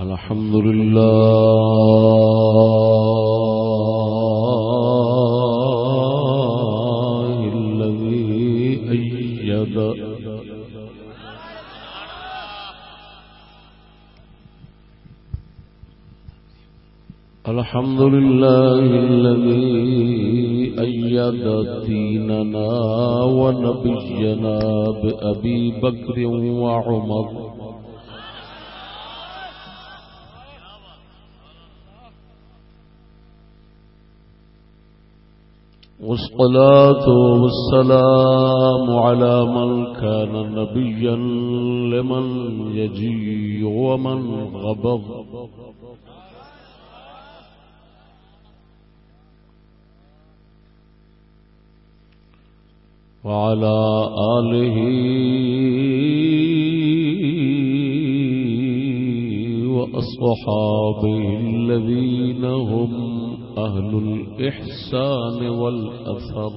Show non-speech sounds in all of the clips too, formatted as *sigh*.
الحمد لله الذي أيد الحمد لله الذي أيد ديننا ونبينا بأبي بكر وعمر والصلاة والسلام على من كان نبيا لمن يجي ومن غبض وعلى آله وأصحابه الذين هم أهل الإحسان والأثر.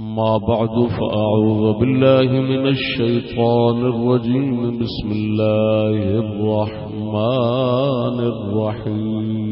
ما بعد فأعوذ بالله من الشيطان الرجيم. بسم الله الرحمن الرحيم.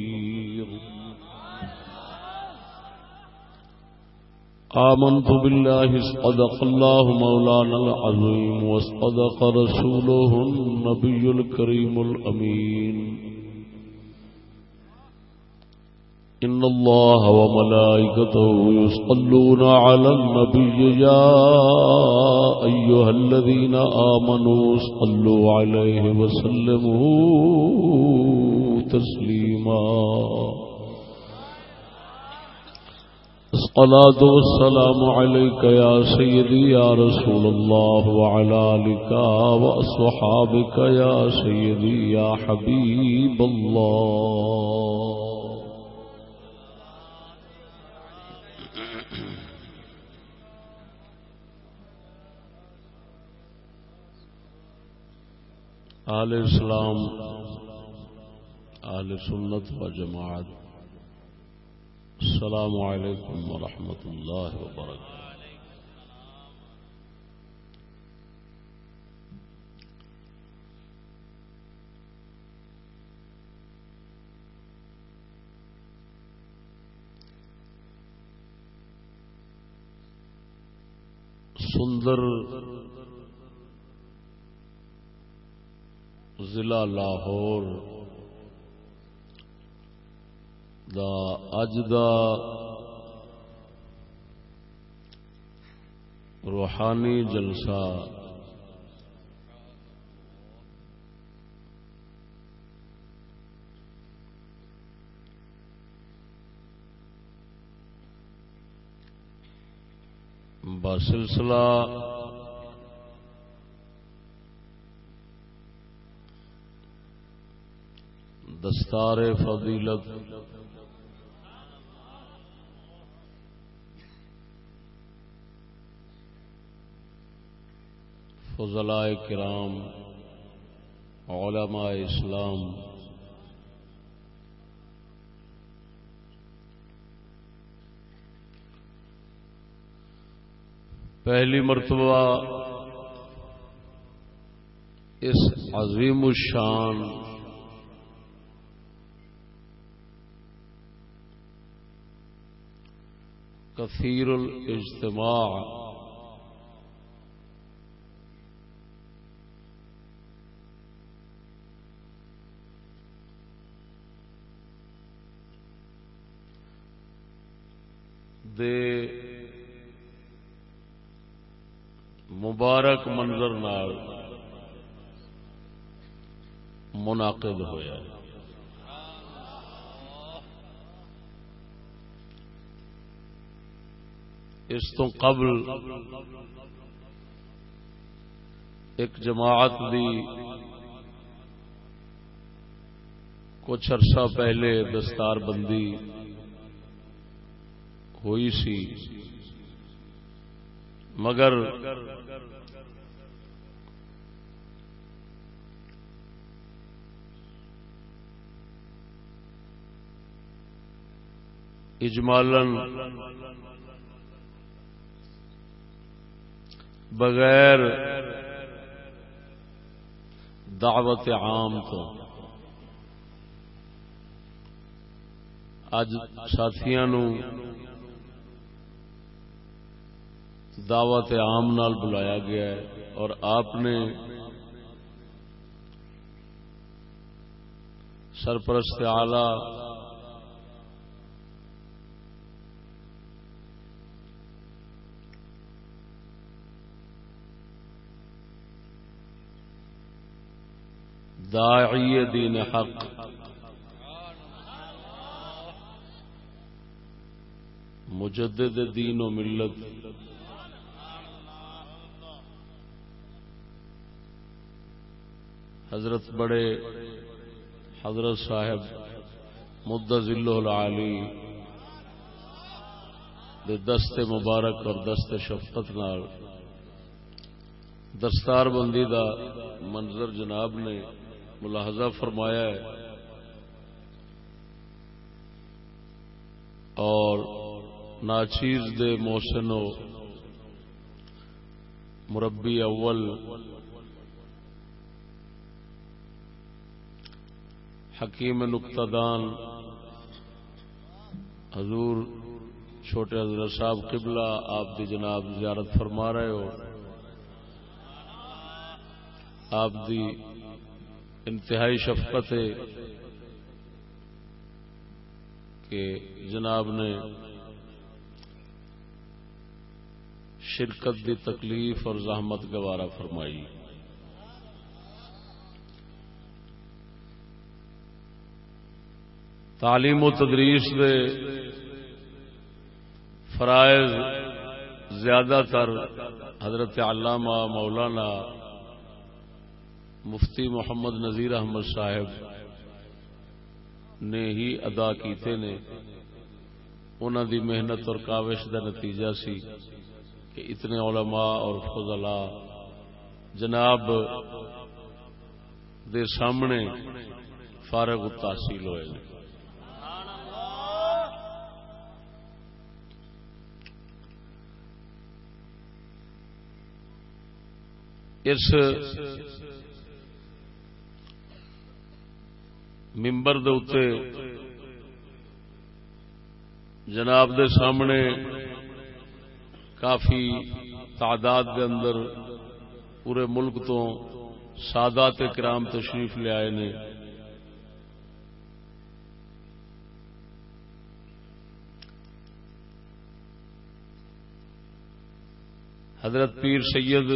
آمنت بالله اصدق الله مولانا العظيم واصدق رسوله النبي الكريم الأمين. إن الله وملائكته يصلون على النبي يا أيها الذين آمنوا صلوا عليه وسلموا تسليماً. الصلاة والسلام عليك يا سيدي يا رسول الله وعلى آلك وأصحابك يا سيدي يا حبيب الله. آل اسلام آل سنت و جماعت. السلام علیکم ورحمۃ اللہ وبرکاتہ سندر ضلع لاہور دا اج دا روحانی جلسہ۔ بسلسلہ دستار فضیلت فضلاء کرام علماء اسلام پہلی مرتبہ اس عظیم الشان کثیر الاجتماع دے مبارک منظر نال منعقد ہویا۔ اس تو قبل ایک جماعت دی کچھ عرصہ پہلے دستار بندی ہوئی سی۔ مگر اجمالن بغیر دعوت عام تو۔ اج ساتھیاں نو دعوت عام نال بلایا گیا ہے اور آپ نے سرپرست آلہ داعی دین حق مجدد دین و ملت حضرت بڑے حضرت صاحب مد العالی دے دست مبارک اور دست شفقت نال دستار بندی دا منظر جناب نے ملاحظہ فرمایا ہے اور ناچیز دے محسن و مربی اول حکیم نقطدان حضور چھوٹے حضرت صاحب قبلہ، آپ دی جناب زیارت فرما رہے ہو۔ آپ دی انتہائی شفقت ہے کہ جناب نے شرکت دی تکلیف اور زحمت گوارا فرمائی۔ تعلیم و تدریس دے فرائض زیادہ تر حضرت علامہ مولانا مفتی محمد نذیر احمد صاحب نے ہی ادا کیتے نے۔ انہوں دی محنت اور کاوش کا نتیجہ سی کہ اتنے علماء اور فضلاء جناب دے سامنے فارغ التحصیل ہوئے۔ اس ممبر دے جناب دے سامنے کافی تعداد دے اندر پورے ملک تو سادات کرام تشریف لے آئے نے۔ حضرت پیر سید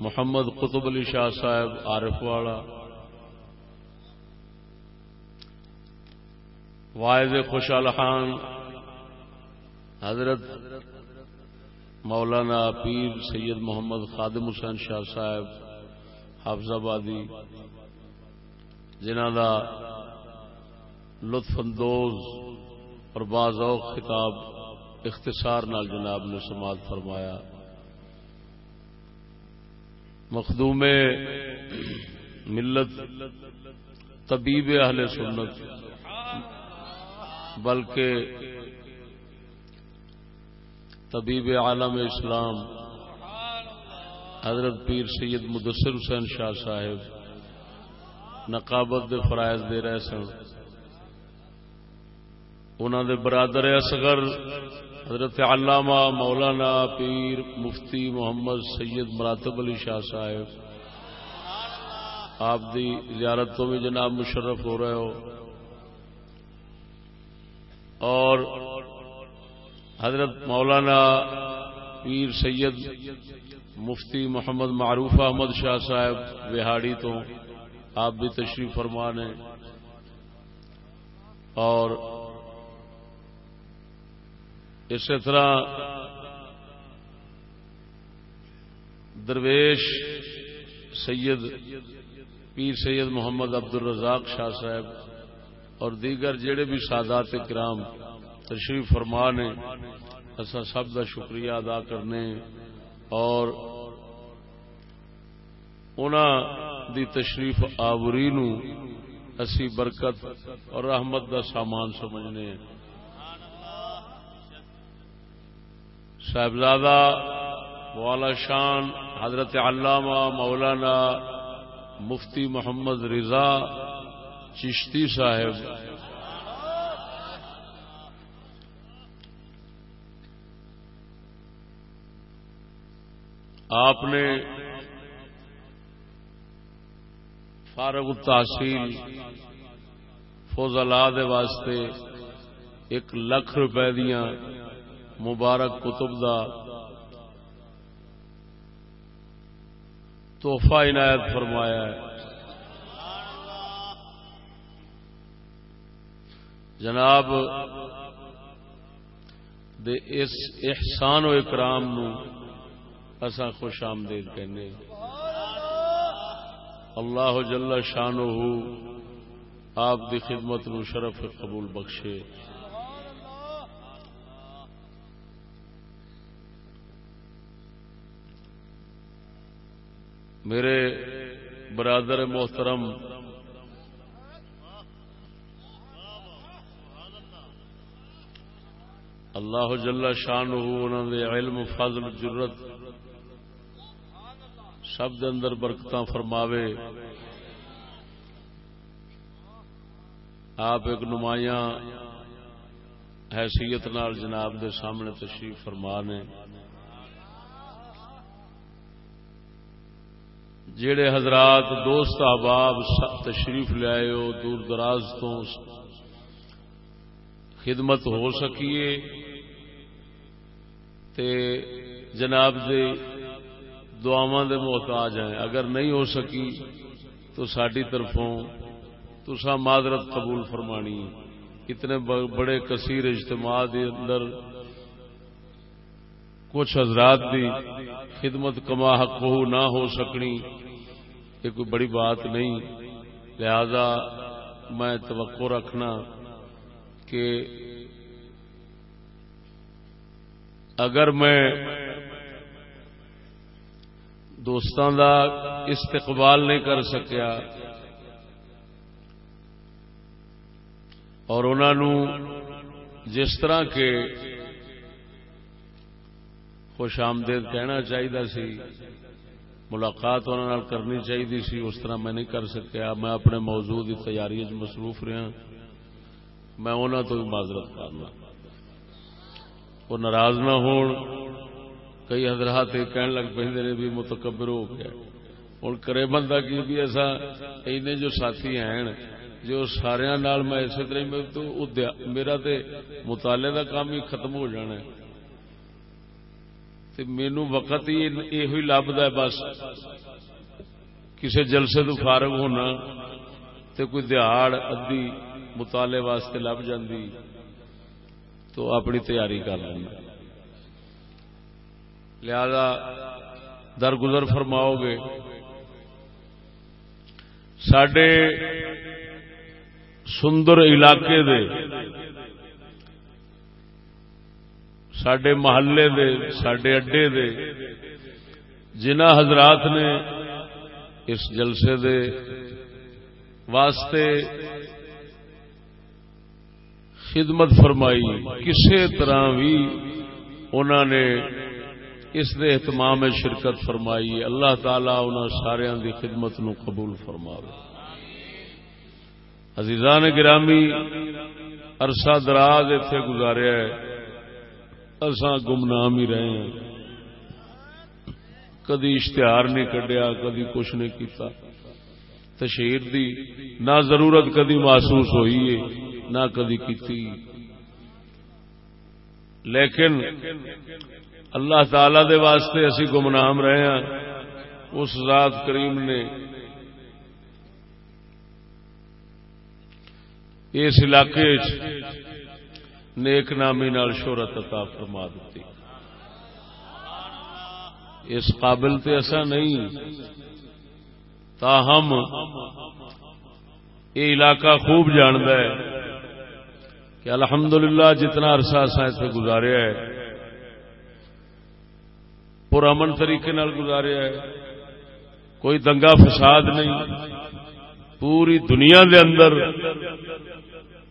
محمد قطب علی شاہ صاحب عارف والا واحد خوشحال خان، حضرت مولانا پیر سید محمد خادم حسین شاہ صاحب، حافظ آبادی جنہ دا لطف اندوز اور بازوق خطاب اختصار نال جناب نے سماعت فرمایا۔ مخدوم ملت، طبیب اہل سنت، بلکہ طبیب عالم اسلام، حضرت پیر سید مدثر حسین شاہ صاحب، نقابت دے فرائض دے رہے سن۔ انہوں دے برادر اصغر حضرت علامہ مولانا پیر مفتی محمد سید مراتب علی شاہ صاحب، آپ دی زیارت تو بھی جناب مشرف ہو رہے ہو۔ اور حضرت مولانا پیر سید مفتی محمد معروف احمد شاہ صاحب بہاڑی تو آپ بھی تشریف فرمان ہیں اور اسی طرح درویش سید پیر سید محمد عبد الرزاق شاہ صاحب اور دیگر جڑے بھی سادات کرام تشریف فرما نے اصا سب کا شکریہ ادا کرنے اور دی تشریف آوری نو اسی برکت اور رحمت دا سامان سمجھنے۔ صاحبزادہ والا شان حضرت علامہ مولانا مفتی محمد رضا چشتی صاحب۔ آپ نے فارغ التحصیل فوزلا واسطے ایک لکھ روپے دیا۔ مبارک کتب دا تحفہ عنایت فرمایا ہے۔ جناب، دے اس احسان و اکرام نو اسا خوش آمدید کہنے اللہ جل شان آپ دی خدمت نو شرف قبول بخشے۔ میرے برادر محترم، اللہ جل شان دے علم، فضل جرت سب دے اندر برکت فرماوے۔ آپ ایک نمایاں حیثیت نال جناب دے سامنے تشریف فرما نے۔ جڑے حضرات دوست احباب تشریف لے دور دراز تو، خدمت ہو سکیے۔ تے جناب جی، دے دعوا دے محتاج ہیں۔ اگر نہیں ہو سکی تو ساری طرفوں تسا معذرت قبول فرمانی اتنے بڑے کثیر اجتماع دے اندر کچھ حضرات دی خدمت کما حق ہو نہ ہو سکنی، یہ کوئی بڑی بات نہیں۔ لہذا میں توقع رکھنا کہ اگر میں دوستان دا استقبال نہیں کر سکیا اور انہوں جس طرح کے خوش آمدید کہنا چاہیے سی۔ ملاقات انہوں کرنی چاہیے سی، اس طرح میں نہیں کر سکیا۔ میں اپنے موضوع کی تیاری مصروف رہا میں انہوں تو بھی معذرت کرنا۔ وہ ناراض نہ ہون۔ کئی حضرات کہنے لگ پہ بھی متکبر ہو گیا۔ ہوں کرے بندہ کی بھی ایسا اینے جو ساتھی ہیں، جو سارا میں اسی طرح میرا تے مطالعے کا کام ہی ختم ہو جانا ہے۔ مینو وقت ہی یہ لبد ہے بس۔ کسی جلسے تو فارغ ہونا تے کوئی دہاڑ ادی مطالعے واسطے لب جاندی تو اپنی تیاری کر لینا۔ لہذا درگزر فرماؤ گے سڈے سندر علاقے دے سڈے محلے دے سڈے اڈے دے۔ جنہ حضرات نے اس جلسے دے واسطے خدمت فرمائی۔ کسی طرح بھی انہوں نے اس دے اہتمام شرکت فرمائی۔ اللہ تعالی انہوں سارا دی خدمت نو قبول فرما عزیزان گرامی، عرصہ دراز اتے گزاریا ہے۔ اساں گمنام ہی رہے ہیں۔ کدی اشتہار نہیں کڈیا، کدی کچھ نہیں کیتا۔ تشہیر دی نہ ضرورت کدی محسوس ہوئی ہے، نہ کدی کیتی۔ لیکن اللہ تعالی دے واسطے اسی گمنام رہے ہیں۔ اس ذات کریم نے اس علاقے نیک نامی نال شہرت عطا فرما دیتی۔ اس قابل تے ایسا نہیں۔ تاہم یہ علاقہ خوب جاند ہے کہ الحمدللہ جتنا عرصہ اصا اتنے گزاریا ہے پرامن طریقے نال گزاریا ہے۔ کوئی دنگا فساد نہیں، پوری دنیا دے اندر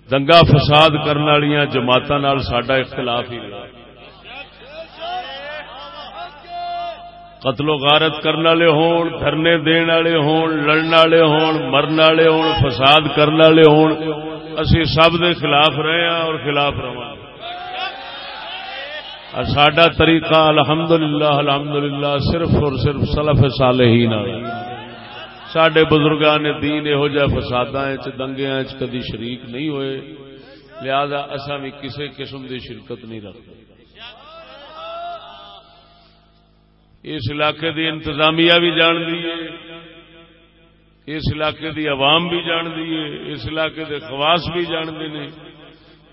دنگا فساد کرنے والی جماعت سڈا اختلاف ہی رہا قتل و غارت کرنے والے ہون، دھرنے دن والے ہون، لڑن والے ہون، مرن والے ہون، فساد کرنے والے ہون، اسی سب دے خلاف رہے ہیں اور خلاف رہا سڈا طریقہ الحمدللہ الحمدللہ صرف اور صرف سلف صالحین ہی سڈے بزرگان نے دین یہو جہ فساد دنگیا کدی شریک نہیں ہوئے۔ لہذا اصا بھی کسی قسم کی شرکت نہیں رکھتے۔ اس علاقے دی انتظامیہ بھی جان دیے اس علاقے دی عوام بھی جان دیے اس علاقے دے خواص بھی جانتے ہیں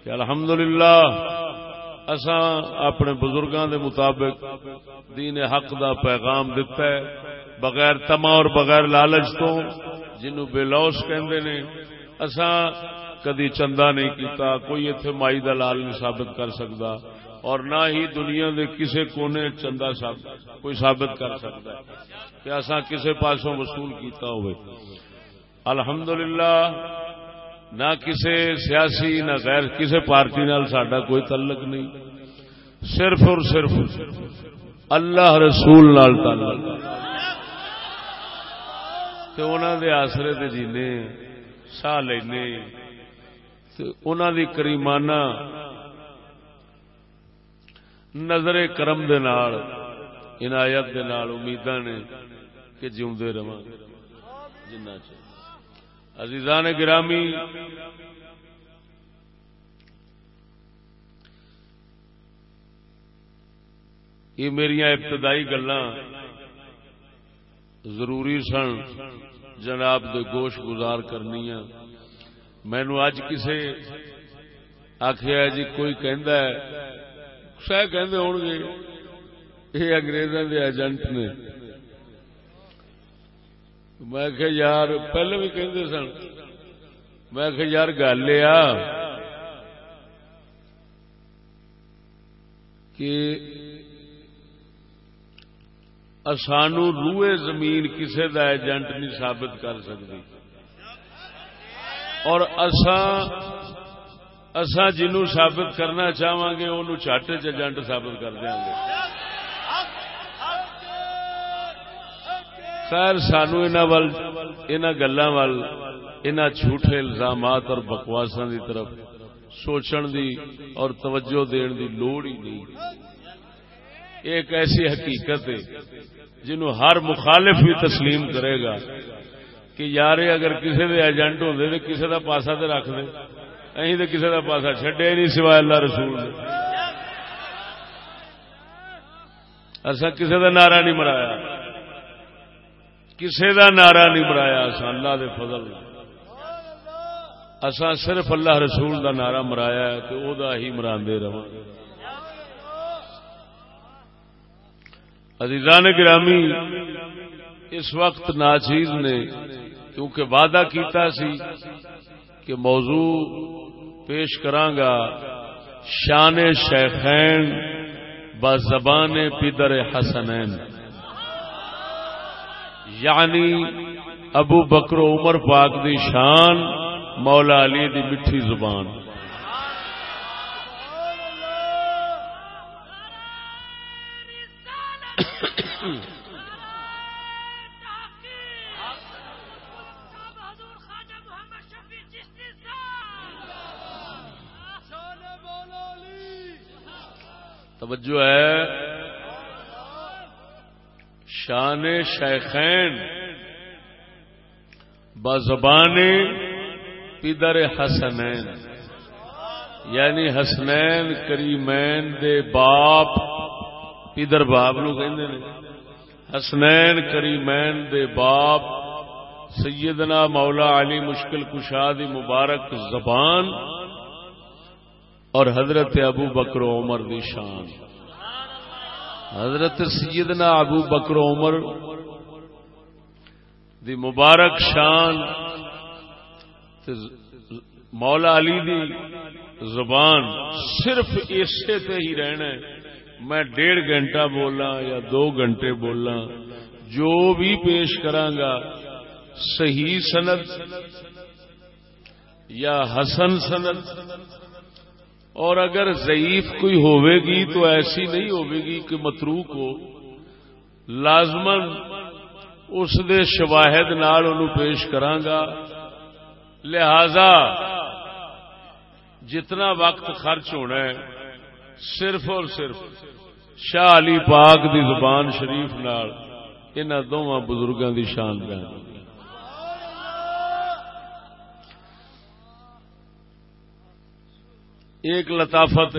کہ الحمدللہ، اساں اپنے بزرگاں دے مطابق دین حق دا پیغام دیتا ہے۔ بغیر تما اور بغیر لالچ تو جنو بے لوس کہندے نے، اساں کدی چندہ نہیں کیتا، کوئی ایتھے مائی دا لال نہیں ثابت کر سکتا اور نہ ہی دنیا دے کسے کونے چندہ ثابت کوئی ثابت کر سکتا ہے۔ کہ اساں کسے پاسوں وصول کیتا ہوئے۔ الحمدللہ، نہ کسے سیاسی، نہ غیر کسے پارٹی نال ساڈا کوئی تعلق نہیں۔ صرف اور صرف اللہ رسول نال تعلق۔ دے آسرے تے جینے سا لینے انہوں دی کریمانہ نظر کرم دے نال عنایت دے نال امیداں نے کہ جیوندے رواں جنہ چ عزیزان گرامی یہ میری ابتدائی گلاں ضروری سن۔ جناب دے گوش گزار کرنی مینو اج کسے آخیا جی کوئی شاید ہو گے۔ یہ اگریزوں کے ایجنٹ نے۔ میں کہ یار، پہلے بھی کہندے سن۔ میں کہ یار، گل کہ سانو روئے زمین کسے دا ایجنٹ نہیں ثابت کر سکتی۔ اور اسا جنو ثابت کرنا چاہاں گے، انہوں چاٹے ایجنٹ ثابت کر دیا گے۔ خیر، سانو ان گلوں وال جھوٹے الزامات اور بکواسا دی طرف سوچن دی اور توجہ دین دی لوڑ ہی نہیں۔ ایک ایسی حقیقت ہے جنہوں ہر مخالف بھی تسلیم کرے گا کہ یار اگر کسی دے ایجنٹ ہوں تو کسی کا پاسا تو رکھ دے اہ تو کسی کا پاسا چڈیا نہیں سوائے اللہ رسول اصا کسی کا نعرہ نہیں مرایا۔ کسی کا نعرہ نہیں مرایا اصا اللہ دے فضل اصا صرف اللہ رسول دا نعرہ مرایا تو وہ ہی مرا رہا عزیزان گرامی، اس وقت ناچیز نے کیونکہ وعدہ کیتا سی کہ موضوع پیش کرانگا، شان شیخین ب زبان پدر حسنین۔ یعنی ابو بکر عمر پاک دی شان، مولا علی دی مٹھی زبان۔ توجہ ہے۔ شان شیخین، بزبان پدر حسنین یعنی حسنین کریمین دے باپ ادھر باپ نو کہ حسنین کریمین دے باپ، سیدنا مولا علی مشکل کشادی مبارک زبان اور حضرت ابو بکر عمر دی شان۔ حضرت سیدنا ابو بکر عمر دی مبارک شان مولا علی دی زبان صرف اسے تے ہی رہنا ہے۔ میں ڈیڑھ گھنٹہ بولا یا دو گھنٹے بولا جو بھی پیش کرانگا، صحیح سند یا حسن سند اور اگر ضعیف کوئی ہوئے گی تو ایسی نہیں ہوئے گی کہ متروک ہو۔ لازمن اس دے شواہد نال انہوں پیش کرانگا۔ لہذا جتنا وقت خرچ ہونا ہے، صرف اور صرف شاہ علی پاک دی زبان شریف نال ان دونوں بزرگوں دی شان بیان ایک لطافت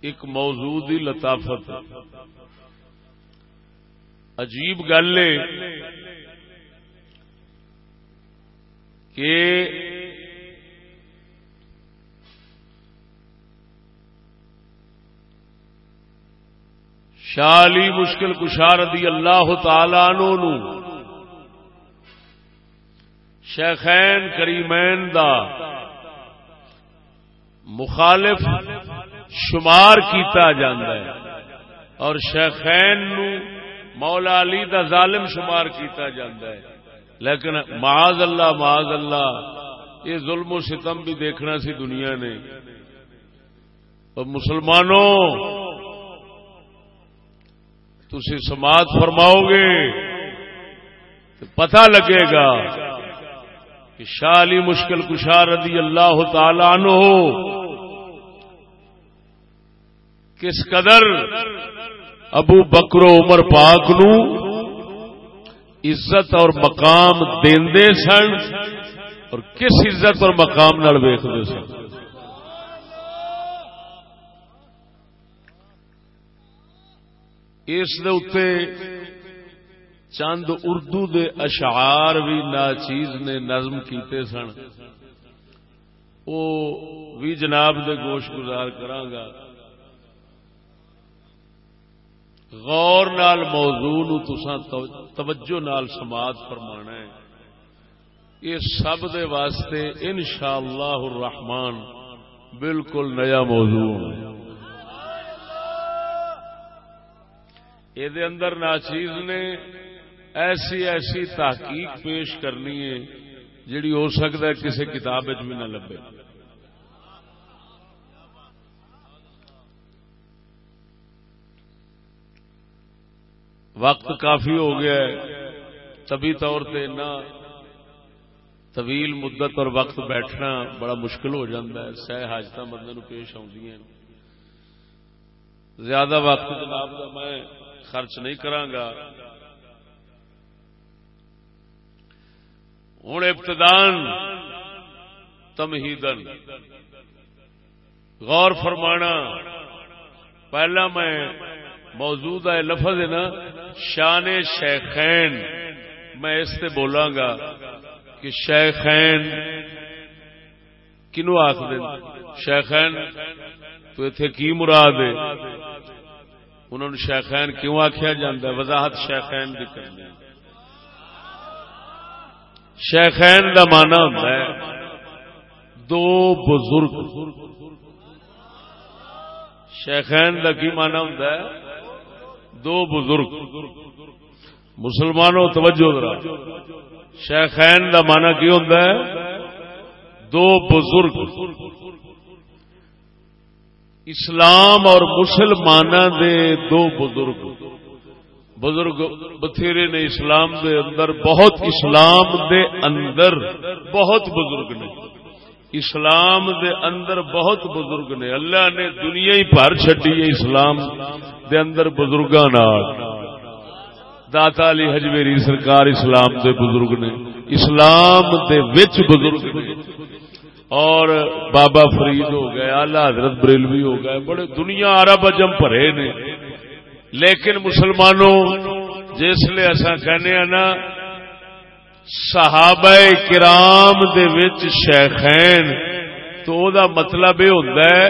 ایک موضوع لطافت عجیب گل کہ شالی مشکل کشار رضی اللہ تعالی نو شیخین کریمین دا مخالف شمار کیتا جاندہ ہے۔ اور شیخین نو مولا علی دا ظالم شمار کیتا جاندہ ہے۔ لیکن معاذ اللہ معاذ اللہ، یہ ظلم و ستم بھی دیکھنا سی دنیا نے۔ اور مسلمانوں تھی سماعت فرماؤ گے پتہ لگے گا کہ شاہ علی مشکل کشار رضی اللہ تعالی عنہ کس قدر ابو بکرو عمر پاک نو عزت اور مقام دے سن اور کس عزت اور مقام نال ویختے سن؟ اس دے چند اردو دے اشعار بھی ناچیز نے نظم کیتے سن۔ وہ بھی جناب دے گوش گزار کرانگا غور نال موضوع نو تساں توجہ نال سماعت فرمانا ہے۔ یہ سب دے واسطے انشاءاللہ الرحمن بالکل نیا موضوع ہے۔ یہ اندر ناچیز نے ایسی ایسی تحقیق پیش کرنی ہے، جڑی ہو سکتا ہے کسی کتاب بھی نہ لبے۔ وقت کافی ہو گیا ہے، طبی طور پہ نہ۔ طویل مدت اور وقت بیٹھنا بڑا مشکل ہو جاتا ہے، سہ حاجت بندے پیش آدی زیادہ وقت جناب کا میں خرچ نہیں کرانگا ہوں ابتدان تمہیدن۔ غور فرمانا، پہلا میں موجود ہے لفظ ہے نا، شان شیخین۔ میں اس سے بولاں گا کہ شیخین، کنو آخ دیں شیخین، تو اتنے کی مراد ہے؟ انہوں نے شیخین کیوں آخیا جا وضاحت شیخین بھی کرنی شیخین کا مانا ہوتا ہے، دو بزرگ۔ شیخین کا کی مانا ہوتا ہے؟ دو بزرگ۔ مسلمانوں، توجہ ذرا۔ شیخین کا مانا کی ہوتا ہے؟ دو بزرگ۔ اسلام اور مسلمان دے دو بزرگ۔ بزرگ بتھیرے نے اسلام دے اندر، بہت اسلام دے اندر بہت بزرگ نے۔ اسلام دے اندر بہت بزرگ نے۔ اللہ نے دنیا ہی بھر چڈی ہے اسلام دے اندر بزرگاں داتا علی حجویری سرکار اسلام دے بزرگ نے۔ اسلام دے وچ بزرگ نے۔ اور بابا فرید ہو گئے آلہ حضرت بریلوی ہو گئے، بڑے دنیا عرب اجم بھرے نے۔ لیکن مسلمانوں، جس لیے اصا کہنے نا، صحابہ کرام دے وچ شیخین، تو دا مطلب یہ ہوتا ہے،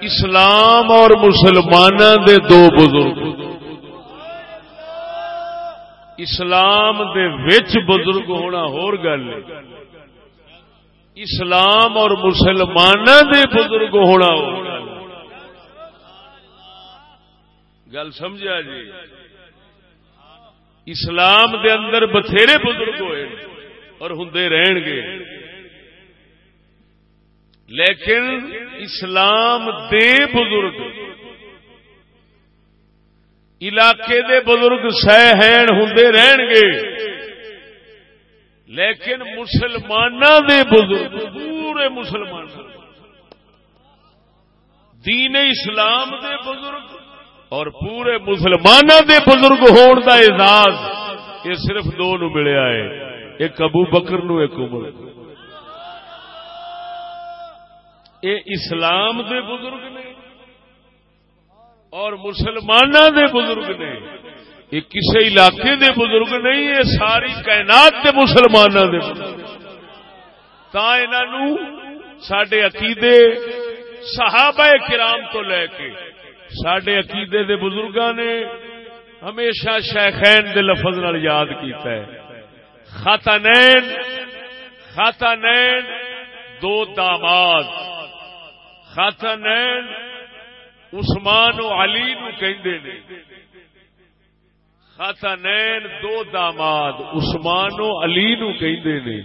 اسلام اور مسلمانوں دے دو بزرگ۔ اسلام دے وچ بزرگ ہونا ہور گل اسلام اور مسلمانوں دے بزرگ ہونا ہور۔ گل سمجھا جی؟ اسلام دے اندر بتھیرے بزرگ ہوئے اور ہوں رہن گے۔ لیکن اسلام دے بزرگ، علاقے دے بزرگ سہ ہوں رہن گے۔ لیکن مسلمان دے بزرگ، پورے مسلمان دین اسلام دے بزرگ اور پورے مسلمانوں دے بزرگ ہون دا اعزاز یہ صرف دو نو ملیا ہے ایک ابو بکر نو ایک عمر۔ یہ اسلام دے بزرگ نے اور مسلمانوں دے بزرگ نے۔ یہ کسی علاقے دے بزرگ نہیں، یہ ساری کائنات دے مسلمانوں دے تا انہوں سڈے عقیدے صحابہ کرام تو لے کے سڈے عقیدے دے بزرگاں نے ہمیشہ شیخین دے لفظ نال یاد کیتا ہے۔ خاتنین خاتنین دو داماد۔ خاتنین عثمان و علی نو کہندے نے۔ خاتنین دو داماد، عثمان و علی نو کہندے نے۔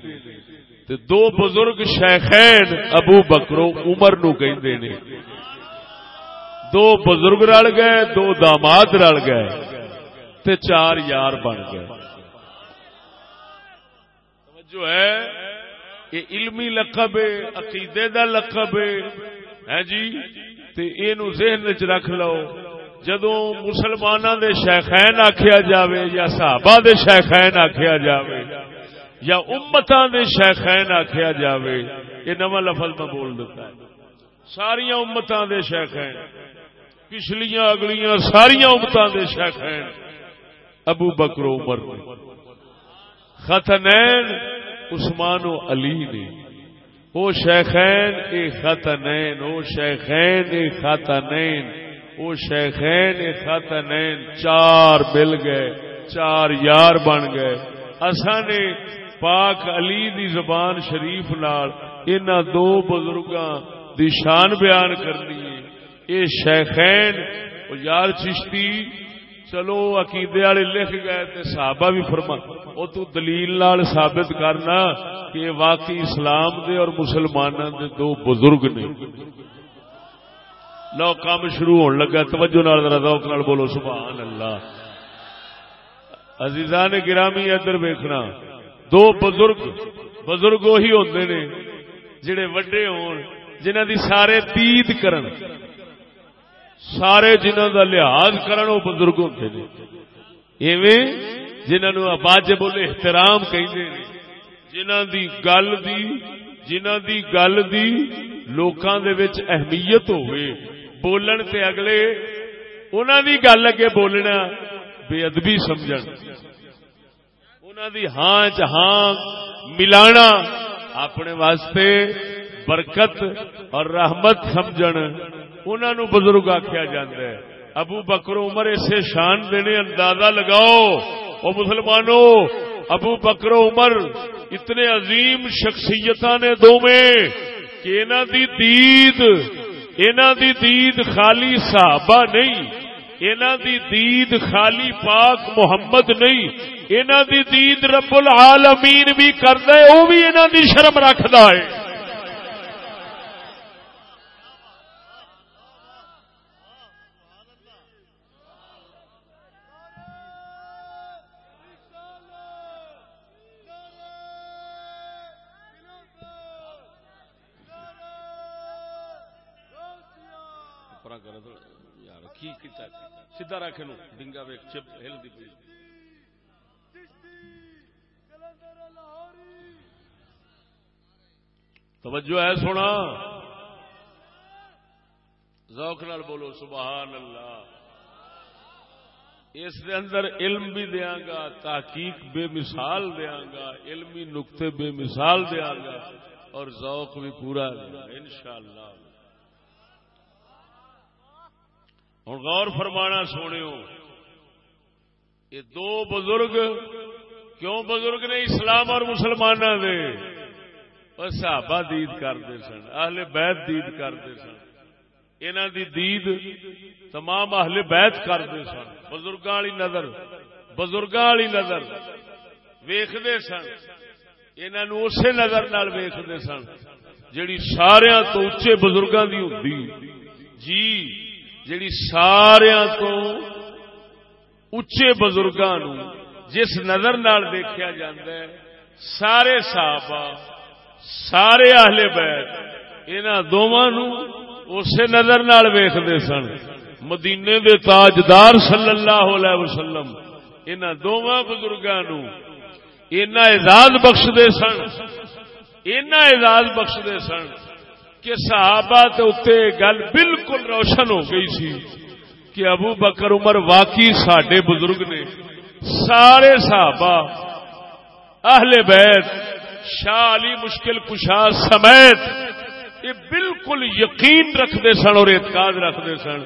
تے دو بزرگ شیخین ابو بکرو عمر نو کہندے نے۔ دو بزرگ رل گئے، دو داماد رل گئے، تے چار یار بن گئے۔ جو ہے؟ یہ علمی لقب ہے، عقیدے دا لقب ہے۔ جی؟ تے اینو ذہن چ رکھ لو۔ جدو مسلمانوں دے شیخین آخیا جاوے یا صحابہ دے شیخین آخیا جاوے یا امتاں دے شیخین آخیا جاوے، یہ نواں لفظ میں بول دیتا ہے۔ ساریا امتاں دے شیخین۔ پچھلیاں اگلیاں ساریا امتان دے شیخین ابو بکر عمر ختنین عثمان و علی نے۔ او شیخین اے ختنین او شیخین اے ختنین او شیخین اے ختنین چار مل گئے، چار یار بن گئے۔ اسا نے پاک علی دی زبان شریف نال انہاں دو بزرگاں دی شان بیان کرنی ہے۔ یہ شیخین یار چشتی، چلو عقیدے والے لکھ گئے تے صحابہ بھی فرما وہ تو دلیل لال ثابت کرنا کہ واقعی اسلام دے اور مسلمانوں دے دو بزرگ نے۔ لو کام شروع ہونے لگا، توجہ نال ذرا ذوق نال بولو سبحان اللہ عزیزان گرامی، ادھر ویکھنا۔ دو بزرگ بزرگ وہی ہوندے نے جڑے وڈے ہون، جنہاں دی سارے تید کرن۔ سارے جنہوں کا لحاظ کرن، وہ بزرگ ہوتے ہیں ایویں جنہوں باج بولے احترام کہیں جنہ دی گل دی جنہ دی گل دی لوکاں دے وچ اہمیت ہوئے بولن تے اگلے انہاں دی گل اگے بولنا بے ادبی سمجھن۔ انہاں دی ہاں چ ہاں ملانا اپنے واسطے برکت اور رحمت سمجھن۔ انہوں بزرگ آخیا جا ابو بکر عمر اسے شان دینے اندازہ لگاؤ۔ وہ مسلمانوں ابو بکر عمر اتنے عظیم شخصیت نے دو میں کہ انہ دی دید انہ دی دید خالی صحابہ نہیں۔ انہ دی دید خالی پاک محمد نہیں۔ انہ دی دید رب العالمین بھی کرتا ہے وہ بھی انہ دی شرم رکھتا ہے۔ سیدھا رکھ نو ڈنگا ویک چپ ہل دی پی توجہ ہے سونا۔ ذوق نال بولو، سبحان اللہ۔ اس دے اندر علم بھی دیا گا، تحقیق بے مثال دیا گا، علمی نقطے بے مثال دیا گا، اور ذوق بھی پورا ان شاء اللہ ہوں غور فرمانا سونے یہ دو بزرگ کیوں بزرگ نے اسلام اور مسلمانوں دے؟ اور صحابہ دید کرتے سن، اہل بیت دید کرتے سن۔ انہوں دی دید تمام اہل بیت کرتے سن۔ بزرگاں والی نظر، بزرگاں والی نظر ویختے سن۔ انہوں اسی نظر نال ویختے سن، جیڑی سارا تو اچے بزرگاں دی ہوتی جی جیڑی سارا تو اچے بزرگاں جس نظر نال دیکھا جاندہ ہے، سارے صحابہ، سارے اہل بیت انہاں دوواں نو اسی نظر نال ویختے سن۔ مدینے دے تاجدار صلی اللہ علیہ وسلم انہاں دوواں بزرگاں نو اینا اعزاز بخشدے سن۔ اینا اعزاز بخشدے سن۔ کہ صحابہ تے اتے گل بالکل روشن ہو گئی سی کہ ابو بکر عمر واقعی سڈے بزرگ نے، سارے صحابہ، اہل بیت، شاہ علی مشکل کشا سمیت یہ بالکل یقین رکھتے سن اور اعتقاد رکھتے سن۔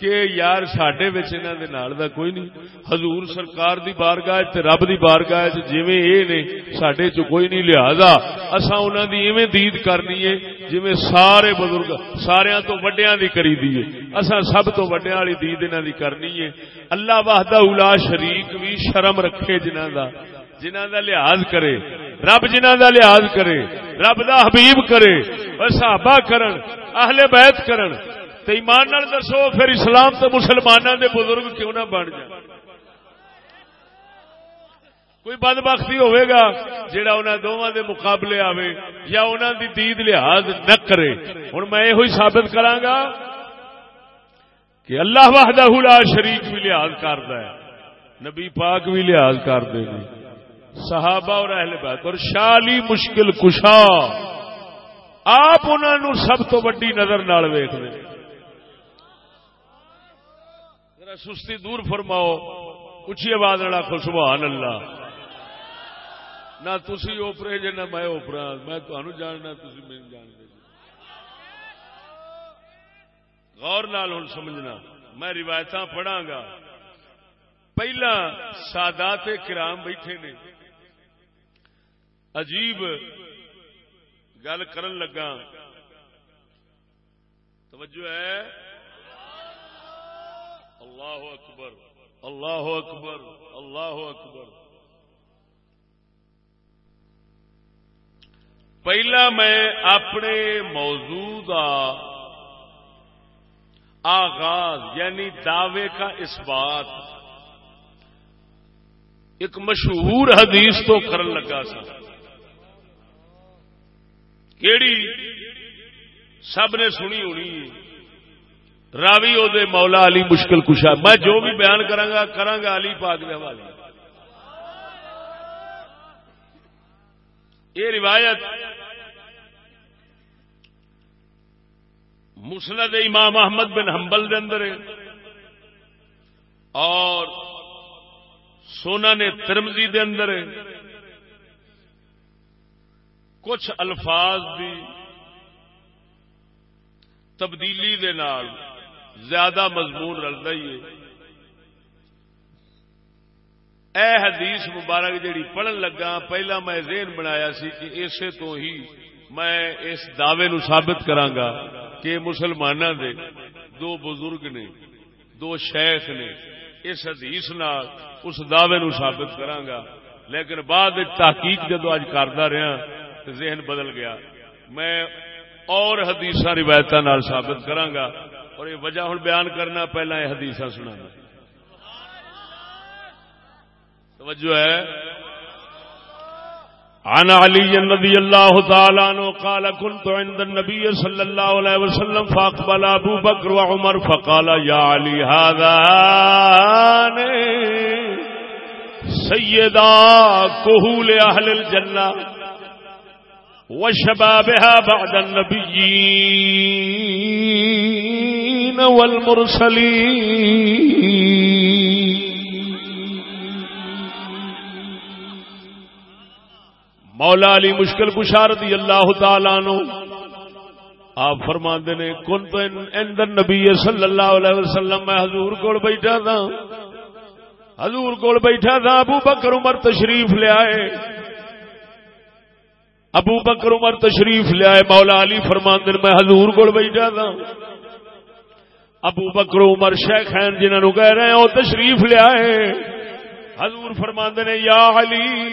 کہ یار سڈے دا کوئی نہیں۔ حضور سرکار دی بارگاہ تے رب دی بارگاہ جویں اے نے سڈے چ کوئی نہیں، لہذا اسا انہاں دی ایویں دید کرنی ہے جویں سارے بزرگ سارے تو وڈیاں دی کری دی اسا سب تو وڈیاں والی دید انہاں دی کرنی ہے اللہ وحدہ اولا شریک بھی شرم رکھے جنہاں دا جنہاں دا لحاظ کرے۔ رب جنہاں دا لحاظ کرے، رب دا حبیب کرے۔ صحابہ کرن، اہل بیت کرن۔ تو ایمان دسو، پھر اسلام تو مسلمانوں دے بزرگ کیوں نہ بن جائے کوئی بد بختی ہوئے گا جہاں انہوں دونوں دے مقابلے آوے یا انہوں دی دید لحاظ نہ کرے۔ ہوں میں یہ ثابت گا کہ اللہ وحدہ لا شریک بھی لحاظ کرتا ہے، نبی پاک بھی لحاظ کرتے ہیں صحابہ اور اہل بات اور شالی مشکل کشا، آپ انہوں سب تو ویڈی نظر نال ویخ سستی دور فرماؤ اچھی آواز آخو سبحان اللہ۔ نہ تھی اوپرے جی نہ میں اوپرا۔ میں تمہیں جاننا تھی میرے جانتے جی۔ غور نال ہوں سمجھنا، میں روایت پڑھا گا۔ پہلا سادات کرام بیٹھے نے۔ عجیب گل کرن لگا توجہ ہے۔ اللہ اکبر اللہ اکبر اللہ اکبر۔ پہلا میں اپنے موضوع آغاز یعنی دعوے کا اس بات ایک مشہور حدیث تو کرن لگا سا۔ کیڑی؟ سب نے سنی ہونی راوی او دے مولا علی مشکل کشا میں جو بھی بیان کرا کرا علی پاک دے حوالے۔ یہ روایت مسند امام احمد بن حنبل دے اندر ہے۔ اور سونا نے ترمزی دے اندر ہے۔ کچھ الفاظ دی تبدیلی دے نال زیادہ مضمون رلتا ہی ہے۔ اے حدیث مبارک جیڑی پڑھن لگا، پہلا میں ذہن بنایا سی کہ اسے تو ہی میں اس دعوے نو ثابت گا کہ مسلمانوں دے دو بزرگ نے، دو شیخ نے اس حدیث نال اس دعوے نو ثابت گا لیکن بعد تحقیق جدو اج کرتا رہا تو ذہن بدل گیا۔ میں اور حدیث روایت ثابت گا اور یہ وجہ ہوں بیان کرنا، پہلا یہ حدیث سنا توجہ ہے۔ عن علي رضي الله تعالى عنه قال كنت عند النبي صلى الله عليه وسلم فاقبل ابو بكر وعمر فقال يا علي هذا سيدا كهول اهل الجنه وشبابها بعد النبيين والمرسلين مولا علی مشکل رضی اللہ تعالی نو آپ فرما نے، کن تو اندر نبی صلی اللہ علیہ وسلم، میں حضور کو بیٹھا تھا۔ حضور کو بیٹھا تھا، ابو بکر عمر تشریف لے آئے۔ ابو بکر عمر تشریف لے آئے، مولا علی فرما میں حضور کو بیٹھا تھا۔ ابو بکر عمر شیخین جنہوں نے کہہ رہے ہیں، وہ تشریف لے آئے۔ حضور فرما نے، یا علی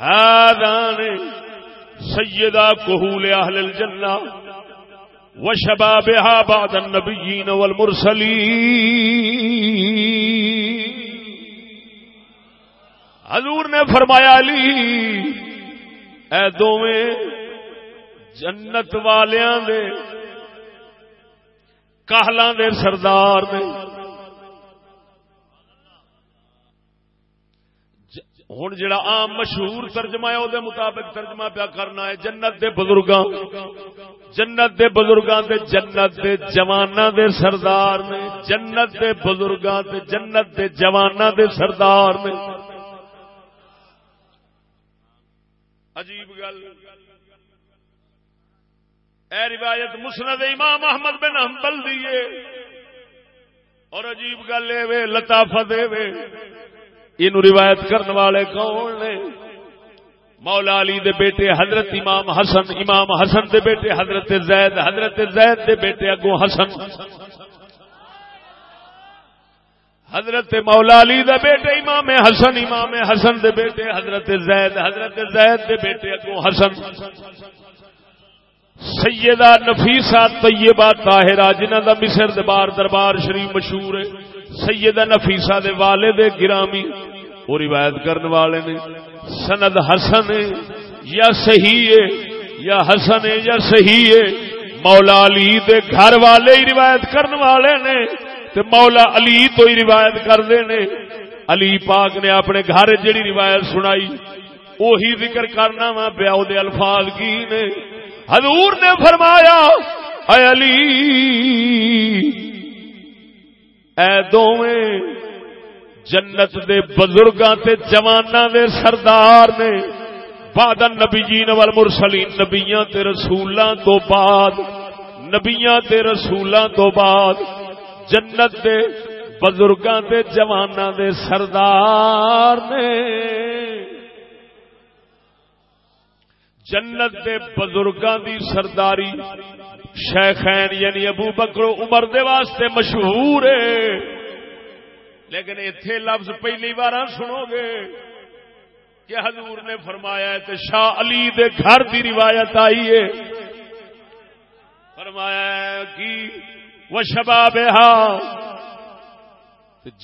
هذان سيدا كهول أهل الجنة وشبابها بعد النبيين والمرسلين حضور نے فرمایا، علی، اے دوویں جنت والیاں دے کہلاں دے سردار نے۔ ہوں جڑا عام مشہور ترجمہ ہے وہ مطابق ترجمہ پیا کرنا ہے، جنت دے بزرگاں۔ جنت دے بزرگاں دے جنت دے جوانا دے سردار نے۔ جنت دے بزرگاں دے جنت دے جوانا دے سردار نے۔ عجیب گل۔ اے روایت مسند امام احمد بن حنبل دیے اور عجیب گل اے لطافت اے یہ روایت کرنے والے کون نے؟ مولا علی دے بیٹے حضرت امام حسن امام حسن دے بیٹے حضرت زید حضرت زید دے بیٹے اگو حسن۔ حضرت مولا علی دے بیٹے امام حسن امام حسن دے بیٹے حضرت زید حضرت زید دے بیٹے اگو حسن۔ سیدہ نفیسہ طیبہ طاہرہ جنہ دا مصر دے بار دربار شریف مشہور ہے، سیدہ نفیسہ دے والد گرامی، وہ روایت کرنے والے نے، سند حسن یا صحیح ہے، یا حسن ہے یا صحیح ہے، مولا علی دے گھر والے ہی روایت کرنے والے نے، تے مولا علی تو ہی روایت کرتے نے۔ علی پاک نے اپنے گھر جڑی روایت سنائی وہی ذکر کرنا وا پیا الفاظ کی نے۔ حضور نے فرمایا، اے علی، اے دوویں جنت دے بزرگاں تے جواناں دے سردار نے، بعد النبیین والمرسلین، نبیاں تے رسولاں تو بعد، نبیاں تے رسولاں تو بعد، جنت دے بزرگاں تے جواناں دے سردار نے۔ جنت دے بزرگاں دی سرداری شیخین یعنی ابو بکر عمر دے واسطے مشہور ہے۔ لیکن اتے لفظ پہلی بار سنو گے کہ حضور نے فرمایا ہے شاہ علی دے گھر دی روایت آئی ہے۔ فرمایا کی وہ شباب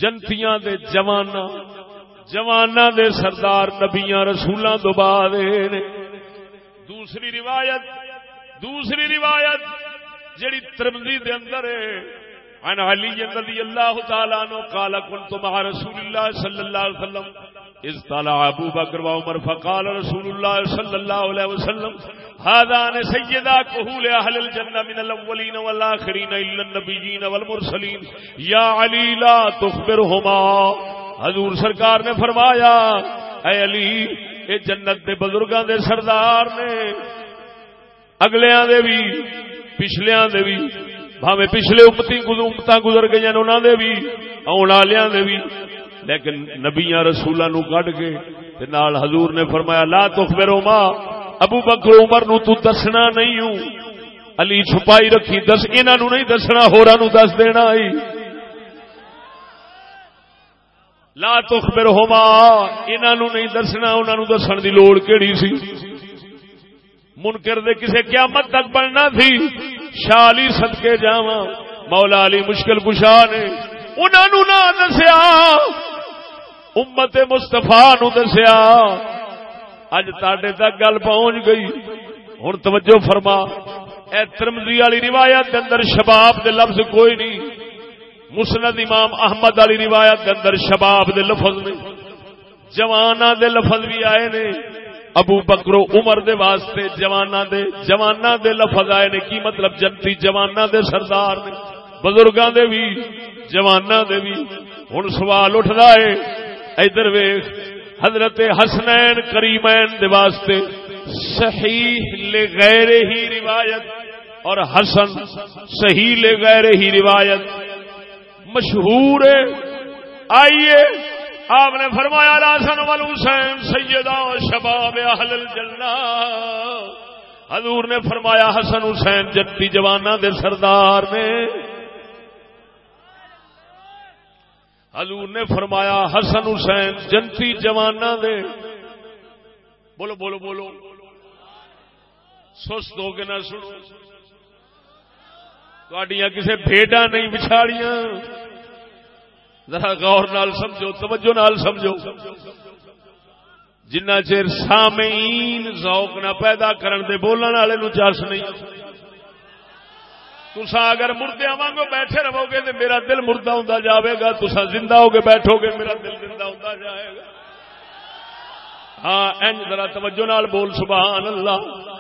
جنتیاں دے جوانا جوانا دے سردار نبیاں رسولوں تو بعد دوسری روایت دوسری روایت جڑی ترمزی دے اندر ہے۔ عن علي رضي الله تعالى عنه قال كنت مع رسول الله صلى الله عليه وسلم. اذ طلع ابو بكر وعمر فقال رسول الله صلى الله عليه وسلم هذا ان سيدا كهول اهل الجنه من الاولين والاخرين الا النبيين والمرسلين يا علي لا تخبرهما حضور سرکار نے فرمایا، اے علی اے جنت دے بزرگاں دے سردار نے، اگلیاں دے بھی، پچھلیاں دے بھی بھاوے پچھلے امتی امت گزر گئی انہوں نے بھی، آن والوں نے بھی۔ لیکن نبیا رسولوں نو کڈ کے تے نال حضور نے فرمایا، لا تخ میرو ماں ابو بکر عمر نو تو دسنا نہیں ہوں۔ علی چھپائی رکھی، دس انہوں نہیں دسنا، ہورا نو دس دینا ہی لا تخ میرو ماں انہوں نہیں دسنا انہوں دسن دی لوڑ کہڑی سی؟ منکر دے کسے قیامت تک بننا تھی۔ شالی سدکے جا مولا علی مشکل کشا نے انہوں نہ دسیا۔ امت مستفا نو دسیا۔ اج تے تک گل پہنچ گئی۔ ہوں توجہ فرما، اے ترمزی والی روایت اندر شباب دے لفظ کوئی نہیں۔ مسند امام احمد والی روایت کے اندر شباب دے لفظ نے جوانا دے لفظ بھی آئے نے۔ ابو بکرو عمر دے واسطے جوانا دے جوانا دے لفظ آئے نے، کی مطلب جنتی جوانا دے سردار نے، بزرگاں دے بھی جوانا دے بھی۔ ہن سوال اٹھدا ہے، ادھر ویکھ، حضرت حسنین کریمین دے واسطے صحیح لے غیر ہی روایت اور حسن صحیح لے غیر ہی روایت مشہور ہے۔ آئیے، آپ نے فرمایا لاسن وال حسین سیدہ شباب اہل الجنہ۔ حضور نے فرمایا، حسن حسین جنتی جوانا دے سردار نے۔ حضور نے فرمایا، حسن حسین جنتی جوانا دے۔ بولو بولو بولو۔ سست ہو کے نہ سنو۔ کسی بھیڈا نہیں بچھاڑیاں۔ ذرا غور نال سمجھو، توجہ نال سمجھو۔ جنہ چیر سامعین ذوق نہ پیدا کرن دے بولن والے نو چرس نہیں۔ تسا اگر مردے وانگو بیٹھے رہو گے تو میرا دل مردہ ہوں جاوے گا تسا زندہ ہو کے بیٹھو گے میرا دل زندہ ہوں جائے گا ہاں ذرا توجہ نال بول، سبحان اللہ۔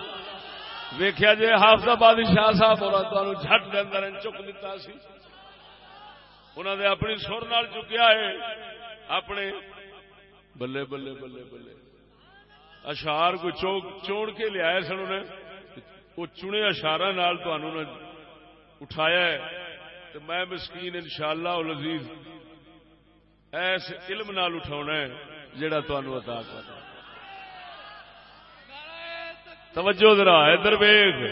ویکھیا جے حافظ آباد شاہ صاحب ہو رہا جھٹ دے اندر چک دیتا سی۔ انہوں نے اپنی سر نال چکیا ہے۔ اپنے بلے بلے بلے بلے۔ اشار کو چوڑ کے لیا سن انہیں۔ وہ چنے اشارہ نال تو اٹھایا ہے۔ تو میں مسکین ان شاء ایس علم نال اٹھا ہے جڑا تمہوں عطا کر توجہ ذرا ادھر ویگ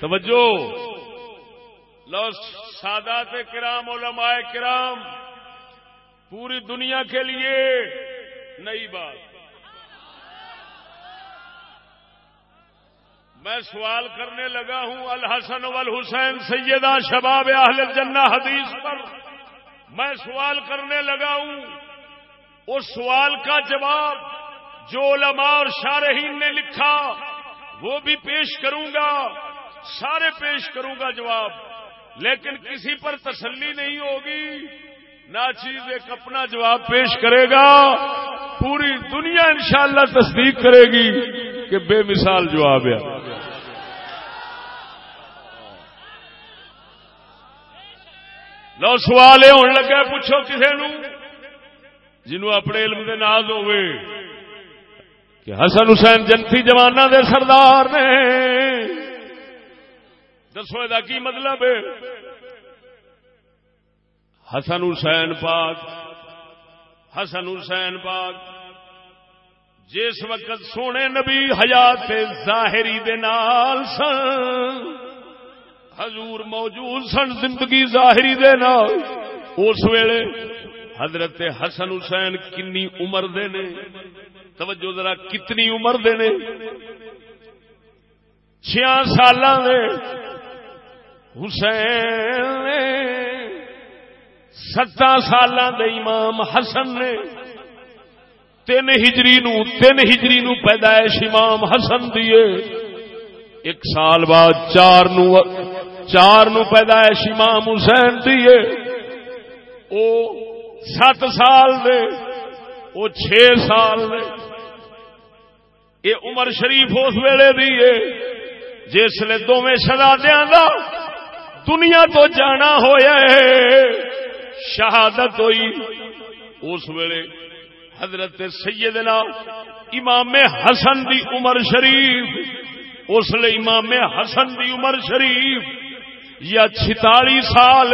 توجہ۔ لو، سادات کرام، علماء کرام، پوری دنیا کے لیے نئی بات۔ میں سوال کرنے لگا ہوں، الحسن والحسین سیدہ شباب اہل جنہ حدیث پر۔ میں سوال کرنے لگا ہوں، اس سوال کا جواب جو علماء اور شارحین نے لکھا۔ وہ بھی پیش کروں گا، سارے پیش کروں گا جواب، لیکن کسی پر تسلی نہیں ہوگی۔ نہ چیز ایک اپنا جواب پیش کرے گا، پوری دنیا انشاءاللہ تصدیق کرے گی کہ بے مثال جواب ہے۔ لو سوال یہ ہونے لگا پوچھو کسی نو جنہوں اپنے علم دے ناز ہوئے۔ کہ حسن حسین جنتی جوانہ دے سردار نے۔ دسو یہ کی مطلب حسن حسین پاک، حسن حسین پاک، جس وقت سونے نبی حیات ظاہری دے نال سن، حضور موجود سن زندگی ظاہری دے نال، اس ویلے حضرت حسن حسین کنی عمر دے نے۔ توجہ ذرا کتنی عمر دے نے؟ چھیا سال حسین ستا سال امام حسن نے تین ہجری نو، تین ہجری نو پیدائش امام حسن دیے ایک سال بعد چار نو چار نو پیدائش امام حسین دیے او سات سال دے، او چھ سال دے۔ یہ عمر شریف اس ویلے دیے جسے دونوں شہزادیاں دنیا تو جانا ہوا شہادت ہوئی۔ اس ویلے حضرت سیدنا امام حسن دی عمر شریف، اس لیے امام حسن دی عمر شریف، یا چھتالی سال،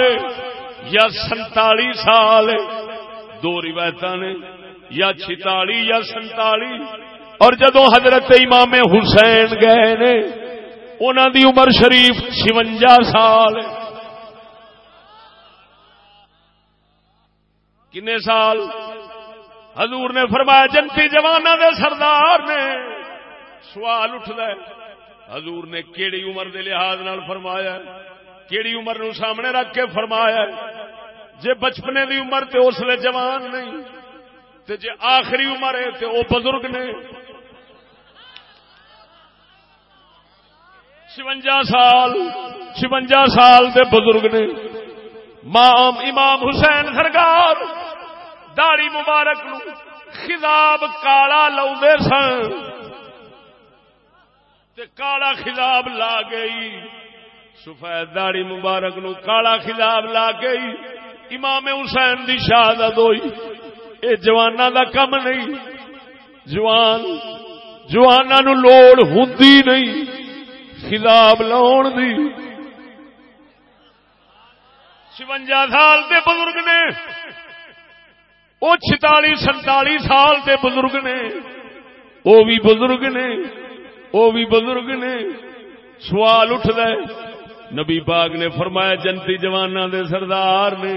یا سنتالی سال، دو روایت نے، یا چھتالی یا سنتالی۔ اور جدو حضرت امام حسین گئے نے انہوں دی عمر شریف چونجا سال کنے سال؟ حضور نے فرمایا، جنتی جوانا دے سردار نے۔ سوال اٹھ دے حضور نے کیڑی عمر دے لحاظ نال فرمایا کیڑی عمر نو سامنے رکھ کے فرمایا جے بچپنے دی عمر تے اس لیے جوان نہیں، تے جے آخری عمر ہے تے او بزرگ نے۔ چونجا سال چونجا سال دے بزرگ نے مام امام حسین سرکار داڑی مبارک نو خضاب کالا لو سن تے کالا خلاب لا گئی۔ سفید داڑی مبارک نو کالا خلاب لا گئی۔ امام حسین دی شہادت ہوئی۔ اے جوانا دا کم نہیں۔ جوان جوانا نو لوڑ ہندی نہیں۔ خلاب لاؤن دی. چونجا سال دے بزرگ نے وہ چھتالی سنتالی سال دے بزرگ نے وہ بھی بزرگ نے وہ بھی بزرگ نے، سوال اٹھ دے نبی باغ نے فرمایا جنتی جوانا دے سردار نے،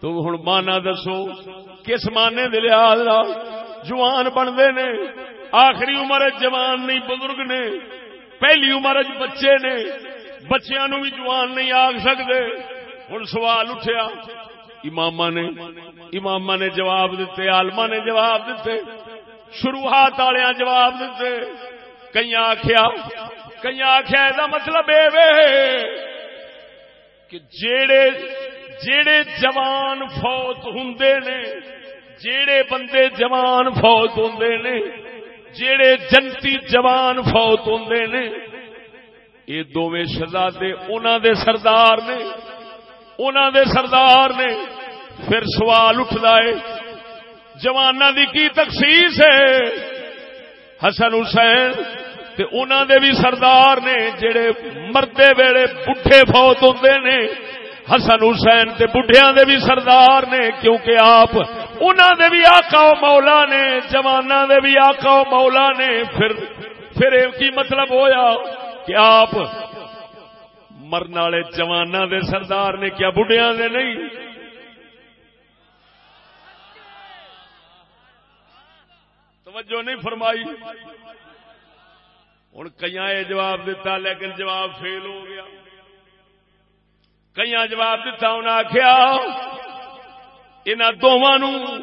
تو ہوں مانا دسو، کس مانے دے لحاظ جوان بنتے نے؟ آخری عمر جوان نہیں، بزرگ نے۔ پہلی عمر بچے نے بچیا نو بھی جوان نہیں آگ سکتے ہوں سوال اٹھیا امام نے امام نے جواب دیتے آلما نے جواب دیتے شروعات والے جواب دیتے کئی آخیا کئی آخیا یہ مطلب یہ کہ جیڑے جیڑے جوان فوت ہوں نے، جیڑے بندے جوان فوت ہوں نے جیڑے جنتی جوان فوت ہوں نے، یہ دونوں شہزادے انہوں دے سردار نے انہوں دے سردار نے پھر سوال اٹھتا ہے جوانا دی کی تخصیص ہے؟ حسن حسین تے انہوں دے بھی سردار نے جڑے مردے ویڑے بڈھے فوت ہوتے نے حسن حسین تے بڈھیاں دے بھی سردار نے، کیونکہ آپ انہوں دے بھی آقا و مولا نے جوانا دے بھی آقا و مولا نے۔ پھر پھر کی مطلب ہویا کہ آپ مرن والے جوانا دے سردار نے، کیا بڑھیا دے نہیں؟ توجہ نہیں فرمائی۔ ہوں کئی جواب دیتا لیکن جواب فیل ہو گیا۔ کئی جواب دیتا انہیں آخیا ان دونوں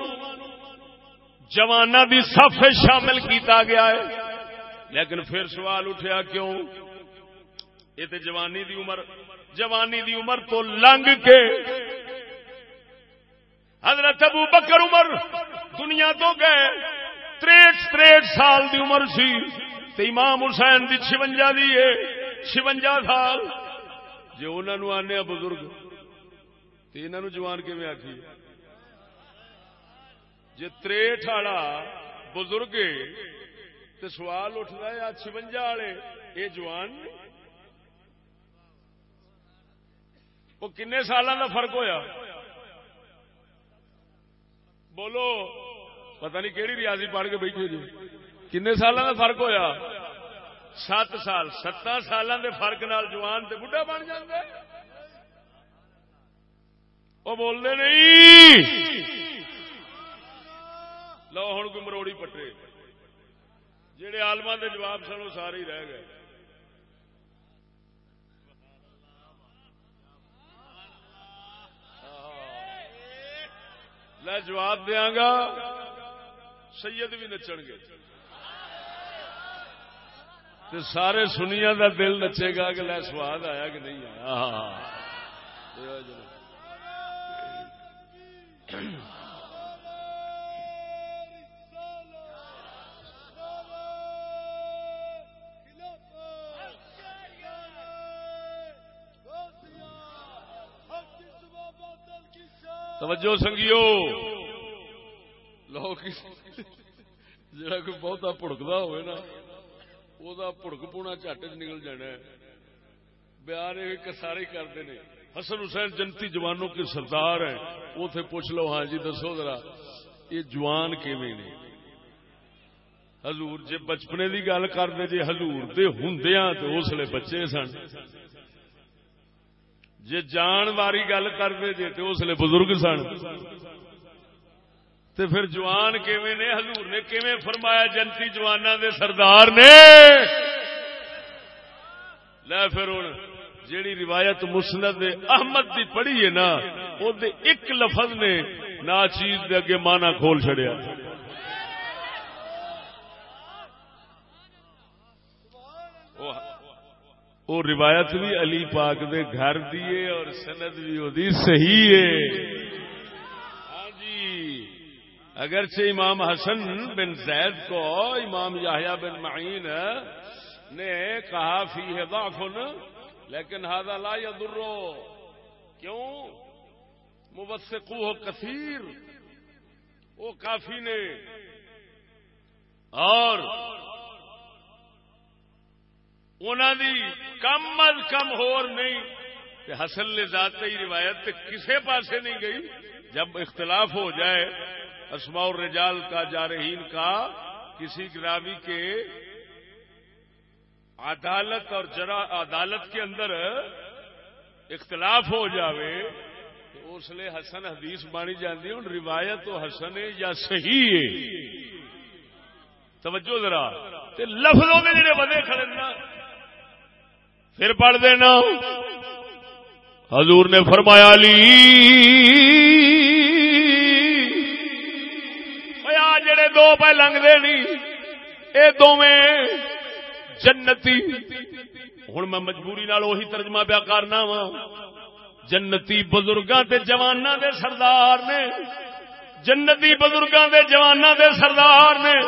جوانا دی صف شامل کیتا گیا ہے۔ لیکن پھر سوال اٹھیا، کیوں؟ یہ تو جوانی دی عمر، جوانی دی عمر تو لنگ کے۔ حضرت ابو بکر عمر دنیا تو گئے تریٹ تریٹ سال دی عمر سی۔ تے امام حسین دی چونجا دی ہے چونجا سال۔ جی انہوں آنے بزرگ تو انہوں جوان کی آخی جی تریٹ والا بزرگ تو سوال اٹھتا ہے چونجا والے، یہ جوان وہ کن سال کا فرق ہویا؟ بولو، پتہ نہیں کہڑی ریاضی پڑھ کے بیٹھے جی کن سال کا فرق ہویا؟ سات سال ستر سال کے فرق نال جوان تے بڑھا بن جائے وہ بولتے نہیں۔ لو ہوں کوئی مروڑی پٹے جہے آلما کے جواب سن وہ سارے ہی رہ گئے۔ میں جواب دیا گا، سید بھی نچن گے تو سارے سنیا کا دل نچے گا کہ لے سواد آیا کہ نہیں آیا؟ توجہ سنگیو۔ لو جڑا کوئی بہتا پڑکتا ہوئے نا۔ وہ پڑک پونا چٹ چ نکل جانا ہے بیان یہ سارے کرتے ہیں حسن حسین جنتی جوانوں کے سردار ہیں وہ تھے پوچھ لو ہاں جی دسو ذرا یہ جوان کیویں نے حضور جی بچپنے کی گل کرتے جی ہزور دے ہوں تو اس لیے بچے سن جی جان باری گل کرتے جی تو اس لیے بزرگ سن تو پھر جوان کیویں نے؟ حضور نے کیویں فرمایا؟ جنتی جوانا دے سردار نے۔ لے پھر ہوں جیڑی روایت مسند احمد دی پڑھی ہے نا وہ ایک لفظ نے ناچیز دے اگے مانا کھول چڑیا وہ روایت بھی علی پاک دے گھر دیے اور سند بھی وہ صحیح ہے۔ اگرچہ امام حسن بن زید کو امام یاہیا بن معین نے کہا فی ہے ضعف، لیکن ہاضا لا یضرو کیوں؟ مبسقو کثیر۔ وہ کافی نے۔ اور دی کم از کم ہور نہیں۔ حسن نے ذات ہی روایت کسے پاسے نہیں گئی۔ جب اختلاف ہو جائے اسماء الرجال کا جارحین کا کسی گراوی کے عدالت اور جرا عدالت کے اندر اختلاف ہو جاوے، تو اس لیے حسن حدیث بانی جاتی ہوں روایت تو حسن ہے یا صحیح ہے؟ توجہ ذرا لفظوں میں جڑے بدے کھڑے نا، پھر پڑھ دینا۔ حضور نے فرمایا لی جڑے دو پہ لنگتے نہیں یہ دونیں جنتی۔ ہوں میں مجبوری نال وہی ترجمہ پیا کرنا وا جنتی بزرگاں تے جواناں دے سردار نے۔ جنتی بزرگاں دے جواناں دے سردار نے۔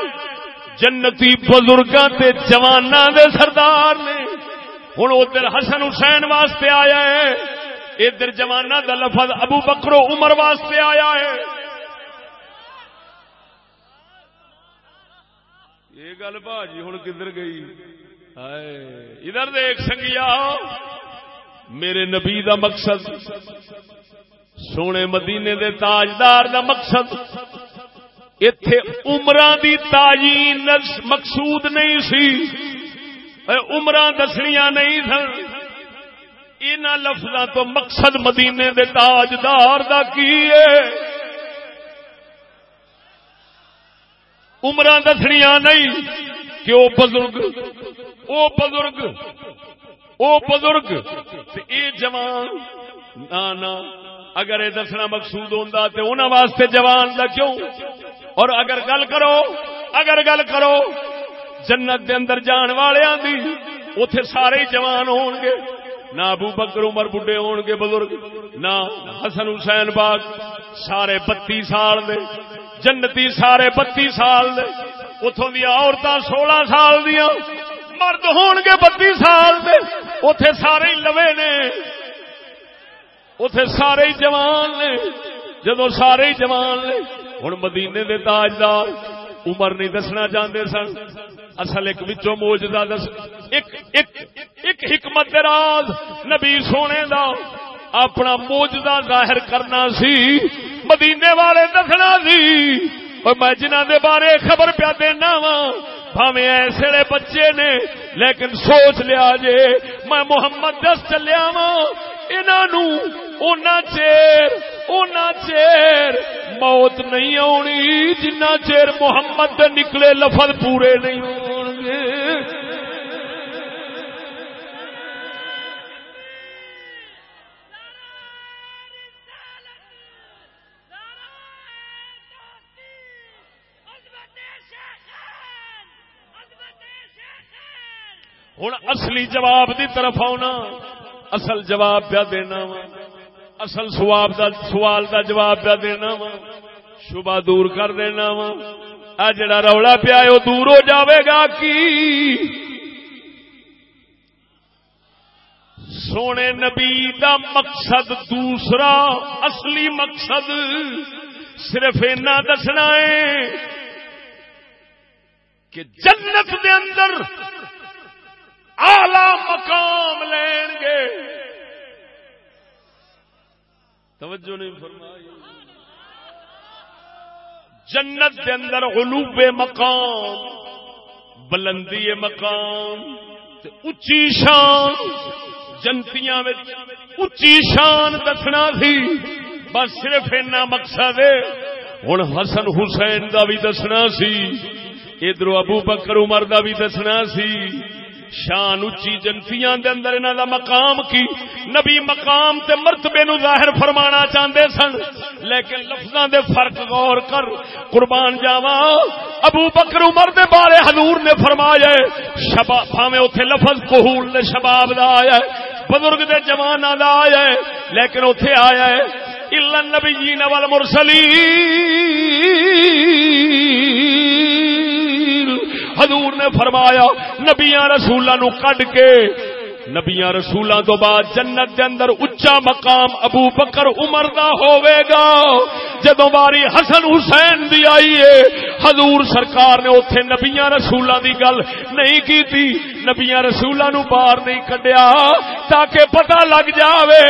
جنتی بزرگاں تے جواناں دے سردار نے۔ ہن ادھر حسن حسین واسطے آیا ہے۔ ادھر جواناں دا لفظ ابو بکرو عمر واسطے آیا ہے۔ یہ گل باجی ہوں کدھر گئی ادھر دیکھ سنگیا میرے نبی دا مقصد سونے مدینے دے تاجدار دا مقصد اتے عمرہ دی تاجین مقصود نہیں سی عمرہ دسنیاں نہیں سن ان لفظوں تو مقصد مدینے دے تاجدار دا کی ہے عمرہ دسنیاں نہیں، کہ وہ بزرگ وہ بزرگ وہ بزرگ اے جوان اگر یہ دسنا مقصود ہوتا تو انہوں واسطے جوان دا کیوں؟ اور اگر گل کرو، اگر گل کرو، جنت دے اندر جان والوں دی اتے سارے جوان ہون گے۔ نہ ابو بکر، عمر، بڈھے ہون گے بزرگ۔ نہ حسن حسین باغ، سارے بتی سال دے۔ جنتی سارے بتی سال دے۔ اتوں دیا عورتیں سولہ سال دیا مرد ہون گے بتی سال دے۔ اتے سارے لوے نے۔ اتے سارے جوان نے۔ جدو سارے جوان نے۔ ہوں مدینے دے تاجدار عمر نہیں دسنا چاہتے سن۔ اصل ایک بچوں موجدہ دس۔ ایک ایک ایک حکمت راز نبی سونے دا۔ اپنا موجدہ ظاہر کرنا سی، مدینے والے دسنا سی۔ اور میں جنہ دے بارے خبر پیا دینا وا بھاوے ایسے بچے نے، لیکن سوچ لیا جے، میں محمد دس چلیا وا انہوں چیر، اونا چیر موت نہیں آنی جنا چیر محمد نکلے لفظ پورے نہیں ہون گے ہوں اصلی جواب دی طرف آنا اصل جواب پیا دینا وا اصل سواب دا سوال دا جواب پیا دینا وا شبہ دور کر دینا وا آ جڑا رولا پیا وہ دور ہو جاوے گا کی سونے نبی دا مقصد دوسرا اصلی مقصد صرف اینا دسنا ہے کہ جنت دے اندر آلہ مقام لین گے۔ توجہ نہیں فرمائی۔ جنت کے اندر غلوب مقام، بلندی مقام اچی شان، جنتیاں اچی شان دسنا سی۔ بس صرف اینا مقصد ہے۔ ہوں حسن حسین دا بھی دسنا سی، ادھر ابو بکر عمر دا بھی دسنا سی۔ شان اچی جنفیاں دے اندر انہاں دا مقام کی؟ نبی مقام تے مرتبے نو ظاہر فرمانا چاہندے سن، لیکن لفظاں دے فرق غور کر، قربان جاواں، ابو بکر عمر دے بارے حضور نے فرمایا شباب، بھاویں اوتھے لفظ قہول دے شباب دا آیا ہے، بزرگ دے جواناں دا آیا ہے، لیکن اوتھے آیا ہے، الا النبیین والمرسلین حضور نے فرمایا نبیاں رسولوں نو کڈ کے نبیاں رسولوں تو بعد جنت دے اندر اچا مقام ابو بکر عمر دا ہوے گا۔ جدو باری حسن حسین دی آئی ہے، حضور سرکار نے اوتھے نبیاں رسولوں دی گل نہیں کی تھی نبیاں رسولوں نو باہر نہیں کڈیا تاکہ پتہ لگ جاوے،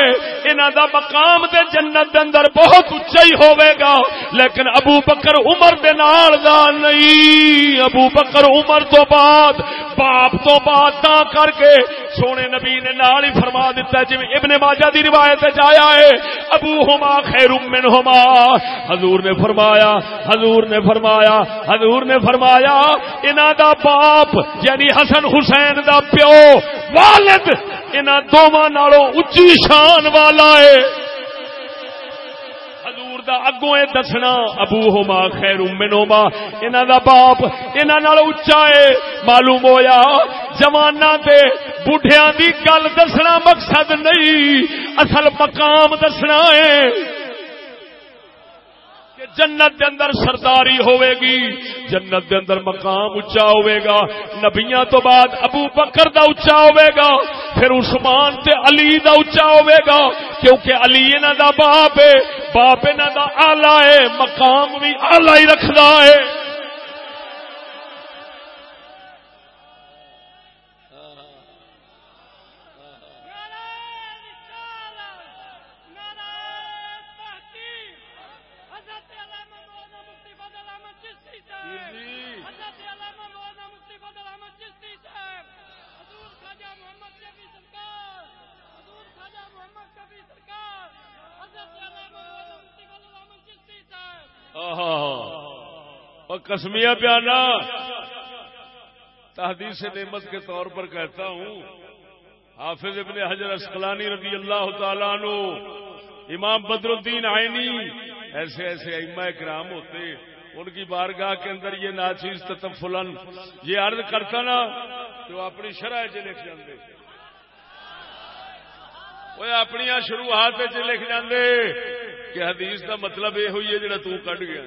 انہاں دا مقام تے جنت دے اندر بہت اچا ہی ہوے گا۔ لیکن ابو بکر عمر دے نال دا نہیں۔ ابو بکر عمر تو بعد، باپ تو بعد تا کر کے سونے نبی نے نال ہی فرما دیتا ہے جی ابن ماجہ دی روایت آیا ہے، ابو ہوما خیر من ہما حضور نے فرمایا، حضور نے فرمایا، حضور نے فرمایا انہ دا باپ یعنی حسن حسین دا پیو والد انہ دوواں نالوں اچھی شان والا ہے۔ دا اگوں اے دسنا، ابو ہوما خیر منوما انہاں دا باپ انہاں نال اونچا ہے معلوم ہویا، جواناں تے بڑھیا دی گل دسنا مقصد نہیں، اصل مقام دسنا کہ جنت دے اندر سرداری ہوئے گی جنت دے اندر مقام اچا ہوئے گا نبیاں تو بعد ابو بکر دا اچا ہوئے گا پھر عثمان تے علی دا اچا ہوئے گا کیونکہ علی انہ دا باپ ہے، باپ انہ دا آلہ ہے، مقام بھی آلہ ہی رکھدا ہے۔ کسمیا پیانا تحدیث نعمت کے طور پر کہتا ہوں حافظ ابن حجر اسقلانی رضی اللہ تعالیٰ نو امام بدر الدین آئینی ایسے ایسے اما کرام ہوتے ان کی بارگاہ کے اندر یہ ناچیز تتفلن یہ عرض کرتا نا تو اپنی شرح چ لکھ جاندے وہ اپنی شروعات لکھ جاندے کہ حدیث کا مطلب یہ ہوئی ہے جڑا تو کٹ گیا۔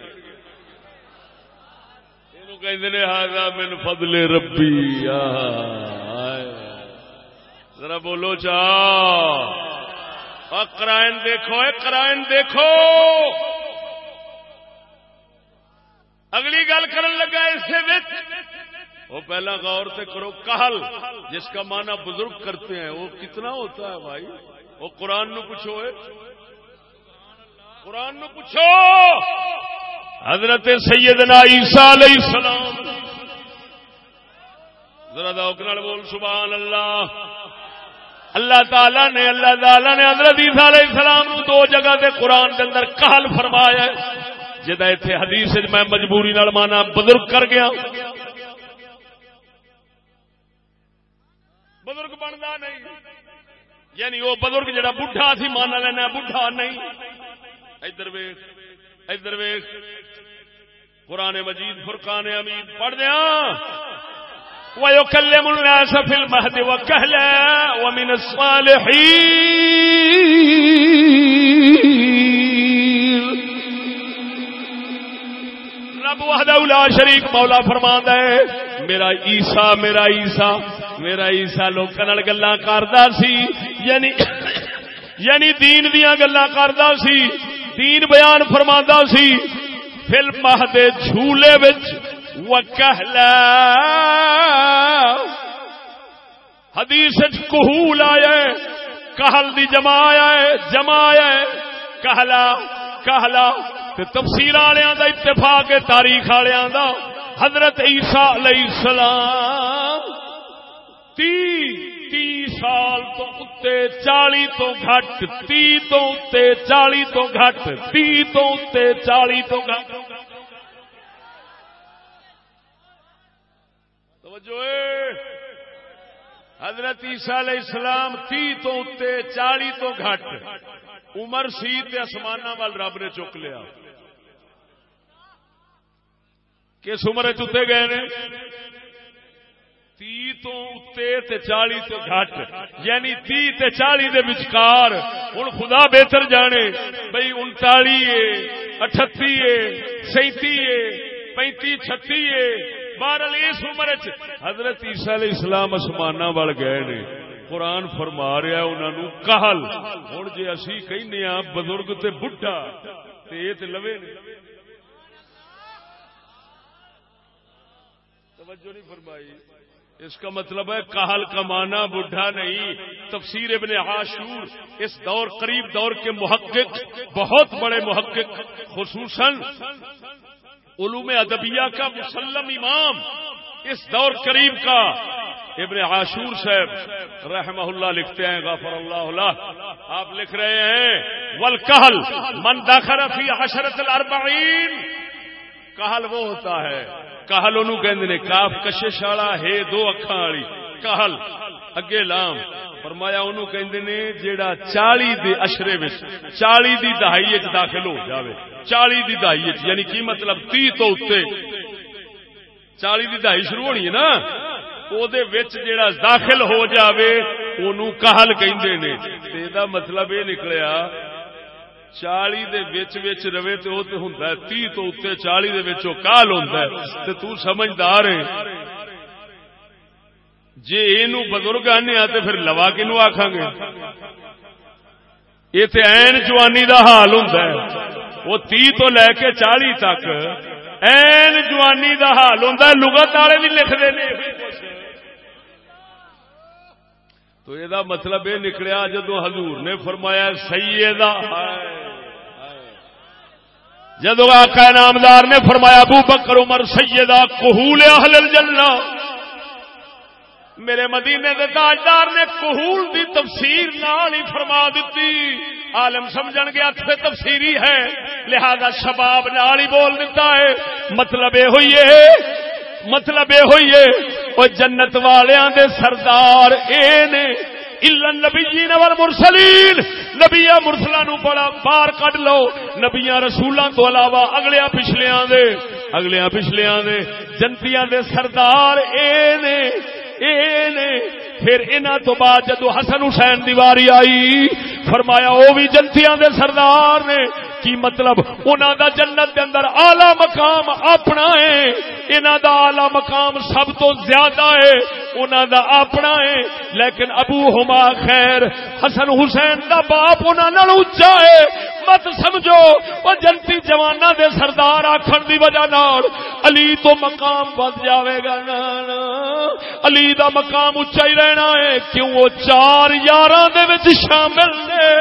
من فضل ربی۔ ذرا بولو چا۔ کرائن دیکھو کرائن دیکھو۔ اگلی گل کرن لگا اسے وہ پہلا غور سے کرو کہل جس کا معنی بزرگ کرتے ہیں، وہ کتنا ہوتا ہے بھائی؟ وہ قرآن نو پوچھو قرآن نو پوچھو۔ حضرت سیدنا عیسیٰ علیہ السلام۔ ذرا دوکڑ بول، سبحان اللہ۔ اللہ تعالی نے، اللہ تعالی نے حضرت عیسیٰ علیہ السلام نو دو جگہ دے قرآن کے اندر کہل فرمایا جدا اتنے حدیث میں مجبوری نال مانا بزرگ کر گیا۔ بزرگ بنتا نہیں۔ یعنی وہ بزرگ جڑا بڈھا سی مانا لینا بڈھا نہیں۔ ادھر ویخ ادھر ویخ قرآن مجید، فرقان امید پڑھ دیا۔ ويكلم الناس في المهد وكهلا ومن الصالحين۔ رب وحدہ لا شریک مولا فرمان ہے۔ میرا عیسا میرا عیسا میرا عیسا لوگ گلا کردا سی یعنی یعنی دین دیا گلا کردا سی۔ دین بیان فرما سی فل مہدے جھولے وکہلا۔ حدیث کہول آیا ہے، کہل دی جمع آیا ہے، جمع آیا ہے، کہلا کہلا۔ تفصیل والوں دا اتفاق تاریخ والوں دا۔ حضرت عیسیٰ علیہ السلام، تی تی سال تو اتے چالی تو گھٹ، تی تو اتے چالی تو گھٹ، تی تو اتے چالی تو گھٹ۔ توجہ حضرت عیسیٰ علیہ السلام تی تو اتے چالی تو گھٹ۔ عمر سی آسمان وال رب نے چک لیا۔ کس عمر چتے گئے نے؟ تی تو تے چالی تو گھٹ یعنی تی تے چالی دے بچکار ہوں خدا بہتر جانے بھائی انتالی اٹھتی سینتی پینتی چھتی بہرحال اس عمر حضرت عیسیٰ علیہ السلام اسمانہ وال گئے نے۔ قرآن فرما رہا انہوں نے کہل۔ ہوں جی اسی کہنے ہاں بزرگ تے بڈھا تے یہ تے لوے نے۔ توجہ نہیں فرمائی۔ اس کا مطلب ہے کہل کمانا بڈھا نہیں۔ تفسیر ابن عاشور اس دور، قریب دور کے محقق، بہت بڑے محقق، خصوصاً علوم ادبیہ کا مسلم امام اس دور قریب کا ابن عاشور صاحب، رحمہ اللہ لکھتے ہیں، غفر اللہ اللہ آپ لکھ رہے ہیں ول کہل من داخر فی حشرت الاربعین۔ کہل وہ ہوتا ہے کہل کہ کاف کشش والا ہے دو اکھان والی، کہل، اگے لام، فرمایا انہوں کہ جیڑا چالی دے اشرے میں چالی دی دہائی داخل ہو جاوے، چالی دی دہائی یعنی کی مطلب تی تو اتنے چالی دی دہائی شروع ہونی ہے نا او دے وچ جیڑا داخل ہو جاوے، انہوں کہل کہندے نے، تے دا مطلب یہ نکلیا چالی دے وچ وچ روے تے او تے ہوندا ہے 30 تو اوتے چالی دے وچ او کال ہوندا ہے۔ تے تو سمجھدار ہے۔ جے اینو بزرگ آنے آتے پھر لوا کنو آکھاں گے؟ یہ تے این جوانی دا حال ہوندا ہے۔ وہ 30 تو لے کے 40 تک، این جوانی دا حال ہوندا ہے۔ لغت والے بھی لکھ دے نے تو یہ مطلب یہ نکلیا جدو حضور نے فرمایا سیدہ جدو آقا نامدار نے فرمایا، ابو بکر عمر سیدہ کہول اہل الجنہ۔ میرے مدینے دے تاجدار نے کہول دی تفسیر نال ہی فرما دیتی۔ عالم سمجھن گے اتنے تفسیری ہے، لہذا شباب نال ہی بول دیتا ہے۔ مطلب یہ ہوئی ہے مطلب یہ ہوئی ہے وہ جنت والیاں دے سردار اے نے۔ نبی مرسلین نبیا مرسلوں نو بڑا باہر کڈ لو۔ نبیا رسولوں تو علاوہ اگلیا پچھلیا دے۔ اگلیا پچھلیا دے۔ جنتیاں دے سردار اے نے۔ اے نے۔ پھر انہوں تو بعد جدو حسن حسین دیواری آئی، فرمایا وہ بھی جنتیاں دے سردار نے۔ کی مطلب؟ انہوں دا جنت دے اندر آلہ مقام اپنا ہے۔ انہوں دا آلہ مقام سب تو زیادہ ہے۔ انہوں دا اپنا ہے۔ لیکن ابو ہما خیر، حسن حسین دا باپ انہوں اچا ہے۔ مت سمجھو، وہ جنتی جوانا دے سردار آخر دی وجہ نال علی تو مقام بد جاوے گا۔ نا نا علی دا مقام اچا ہی رہنا ہے۔ کیوں؟ وہ چار یار شامل نے۔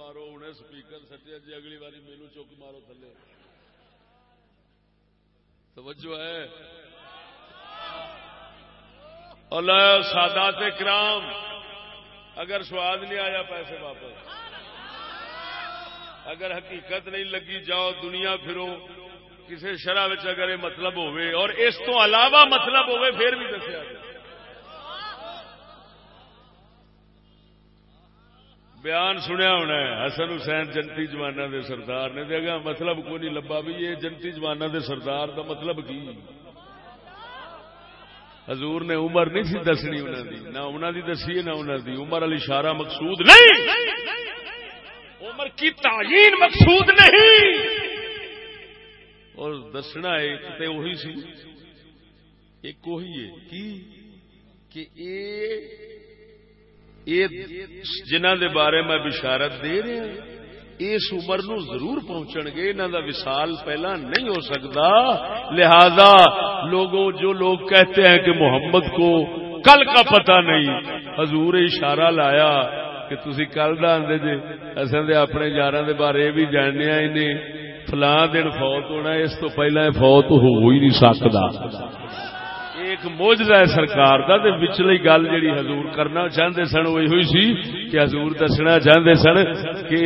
مارو انہیں سپیکر سٹیا جی اگلی باری میلو چک مارو تھلے توجہ ہے اللہ سادات کرام اگر سواد نہیں آیا پیسے واپس اگر حقیقت نہیں لگی جاؤ دنیا پھرو کسی شرح اگر یہ مطلب ہوئے اور اس تو علاوہ مطلب ہوئے پھر بھی دسیا جائے بیان سنیا ہونا ہے۔ حسن حسین جنتی جوانا دے سردار نے۔ دے گا مطلب کو نہیں، لبا بھی یہ جنتی جوانا دے سردار دا مطلب کی؟ حضور نے عمر نہیں سی دسنی انہوں دی، نہ انہوں دی دسی نہ انہوں دی۔ عمر علی اشارہ مقصود نہیں۔ عمر کی تعین مقصود نہیں۔ اور دسنا ایک تے وہی سی۔ ایک وہی ہے۔ کی؟ کہ اے جنہ دے بارے میں بشارت دے رہا اس عمر نو ضرور پہنچن گے انہوں دا وصال پہلا نہیں ہو سکتا۔ لہذا لوگوں جو لوگ کہتے ہیں کہ محمد کو کل کا پتہ نہیں، حضور اشارہ لایا کہ تسی کل دا آدھے جے اصل دے اپنے یار دے بارے بھی جاننے انہیں فلاں دن فوت ہونا، اس تو پہلا فوت ہو ہی نہیں سکتا۔ ایک موجزہ ہے سرکار دا تے وچلی گل جڑی حضور کرنا چاہندے سن، وہی ہوئی سی کہ حضور دسنا چاہندے سن کہ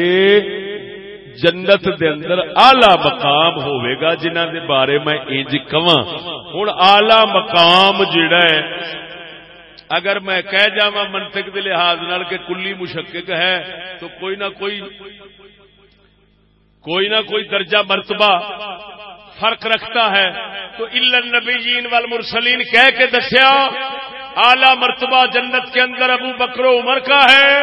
جنت دے اندر اعلی مقام ہوے گا جنہاں دے بارے میں انج کواں۔ ہن اعلی مقام جڑا ہے، اگر میں کہہ جاواں منطق دے لحاظ نال کہ کلی مشکک ہے، تو کوئی نہ کوئی کوئی نہ کوئی درجہ مرتبہ فرق رکھتا ہے۔ تو نبی جین وال مرسلین کہہ کے دسیا، اعلی مرتبہ جنت کے اندر ابو بکرو عمر کا ہے۔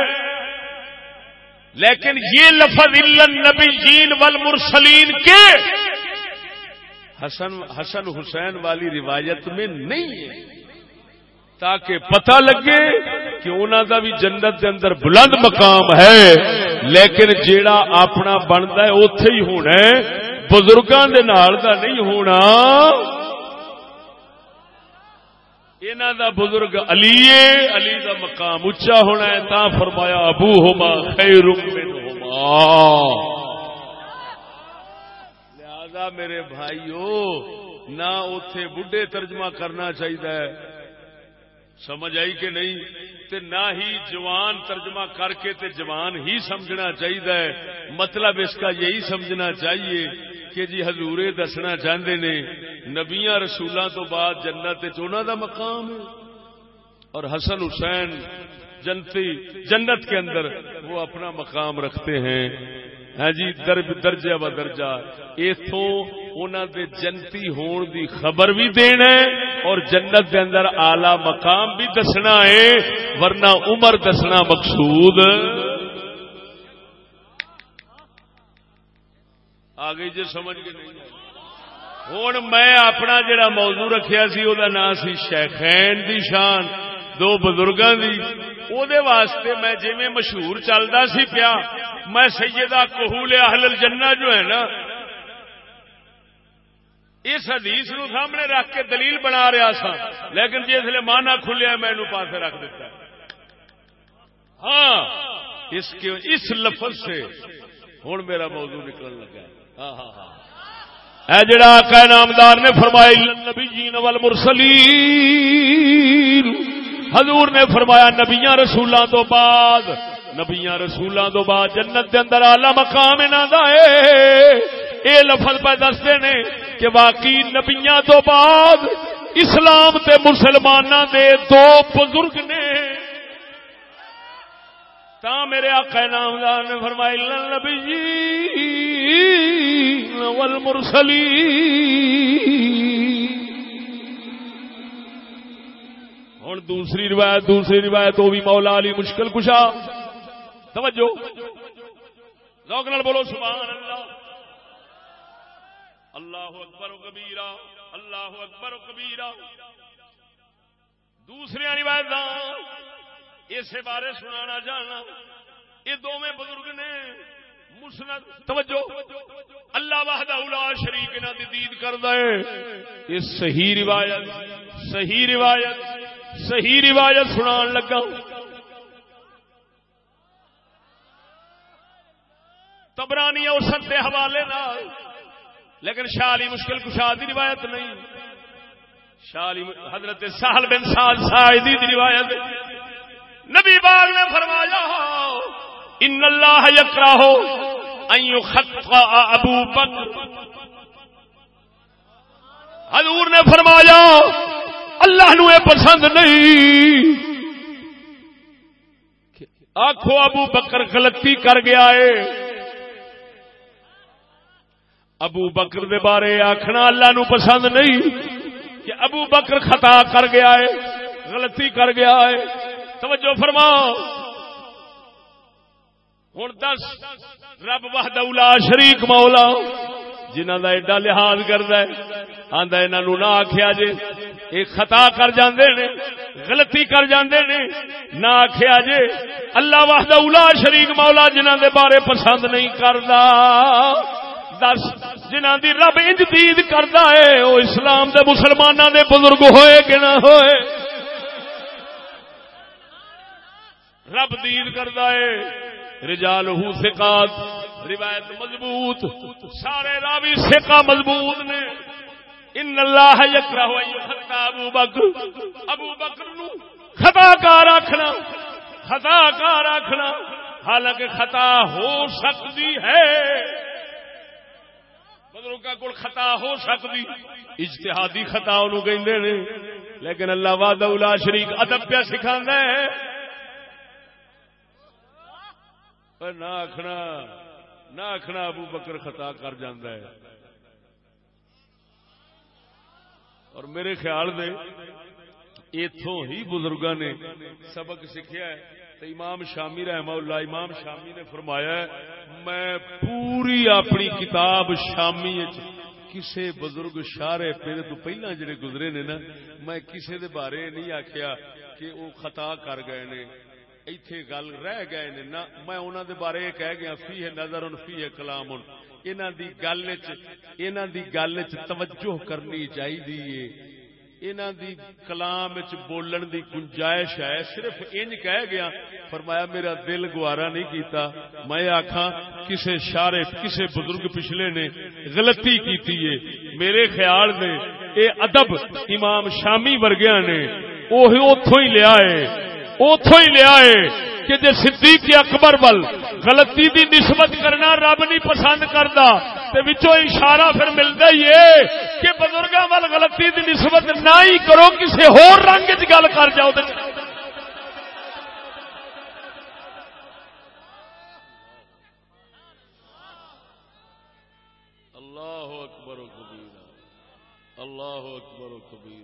لیکن یہ لفظ نبی جین وال مرسلین کے حسن حسن حسین والی روایت میں نہیں ہے۔ تاکہ پتہ لگے کہ انہوں کا بھی جنت کے اندر بلند مقام ہے، لیکن جیڑا اپنا بنتا ہے اتے ہی ہونا ہے۔ بزرگوں کے نال کا نہیں ہونا۔ انہوں دا بزرگ علی علی دا مقام اچا ہونا ہے، تا فرمایا، ابو ہوما، خیر لہذا میرے بھائیو، نہ اتے بڈھے ترجمہ کرنا چاہیے سمجھ آئی کہ نہیں؟ تے نہ ہی جوان ترجمہ کر کے تے جوان ہی سمجھنا چاہیے مطلب اس کا یہی سمجھنا چاہیے۔ کہ جی ہزورے دسنا چاہتے نے نبیا رسولوں تو بعد جنت چونا دا مقام ہے۔ اور حسن حسین جنتی، جنت کے اندر وہ اپنا مقام رکھتے ہیں۔ ہاں جی درجہ ب درجہ۔ اتوں انہوں دے جنتی ہون دی خبر بھی دینا اور جنت دے اندر آلہ مقام بھی دسنا ہے، ورنہ عمر دسنا مقصود۔ آ گئی جی سمجھ کے نہیں ہوں میں اپنا جڑا موضوع رکھیا سی وہ نام سی شیخین دی شان، دو بزرگوں دی۔ او دے واسطے میں جی مشہور چلتا سی پیا، میں سیدہ کہول اہل الجنہ جو ہے نا، اس حدیث نو سامنے رکھ کے دلیل بنا رہا سا۔ لیکن جس لیے مانا کھلیا میں پاسے رکھ دیتا ہاں اس کے، اس لفظ سے ہوں میرا موضوع نکلنے لگا ہے۔ اے جڑا آقا نامدار نے فرمایا نبی جین حضور نے فرمایا، نبیاں رسولاں تو بعد، نبیاں رسولاں تو بعد جنت دے اندر اعلی مقام انہاں دا اے. اے لفظ پہ دستے نے کہ واقعی نبیاں تو بعد اسلام تے مسلماناں دے دو بزرگ نے تا میرے آقا نامدار نے فرمایا نبی والمرسلی ہوں دوسری روایت دوسری روایت وہ بھی مولا علی مشکل کشا۔ توجہ۔ لوگ بولو سبحان اللہ اللہ اکبر و کبیرہ، اللہ اکبر و کبیرہ۔ دوسری روایت اسے بارے سنانا جاننا یہ دونوں بزرگ نے مسند، توجہ، اللہ واہد اولا شریف انہوں کی دید کرتا ہے۔ یہ صحیح روایت صحیح روایت صحیح روایت سنا لگا۔ تبرانی اوسط کے حوالے نال، لیکن شالی مشکل کشاد روایت نہیں۔ شالی حضرت سال بن سال سائدی روایت۔ نبی باغ نے فرمایا، ان اللہ یکرا ہو ابو بکر. حضور نے فرمایا، اللہ نو پسند نہیں آخو ابو بکر غلطی کر گیا ہے. ابو بکر دے بارے آخنا اللہ نو پسند نہیں کہ ابو بکر خطا کر گیا ہے، غلطی کر گیا ہے۔ توجہ فرما ہوں دس، رب اولا شریک مولا جنہ کا ایڈا لحاظ کرد آدھا یہ نہ آخیا جے یہ خطا کر جاندے نے، غلطی کر جاندے نے، نہ آخیا جے، اللہ واہد اولا شریک مولا جنہ دے بارے پسند نہیں کرتا دس جنہ دی رب انج دید کرتا ہے وہ اسلام دے مسلمانوں دے بزرگ ہوئے کہ نہ ہوئے؟ رب دید کرتا ہے۔ رجال ہوں سکات روایت مضبوط۔ سارے راوی سکا مضبوط نے۔ ان اللہ یکرہ خطا ابو بکر۔ ابو بکر نو خطا کار آخنا خطا کار آخنا حالانکہ خطا ہو سکتی ہے۔ بزرگوں کو خطا ہو سکتی۔ اجتہادی خطا انہوں کہ لیکن اللہ وعدہ واد شریک، ادب پیا سکھا ہے۔ نہ آخنا نہ آخنا ابو بکر خطا کر جاندہ ہے اور میرے خیال دے اتوں ہی بزرگوں نے سبق سیکھا ہے تو امام شامی رحمہ اللہ امام شامی نے فرمایا میں پوری اپنی کتاب شامی کسے بزرگ شارے میرے تو پہلا جڑے گزرے نے نا میں کسے دے بارے نہیں آخیا کہ وہ خطا کر گئے نے ایتھے گل رہ گئے نے نہ میں انہوں دے بارے کہہ گیا فی ہے نظر ان فی ہے کلام ان۔ دی گل انہوں دی گل توجہ کرنی چاہیے انہوں دی کلام بولن دی گنجائش ہے۔ صرف انج کہہ گیا، فرمایا میرا دل گوارا نہیں کیتا۔ میں آخا کسے شارے کسے بزرگ پچھلے نے غلطی کیتی ہے۔ میرے خیال نے اے ادب امام شامی ورگیا نے وہ اتوں ہی لیا ہے۔ اتو ہی لیا ہے کہ جی صدیق اکبر بل غلطی دی نسبت کرنا رب نہیں پسند کرتا اشارہ پھر ملتا ہی ہے کہ بزرگوں وال غلطی دی نسبت نہ ہی کرو کسی ہور رنگ چ گل کر جاؤ اللہ اکبر و کبیرہ، اللہ اکبر و کبیرہ۔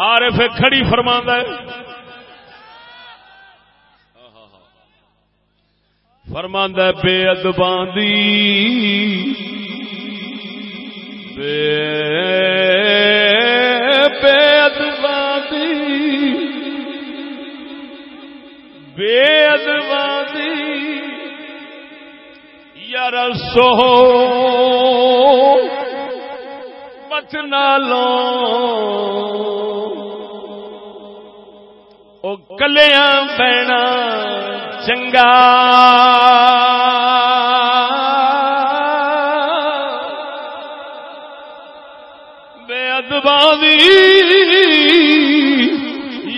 آر پھر کھڑی فرما ہے۔ فرماندہ بے ادباندی، بے بے ادباندی بے ادباندی۔ یار سو مت نالوں کلیاں پینا چنگا۔ بے ادبی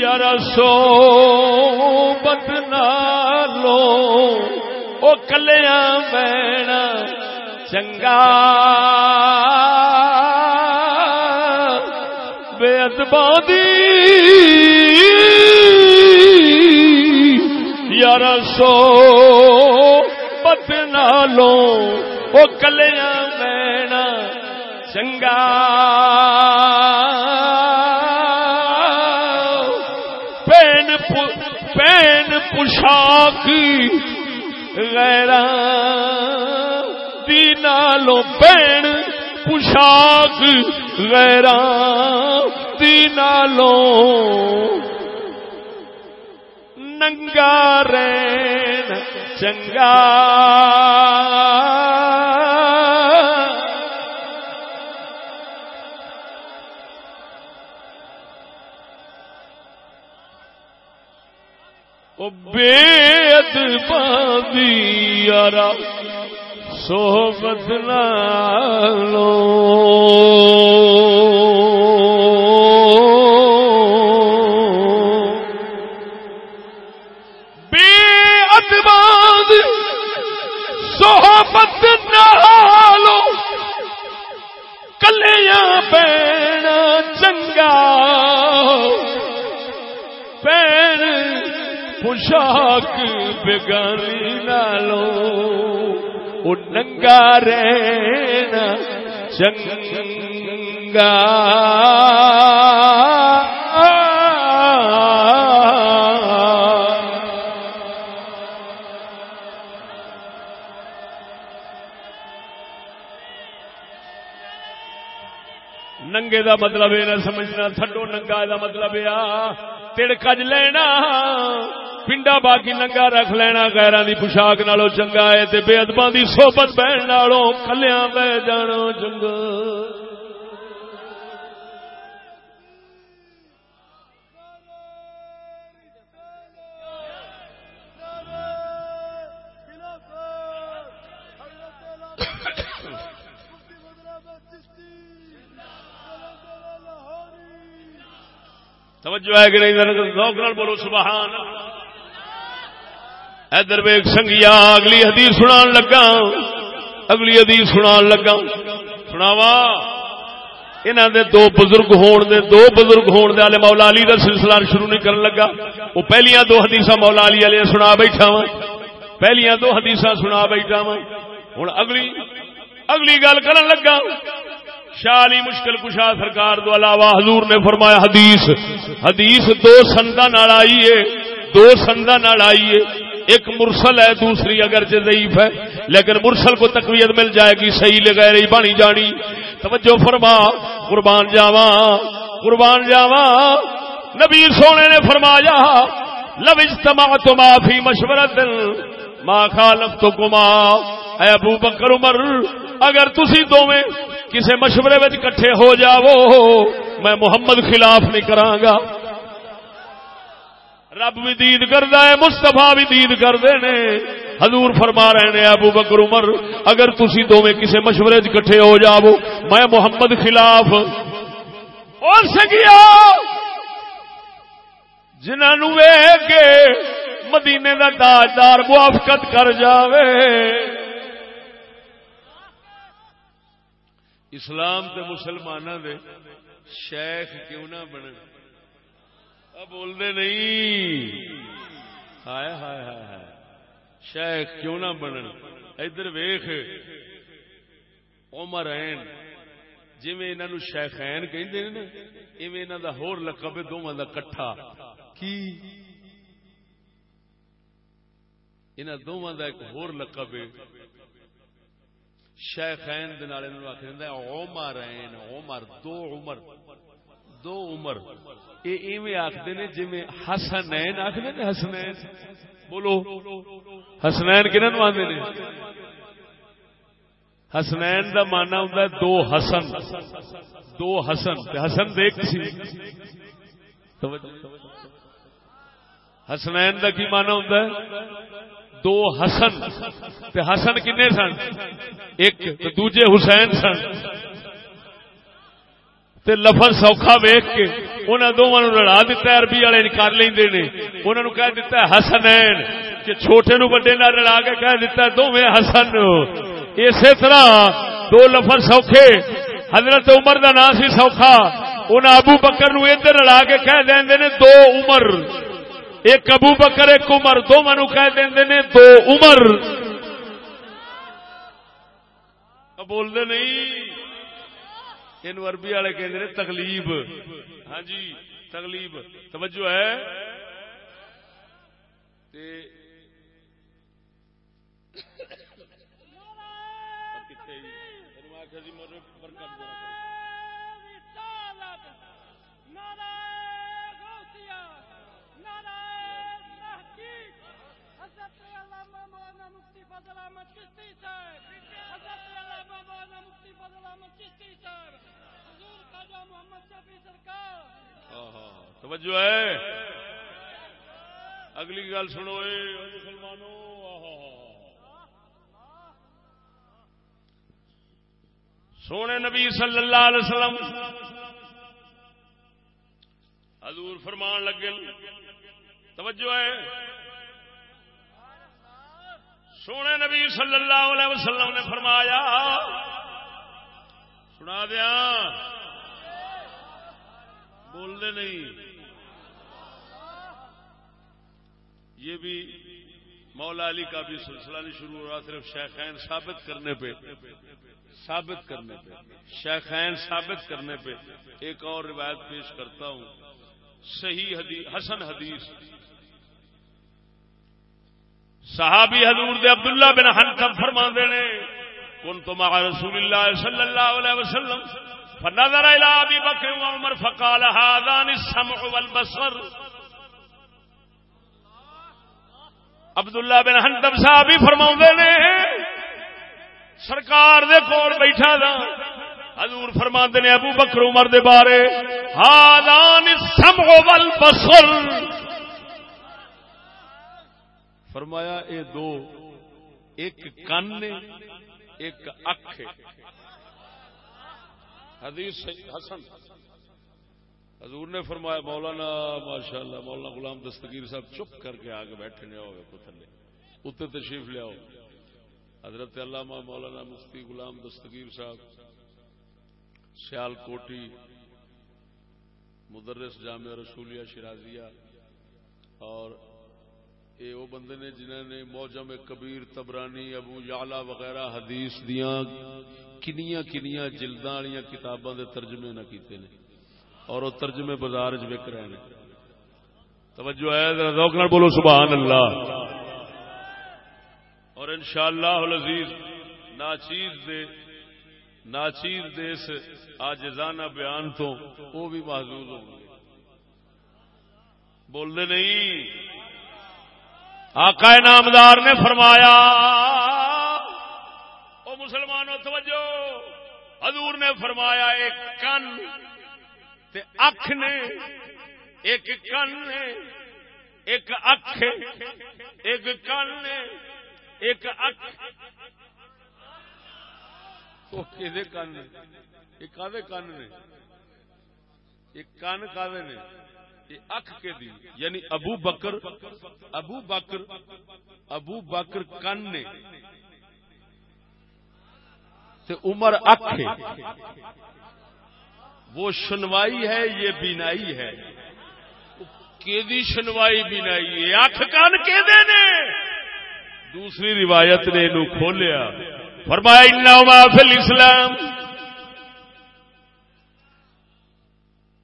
یار سو بدنا لو وہ کلیاں پینا چنگا۔ بے ادبی یار سو پت نالو وہ کلیاں مینا چنگا۔ پین پین پوشاک غیر دی نالو پین پوشاک غیر نالو ننگا رین چنگا۔ بےد پی یار سوبت لو. محبت نالو کلیاں پین چنگا. پین پوشاک بگانی نالو وہ ننگا رہنا چنگا ننگے دا مطلب یہ نہ سمجھنا، تھڈو ننگا دا مطلب یہ تڑکج لینا۔ پنڈا باقی ننگا رکھ لینا، غیران دی پوشاک نالو چنگا ہے تے بے ادباں دی صحبت بہن نالو کلیاں بہ جانا چنگا۔ توجہ ہے کہ نہیں؟ ذوق نال بولو، سبحان ادھر ویگ سنگیا، اگلی حدیث سنا لگا۔ اگلی حدیث سنا لگا۔ سناوا۔ انہوں دے دو بزرگ ہون دے، دو بزرگ ہون دے مولا علی کا سلسلہ شروع نہیں کرن لگا۔ وہ پہلیاں دو حدیث مولا علی والے سنا بیٹھا وا پہلیاں دو حدیث سنا بیٹھا وا ہوں اگلی اگلی گل کرن لگا۔ شاہ علی مشکل کشا سرکار دو علاوہ حضور نے فرمایا، حدیث حدیث دو سندا نال آئی دو سندا نال آئی ایک مرسل ہے، دوسری اگر ضعیف ہے، لیکن مرسل کو تقویت مل جائے گی، صحیح لگا رہی، بانی جانی۔ توجہ فرما، قربان جاوا قربان جاوا نبی سونے نے فرمایا، لو اجتماع تو معافی مشورت ما خالف تو اے ابو بکر عمر۔ اگر تسی دوویں کسے مشورے وچ کٹھے ہو جاؤ، میں محمد خلاف نہیں کراں گا رب بھی دید کرتا ہے مستفا بھی دید کرتے نے۔ حضور فرما رہے ہیں ابو بکر عمر، اگر تسی دونوں کسی مشورے کٹھے ہو جاؤ، میں محمد خلاف۔ اور سکیا جنہوں کے مدینے کا تاجدار موافقت کر جاوے۔ اسلام تے مسلمانوں دے شیخ کیوں نہ بنے بول دے نہیں۔ ہائے ہائے ہائے ہائے۔ شیخ کیوں نہ بنن؟ ادھر ویخ عمر این جی انہوں شیخین کہندے نا، ایویں انہاں دا ہور لقب ہے دوواں دا کٹھا۔ کی؟ انہاں دوواں دا ایک ہور لقب ہے۔ شیخین دے نال انہوں آکھدا ہے، عمر این عمر، دو عمر دو عمر۔ یہ آخر نے جی حسنین آخر نے حسنین بولو۔ حسنین کنہوں آدھے نے؟ حسنین دا مانا ہوں دو حسن۔ دو حسن۔ حسن دیکھ سی۔ حسنین دا کی مانا ہوں دو حسن۔ حسن کنے سن؟ ایک دوجے حسین سن۔ تے لفظ سوکھا ویخ کے انہوں دونوں لڑا دیتا ہے، عربی والے کر لیں انہوں نے کہہ دیتا ہے حسنین۔ کہ چھوٹے نو بڑے نہ لڑا کے کہہ دیتا ہے دونوں حسن۔ اسی طرح دو لفظ سوکھے۔ حضرت عمر دا نام سی سوکھا۔ انہیں ابو بکر نو ادھر لڑا کے کہہ دیں نے، دو عمر۔ ایک ابو بکر، ایک عمر دونوں کہہ دیں نے، دو عمر۔ بول دے نہیں۔ یہ عربی والے کہ تکلیب ہاں جی تکلیب توجہ ہے۔ توجہ ہے؟ اگلی گل سنو مسلمانوں سونے نبی صلی اللہ علیہ وسلم حضور فرمان لگے۔ توجہ ہے؟ سونے نبی صلی اللہ علیہ وسلم نے فرمایا، سنا دیا بولنے نہیں۔ یہ بھی مولا علی کا بھی سلسلہ نہیں شروع ہو رہا، صرف شیخین ثابت کرنے پہ۔ ثابت کرنے پہ۔ شیخین ثابت کرنے پہ۔ ایک اور روایت پیش کرتا ہوں۔ صحیح حدیث، حسن حدیث۔ صحابی حضور دے عبداللہ بن حنکم فرما دینے کن تو مع رسول اللہ صلی اللہ علیہ وسلم فنظر الى ابی بکر و عمر فقال هذان السمع والبصر. عبداللہ بن ہنتم صاحب ہی فرما نے، سرکار دے کول بیٹھا تھا حضور فرما نے ابو بکر عمر دے بارے ہادان سم بسل فرمایا اے دو، ایک کن ایک اکھ حدیث حسن۔ حضور نے فرمایا، مولانا ماشاء اللہ مولانا غلام دستگیر صاحب چپ کر کے آگے بیٹھے نے ہوئے کو تھلے۔ اتنے تشریف لیا حضرت علامہ مولانا مفتی غلام دستگیر صاحب سیال کوٹی مدرس جامع رسولیہ شرازیہ اور یہ وہ بندے نے جنہوں نے موجم کبیر، تبرانی، ابو یالا وغیرہ حدیث دیا کنیا کنیا جلدا والی کتاباں دے ترجمے نہ کیتے نے اور وہ ترجمے بازار چ وک رہے ہیں توجہ ہے ذوق نال بولو سبحان اللہ اور انشاءاللہ العزیز ناچیز دے ناچیز دے اس آجزانہ بیان تو وہ بھی محظوظ ہوں گے۔ بول دے نہیں آقا نامدار نے فرمایا، او مسلمانوں، توجہ، حضور نے فرمایا، ایک کن، تے اکھ نے، ایک کن نے، ایک اکھ، ایک کن نے، ایک اکھ۔ تو کدے کن نے؟ ایک کدے کن نے؟ ایک کن کدے نے؟ اکھ کے دی یعنی ابو بکر ابو بکر ابو بکر کن نے۔ تے عمر اکھ ہے۔ وہ سنوائی ہے، یہ بینائی ہے۔ کہ سنوائی بینائی؟ ہے اکھ کن کے دے نے۔ دوسری روایت نے انہوں کھولیا۔ فرمایا انہا فی الاسلام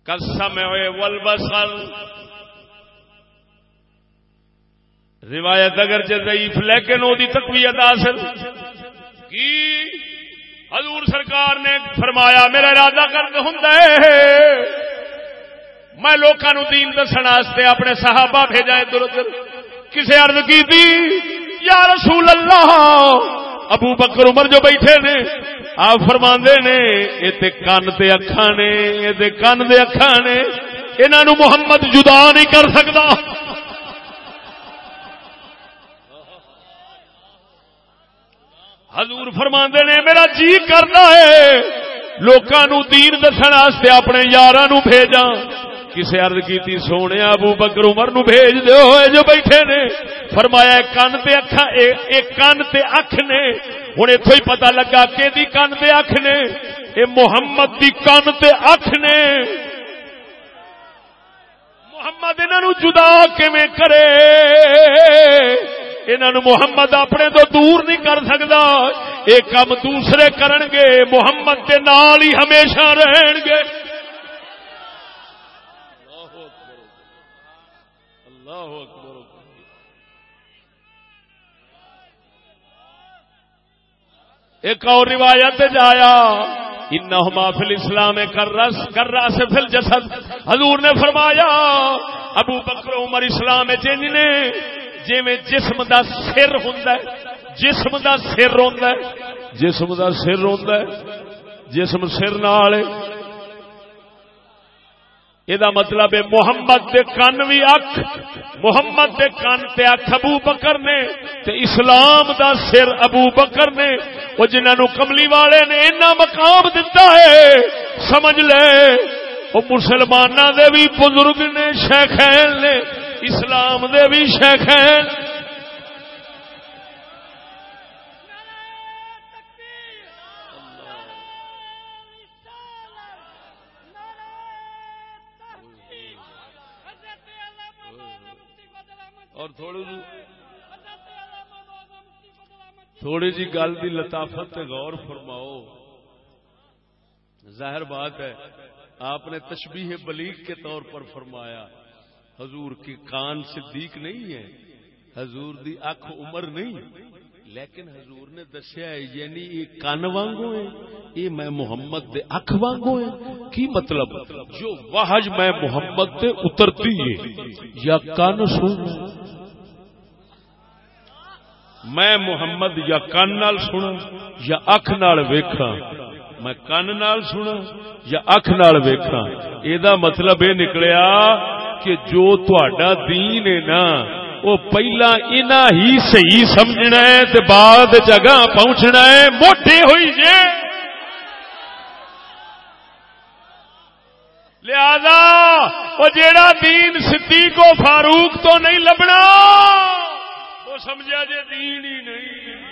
کسم والبصر روایت اگر ضعیف، لیکن وہ تقویت حاصل. کی؟ حضور سرکار نے فرمایا، میرا ارادہ کر ہوں میں لوگوں دین دسن اپنے صحابہ بھیجا ادھر ادھر کسے عرض کی تھی؟ یا رسول اللہ! ابو بکر عمر جو بیٹھے نے، آپ فرما نے، یہ کن تے اکھا نے، یہ کن دے اکھا نے انہوں محمد جدا نہیں کر سکتا۔ حضور فرما نے، میرا جی کرنا ہے۔ لوگوں دین دسن واسطے اپنے یار بھیجا کسی ارد کی سونے ابو بکر عمر نو بھیج دیو دو جو بیٹھے نے۔ فرمایا کن تے اکھا ایک کن تے اکھ نے۔ ہوں اتو ہی پتا لگا کہ دی کن تے اکھ نے۔ اے محمد دی کن تے اکھ نے۔ محمد انہوں جدا کیویں کرے؟ انہوں محمد اپنے تو دور نہیں کر سکتا یہ کام دوسرے کرن گے، محمد کے نال ہی ہمیشہ رہن گے۔ اللہ اکبر ایک اور روایت جایا انہما فی الاسلام کر رس کر رس فل جسد حضور نے فرمایا، ابو بکر عمر اسلام جن نے جی میں جسم دا سر ہوں جسم دا سر ہوں جسم دا سر ہوں جسم سر نال یہ مطلب ہے محمد دے کن بھی اکھ، محمد دے کن تے اکھ ابو بکر نے۔ تے اسلام دا سر ابو بکر نے۔ وہ جنہوں کملی والے نے اینا مقام دیتا ہے، سمجھ لے۔ وہ مسلمانہ دے بھی بزرگ نے شیخین نے۔ اسلام دے بھی شیخین اور تھوڑی جی تھوڑی جی گل کی لطافت غور فرماؤ۔ ظاہر بات ہے، آپ نے تشبیح بلیغ کے طور پر فرمایا۔ حضور کی کان صدیق نہیں ہے، حضور دی اکھ عمر نہیں۔ لیکن حضور نے دسیا ہے یعنی یہ کن وانگو ہے یہ میں محمد دے اکھ وانگو ہے کی مطلب؟ جو واہج میں محمد دے اترتی ہے، یا کن سن۔ میں محمد یا کن نال سنا یا اکھ نال ویکھاں۔ میں کن نال سنا یا اکھ نال ویکھاں۔ اے دا مطلب یہ نکلیا کہ جو تہاڈا دین ہے نا، وہ پہلا انا ہی صحیح سمجھنا ہے تے بعد جگہ پہنچنا ہے، موٹے ہوئی جے۔ لہذا، وہ جیڑا دین صدیق و فاروق تو نہیں لبنا، وہ سمجھا جے دین ہی نہیں۔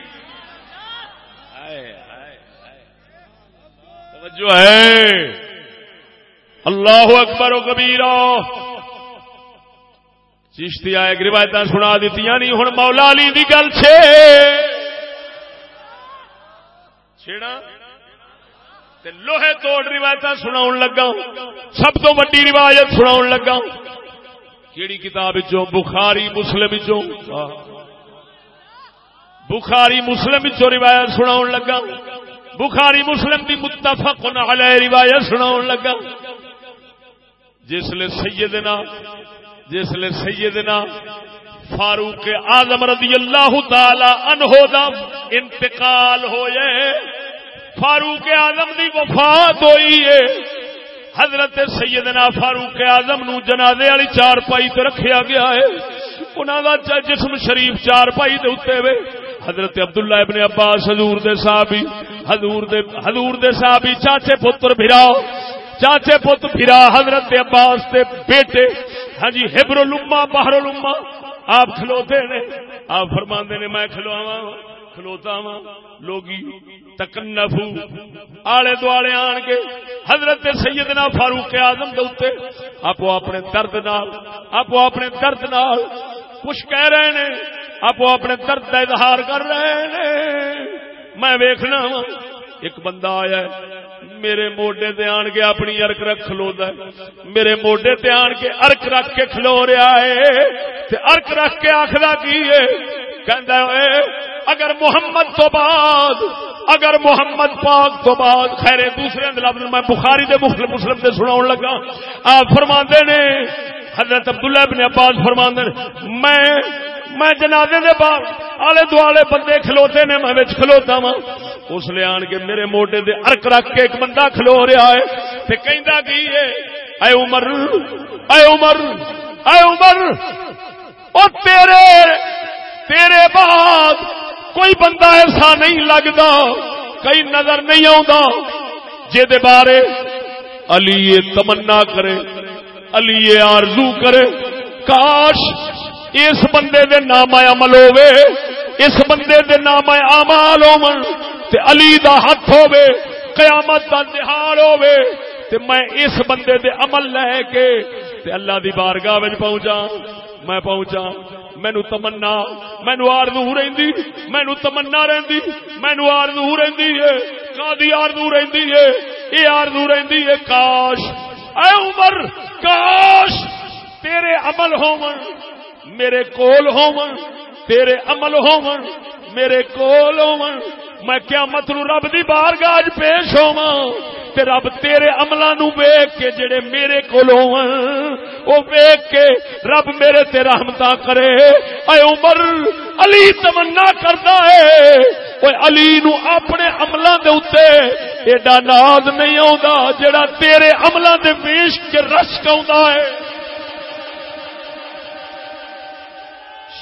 جو ہے۔ اللہ اکبر و کبیرہ۔ چشتی آئے روایت سنا دیتی نہیں ہوں مولا علی دی گل چھے۔ چھیڑا؟ لوہے توڑ روایت سنا لگا سب تو ویڈی روایت سنا لگا کیڑی کتاب چو بخاری، مسلم چو بخاری، مسلم چو روایت سنا لگا بخاری، مسلم کی متفق علیہ روایت سنا لگا جس لیے سیدنا جس لیے سیدنا فاروق آزم رضی اللہ تعالی عنہ دا انتقال ہوئے۔ فاروق آزم دی وفات ہوئی ہے۔ حضرت سیدنا فاروق آزم نو جنازے والی چار پائی تو رکھیا گیا ہے۔ انہوں کا جسم شریف چار پائی دے اتنے وے۔ حضرت عبداللہ ابن عباس حضور دے صحابی، حضور دے حضور دے صحابی، چاچے پتر بھراؤ چاچے پت پھرا حضرت عباس دے بیٹے۔ ہاں جی ہبر لما باہر لما آپ کھلوتے نے آپ فرما نے میں کھلوا کھلوتا وا لوگی، تکنفو، آلے دوالے آن کے، حضرت سیدنا فاروق آزم دے آپ اپنے درد نال آپ اپنے درد نال کچھ کہہ رہے نے آپ اپنے درد کا اظہار کر رہے نے میں ویکھنا وا ایک بندہ آیا ہے میرے موڈے تے آن کے اپنی ارک رکھ کھلو دا میرے موڈے تے آن کے ارک رکھ کے کھلو رہا ہے۔ تے ارک رکھ کے آخر کی ہے؟ کہندا ہے اگر محمد تو بعد، اگر محمد پاک تو بعد، خیر، دوسرے لفظ میں بخاری دے مسلم مسلم دے سناون لگا۔ آپ فرماندے نے، حضرت عبداللہ ابن عباس فرماندے میں میں جنازے دے بعد آلے دوالے بندے کھلوتے نے، میں وچ کھلوتا وا اس لیے آن کے میرے موٹے دے ارک رکھ کے ایک بندہ کھلو رہا ہے تے کہندا کی ہے، اے عمر اے عمر اے عمر، او تیرے تیرے بعد کوئی بندہ ایسا نہیں لگتا کئی نظر نہیں آتا جے دے بارے علی یہ تمنا کرے، علی یہ آرزو کرے۔ کاش اس بندے دے نام عمل ہوے اس بندے دے نام امال ہون تے علی دا ہاتھ ہوے قیامت دا دہاڑ ہوے تے میں اس بندے دے عمل لے کے تے اللہ دی بارگاہ وچ پہنچا میں پہنچا مینو تمنا مینو آرزو رہندی مینو تمنا رہندی مینو آرزو رہندی ہے کادی آرزو رہندی ہے، اے آرزو رہندی ہے، کاش، اے عمر، کاش تیرے عمل ہون میرے کول ہون تیرے عمل ہون میرے کول ہون میں کیا مطلب رب دی بار گاج پیش ہوا رب تیرے عملہ نو ویک کے جڑے میرے کو ویک کے رب میرے تے رحمتا کرے۔ اے عمر، علی تمنا کرتا ہے۔ اے علی نو اپنے عملہ دے اتے ایڈا ناز نہیں آتا جڑا تیرے عملہ دے ویش کے رش کا ہے۔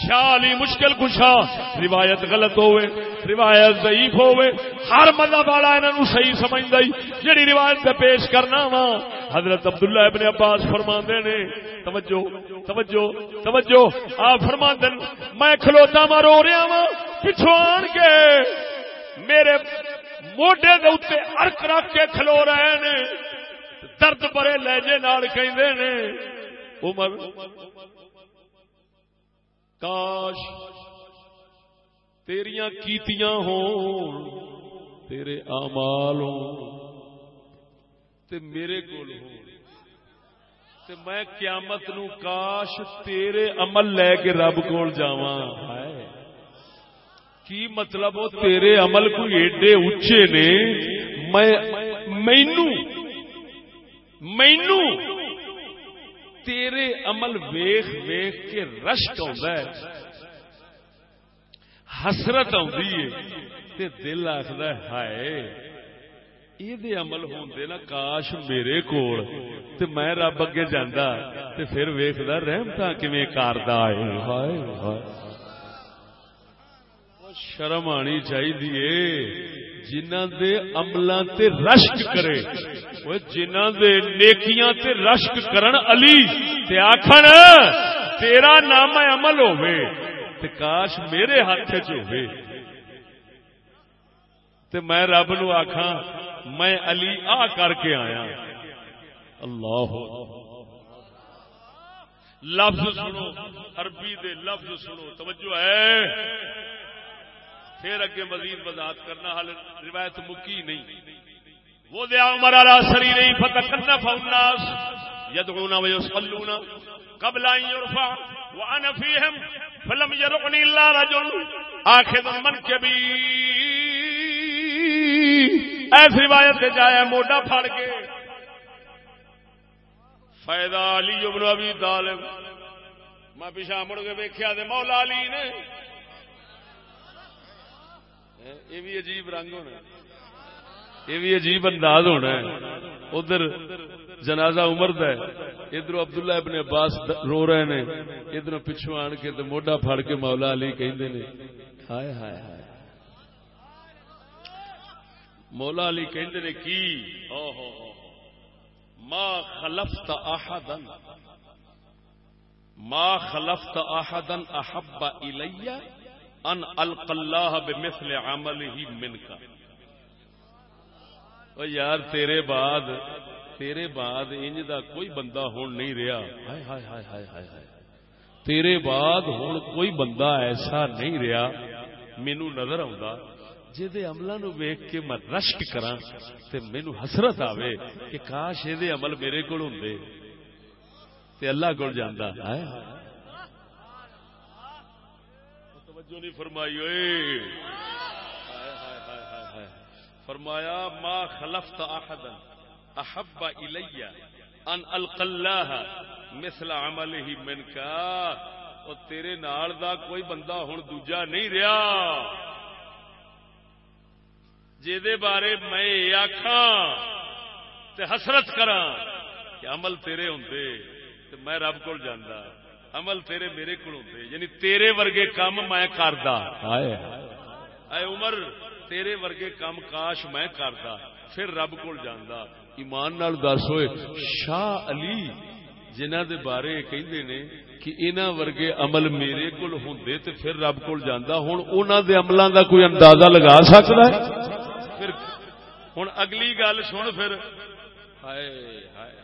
شالی مشکل کشا روایت غلط ہوئے، روایت ضعیف ہوئے۔ ہر مذہب والا انہوں صحیح سمجھتا جہی روایت پہ پیش کرنا وا، حضرت عبداللہ ابن عباس فرما نے، توجہ توجہ توجہ۔ آپ فرما میں کھلوتا وا، رو رہا وا پچھو آن کے میرے موڈے دے اتنے ارک رکھ کے کھلو رہے نے۔ درد بڑے لہجے نال کہ عمر کاش تیریاں کیتیاں ہوں تیرے آمال ہوں تے میرے کول تے میں قیامت نو کاش تیرے عمل لے کے رب کول جاواں۔ کی مطلب وہ تیرے عمل کو ایڈے اچے نے؟ میں مینو مینو تیرے عمل ویخ ویخ کے رشک ہے۔ حسرت تے دل آخر ہائے یہ عمل ہوندے نا کاش میرے کول۔ تے میں رب اگے جانا تے پھر ویخد رحمت کاردا ہے۔ شرم آنی چاہیے جنہ دے عملاں تے رشک کرے وہ جنہ دے نیکیاں تے رشک کرن علی تے آکھن تیرا نام عمل ہوے تے کاش میرے ہاتھ چ ہوے تے میں رب نو آکھاں میں علی آ کر کے آیا اللہ لفظ سنو عربی دے لفظ سنو توجہ ہے پھر اگے مزید وضاحت کرنا حال روایت مکی نہیں وہ دیا عمر علی سری نہیں فتح کرنا فالناس یدعون و یصلون قبل ان يرفع وانا فيهم فلم يرقني الا رجل اخذ من کبھی ایس روایت سے جایا موڈا پھڑ کے فائدہ علی ابن ابی طالب میں پیچھا مڑ کے ویکھیا تے مولا علی نے یہ بھی عجیب رنگ ہونا یہ بھی عجیب انداز ہونا ہے۔ ادھر جنازہ عمر ہے، ادھر عبداللہ ابن عباس رو رہے نے ادھر پچھو آن کے تو موڈا پھڑ کے مولا علی کہندے نے۔ ہائے ہائے ہائے۔ مولا علی کہندے نے کی؟ او ہو ما خلفت احدا ما خلفت احدا احب الیہ ان اللہ بمثل عمل ہی من کا او یار تیرے بعد تیرے بعد انج دا کوئی بندہ ہون نہیں رہا ہائے ہائے ہائے ہائے ہائے ہائے تیرے بعد ہون کوئی بندہ ایسا نہیں رہا مینو نظر آؤں جی عملوں نو ویخ کے میں رشک کرا تے مینو حسرت آوے کہ کاش یہ عمل میرے کو ہوں اللہ کو جانا ہے توجہ نہیں فرمائی ہوئے فرمایا ما خلفت احدا احب الی ان القلاہ مثل عمله منک او تیرے نال دا کوئی بندہ ہن دوجا نہیں رہیا۔ جے دے بارے میں آکھاں تے حسرت کراں کہ عمل تیرے ہوندے تے میں رب کول جاندا۔ عمل تیرے میرے کو یعنی تیرے ورگے کام میں کردا۔ اے عمر تیرے ورگے کام کاش میں کردا پھر رب کو جانا ایمان نال دس ہوئے شاہ علی جنہ دے بارے کہندے نے کہ انہ ورگے عمل میرے کول ہوندے تے پھر رب کول جاندا، ہن انہاں دے عملاں دا کوئی اندازہ لگا سکدا ہے؟ پھر ہن اگلی گل سن پھر۔ ہائے ہائے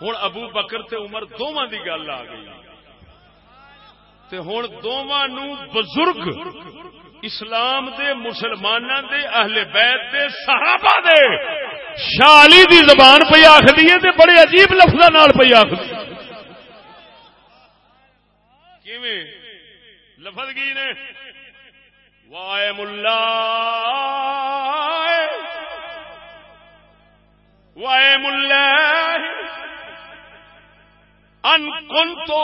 ہوں ابو بکر تے عمر دونوں دی گل آ گئی۔ ہوں دونوں بزرگ اسلام دے مسلمان دے، اہل بیت دے، صحابہ دے۔ شالی دی زبان پہ آخری ہے بڑے عجیب لفظ پہ آخری لفظ کی نے؟ وائے ملا وائے ملا ان کن تو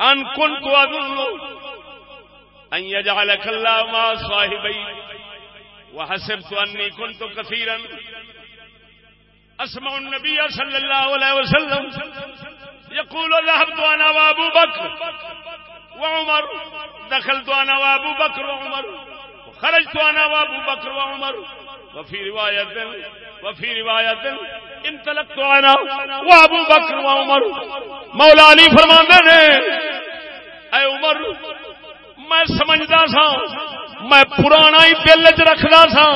أن کن تو أظن أن يجعلك الله ما صاحبي وحسبت أني كنت كثيرا أسمع النبي صلى الله عليه وسلم يقول ذهبت أنا وأبو بكر وعمر دخلت أنا وأبو بكر وعمر وخرجت أنا وأبو بكر وعمر وفي روایت وفي روایت انطلقت انا وابو بکر و عمر مولا علی فرماندے نے، اے عمر، میں سمجھدا سا، میں پرانا ہی دل وچ رکھدا سا۔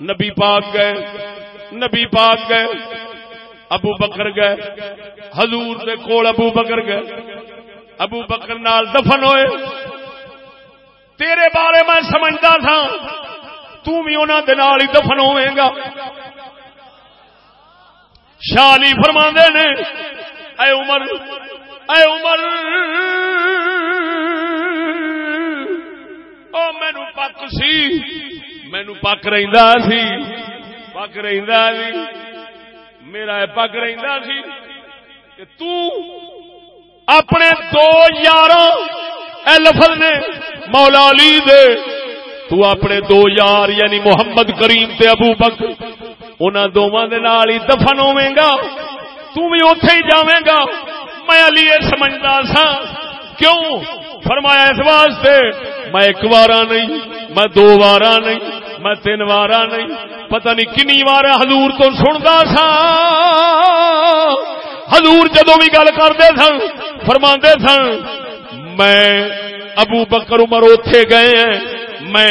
نبی پاک گئے، نبی پاک گئے، ابو بکر گئے، حضور دے کول ابو بکر گئے۔ ابو بکر نال دفن ہوئے۔ تیرے بارے میں سمجھدا تھا تھی انہوں ہی دفن ہوے گا۔ شالی فرما نے، اے عمر اے عمر، او مینو پک سی مینو پک رہا سی، پک رہا سی، میرا پک رہا سی کہ تو اپنے دو یار اے لفظ نے مولا علی دے تو اپنے دو یار یعنی محمد کریم تے ابو بکر انہوں دونوں ہی دفن ہوے گا۔ تھی اتے ہی جاویں گا۔ میں علی یہ سمجھتا سا۔ کیوں؟ فرمایا اس واسطے، میں ایک بار نہیں، میں دو بار نہیں، میں تین بار نہیں۔ پتہ نہیں کنی بار حضور تو سنتا سا۔ حضور جدو بھی گل کرتے سن فرما سن، میں ابو بکر عمر اتے گئے ہیں۔ میں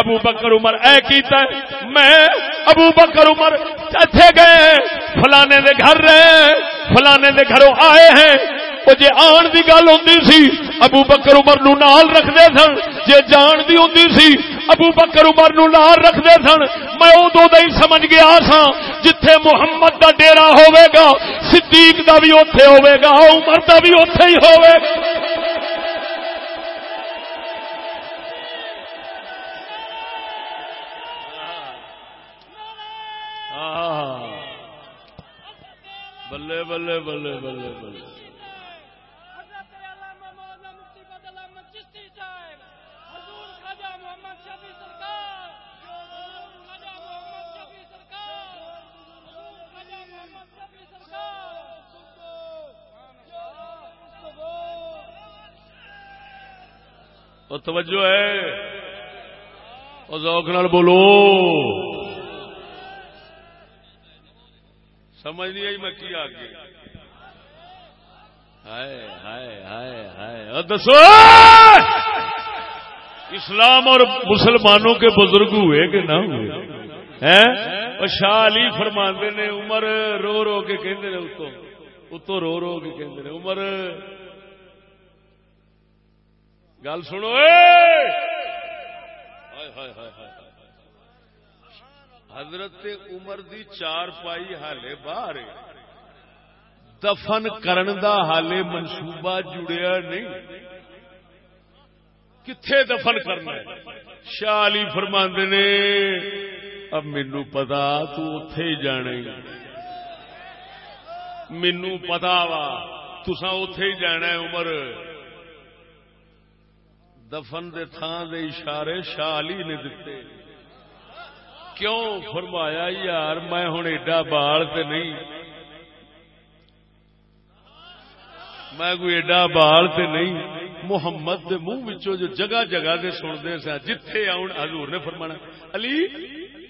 ابو بکر عمر اے کیتا ہے، میں ابو بکر عمر اتے گئے فلانے دے گھر رہے فلانے دے گھروں آئے ہیں۔ وہ جی آن دی گل ہوں سی، ابو بکر عمر نو نال رکھتے سن۔ جی جان دی ہوں سی، ابو بکر عمر نو نال رکھتے سن۔ میں ادو ہی سمجھ گیا سا جتھے محمد دا ڈیرا ہوئے گا، صدیق دا بھی اوتھے ہوئے گا، عمر دا بھی اوتھے ہی ہوئے گا۔ بلے بلے بلے بلے بلے۔ توجہ ہے۔ ذوق نال بولو۔ سمجھ نہیں آئی میں کی آگے۔ ہائے ہائے ہائے ہائے۔ دسو! اسلام اور مسلمانوں کے بزرگ ہوئے کہ نہ ہوئے؟ شاہ علی فرماندے نے عمر رو رو کے کہندے نے اتو اتو رو رو کے کہندے نے۔ عمر، گل سنو۔ ہائے ہائے ہائے ہائے۔ حضرت عمر دی چار پائی حالے باہر دفن کرن دا حالے منصوبہ جڑیا نہیں۔ کتھے دفن کرنا شاہ علی فرماندے نے، اب مینو پتا اتے ہی جانے مینو پتا وا تسا اتے ہی جانا عمر۔ دفن دے تھان دے اشارے شاہ علی نے دیتے۔ کیوں فرمایا یار میں ہوں ایڈا بال تے نہیں؟ میں کوئی ایڈا بال تے نہیں؟ محمد دے منہ جو جگہ جگہ دے سنتے سا جتھے آن حضور نے فرمانا، علی،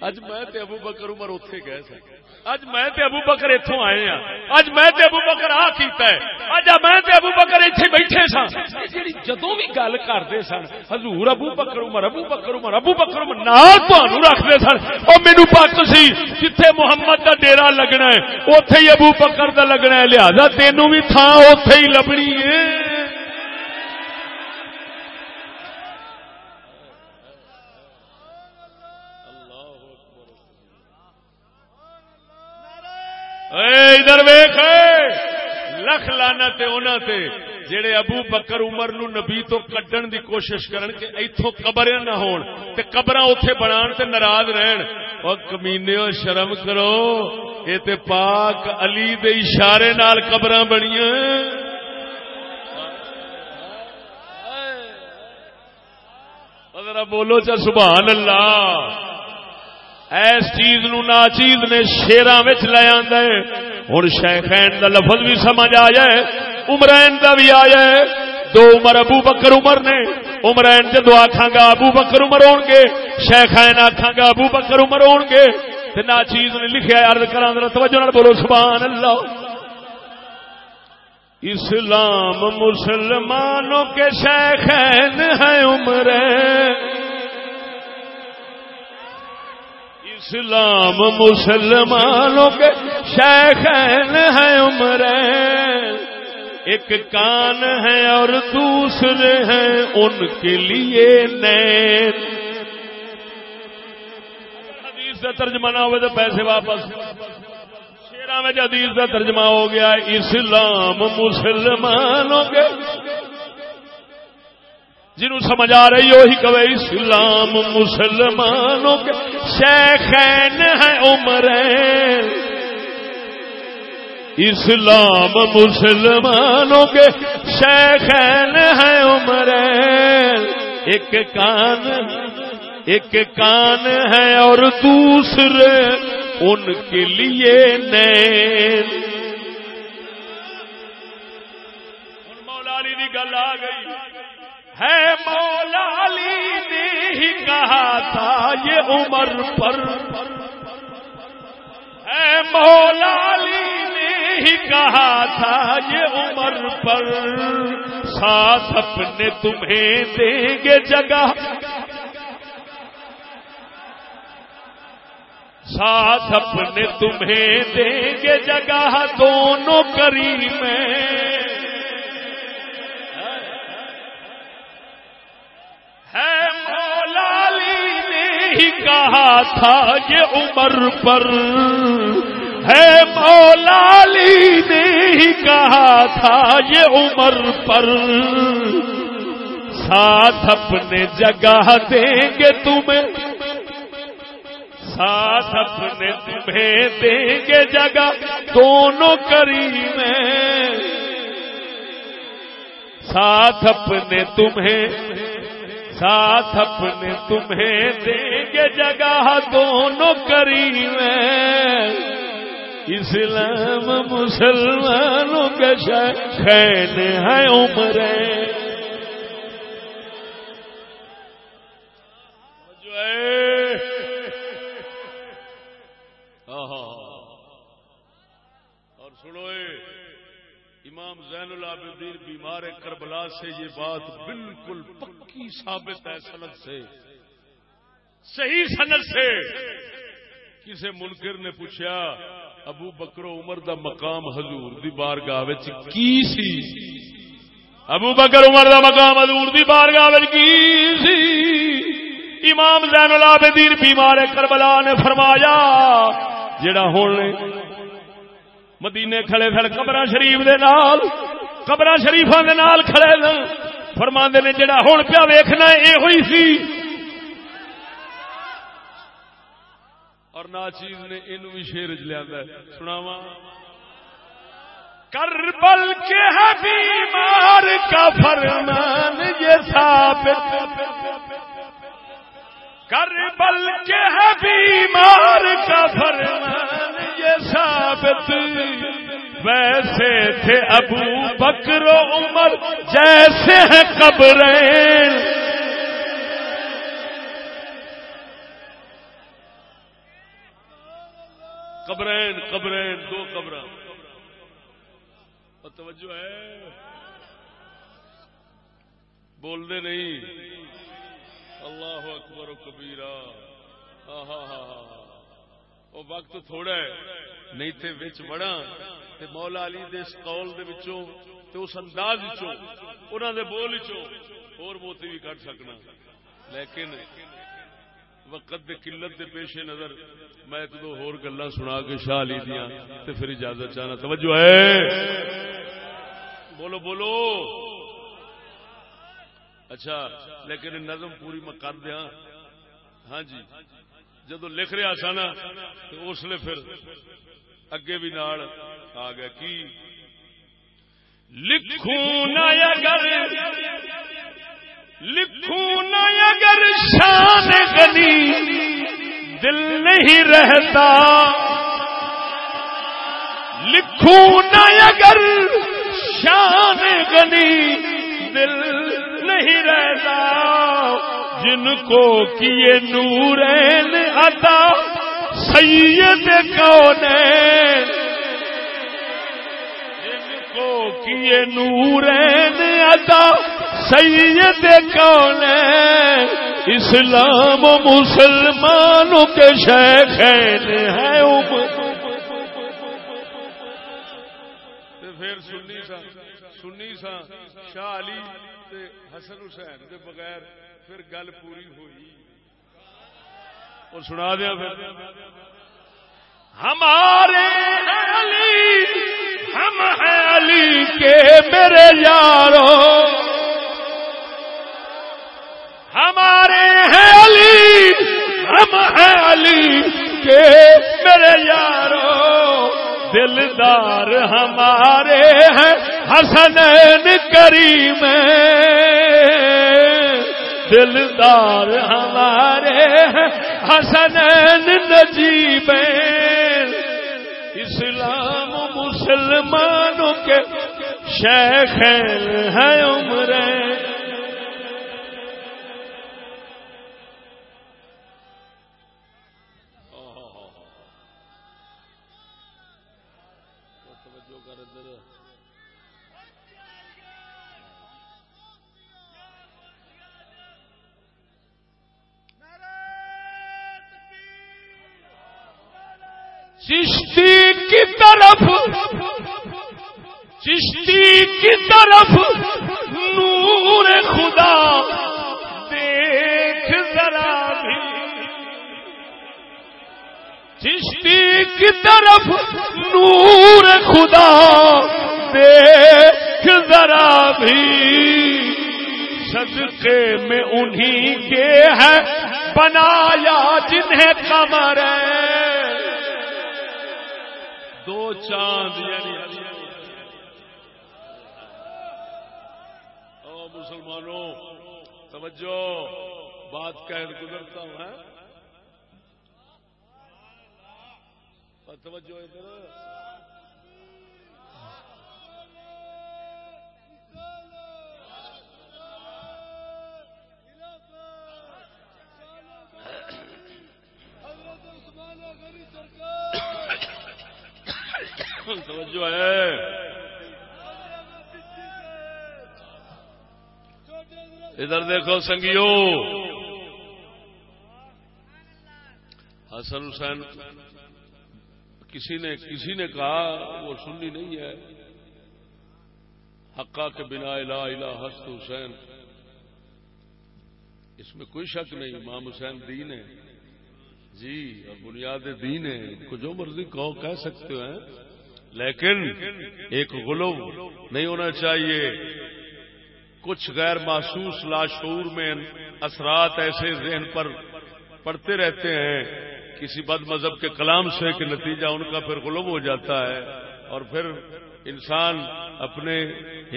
اج میں تے ابو بکر عمر اوتھے گئے سن۔ اج میں تے ابو بکر ایتھوں آئے ہاں۔ اج میں تے ابو بکر آ کیتا ہے۔ اج میں تے ابو بکر ایتھے بیٹھے سن جڑی جدوں بھی گل کردے سن، حضور ابو بکر، عمر ابو بکر، عمر ابو بکر، عمر نال تانوں رکھدے سن۔ او مینوں پک سی جتھے محمد دا ڈیرا لگنا ہے، اوتھے ہی ابو بکر دا لگنا ہے۔ لہذا تینوں بھی تھاں اوتھے ہی لبنی ہے۔ ادھر ویخ لکھ لانا تے، جڑے ابو بکر عمر نو نبی تو کڈن دی کوشش کرن کہ ایتھوں قبر نہ ہون تے قبراں اوتھے بنان تے ناراض رہن۔ او کمینے شرم کرو اے تے پاک علی دے اشارے نال قبراں بنیاں۔ ذرا بولو چا سبحان اللہ۔ ایس چیز نو نا چیز نے شیران لے آدھا ہے۔ ہوں شیخین دا لفظ بھی سمجھ آ جائے عمرین دا بھی آ جائے دو عمر ابو بکر عمر نے۔ عمرین جدو آخا گا ابو بکر عمر ہون گے شیخین آخا گا ابو بکر عمر ہون گے۔ نا چیز نے لکھا ارد کرا توجہ بولو سبحان اللہ اسلام مسلمانوں کے شیخین ہیں عمرین اسلام مسلمانوں کے شیخین ہیں عمر ایک کان ہے اور دوسرے ہیں ان کے لیے نین حدیث کا ترجمہ نہ ہوئے تو پیسے واپس۔ شیرا میں حدیث کا ترجمہ ہو گیا، اسلام مسلمانوں کے جنہوں سمجھ آ رہی وہی کہ اسلام مسلمانوں کے شیخین ہیں، عمر اسلام مسلمانوں کے شیخین ہیں، عمر ایک کان ایک کان ہے اور دوسرے ان کے لیے نین۔ مولا علی کی گل آ گئی۔ ہے مولا علی نے ہی کہا تھا یہ عمر پر۔ ہے مولا علی نے ہی کہا تھا یہ عمر پر۔ ساتھ اپنے تمہیں دیں گے جگہ۔ ساتھ اپنے تمہیں دیں گے جگہ۔ دونوں کریم ہے مولالی نے ہی کہا تھا یہ عمر پر۔ ہے مولالی نے ہی کہا تھا یہ عمر پر۔ ساتھ اپنے جگہ دیں گے تمہیں۔ ساتھ اپنے تمہیں دیں گے جگہ دونوں کریم ساتھ اپنے تمہیں ساتھ اپنے تمہیں دیں گے جگہ دونوں کریم اسلام مسلمانوں کے شہن ہے عمریں زین العابدین بیمار کربلا سے یہ بات بالکل پکی ثابت ہے سند سے۔ صحیح سند سے۔ کسی منکر نے پوچھا، ابو بکرو عمر دا مقام حضور دی بارگاہ کی سی؟ ابو بکر عمر دا مقام حضور دی بارگاہ کی سی؟ امام زین العابدین بیمار کربلا نے فرمایا جڑا ہوں مدینے کھڑے سن قبر شریف دے نال قبر شریفا دے نال کھڑے سن فرما نے جڑا ہوں پیا ویخنا یہ ہوئی سی۔ اور نا چیز نے ان بھی شیر چ لیا سناوا کر بل کے ہے بیمار کا فرمان یہ ثابت۔ کر بل کے ہے بیمار کا فرمان، یہ ثابت۔ ویسے تھے ابو بکر و عمر جیسے ہیں قبریں۔ قبرین قبرین دو قبر توجہ ہے۔ بول دے نہیں۔ اللہ اکبر و کبیرہ۔ ہاں وہ وقت تھوڑا ہے۔ نہیں تے وچ بڑا تے مولا علی دے اس قول دے وچوں تے اس انداز وچوں، انہاں دے بول وچوں اور موتی بھی کٹ سکنا۔ لیکن وقت دے قلت دے پیش نظر میں ایک دو اور گلاں سنا کے شاہ علی دیاں تے پھر اجازت چاہنا۔ توجہ ہے۔ بولو بولو۔ اچھا لیکن نظم پوری میں کر دیا۔ ہاں جی جدو لکھ رہا سا نا، تو اس لیے پھر اگے بھی نال آ گیا۔ کی؟ لکھوں نہ اگر، لکھوں نہ اگر شان گنی دل نہیں رہتا۔ لکھوں نہ اگر شان گنی دل نہیں رہتا جن کو کیے نورین عطا، سید کون جن کو کیے نورین عطا، سید کون اسلام و مسلمانوں کے شیخین ہیں پھر سنی سا سنی سا، شاہ علی۔ تے حسن حسین کے بغیر پھر گل پوری ہوئی۔ اور سنا دیا پھر۔ ہمارے علی، ہم ہیں علی کے میرے یارو۔ ہمارے ہیں علی، ہم ہیں علی کے میرے یارو۔ دلدار ہمارے ہیں۔ حسن کریم دلدار ہمارے حسن نجیب اسلام مسلمانوں کے شیخ ہیں عمریں چشتی کی طرف، چشتی کی طرف نور خدا، دیکھ ذرا بھی۔ چشتی کی طرف نور خدا، دیکھ ذرا بھی۔ صدقے میں انہی کے ہے، بنایا جنہیں کمر ہے۔ دو چاند یعنی او مسلمانوں توجہ بات کہہ گزرتا ہوں ہے توجہ ادھر۔ *laughs* توجہ ہے۔ ادھر دیکھو سنگیو۔ حسن حسین کسی نے کسی نے کہا وہ سننی نہیں ہے۔ حقا کے بنا الہ الہ حسن حسین۔ اس میں کوئی شک نہیں، امام حسین دین ہے۔ جی اور بنیاد دین ہے۔ کو جو مرضی کہو، کہہ سکتے ہیں۔ لیکن ایک غلو نہیں ہونا چاہیے۔ کچھ غیر محسوس لاشعور میں اثرات ایسے ذہن پر پڑتے رہتے ہیں، کسی بد مذہب کے کلام سے کہ نتیجہ ان کا پھر غلوم ہو جاتا ہے۔ اور پھر انسان اپنے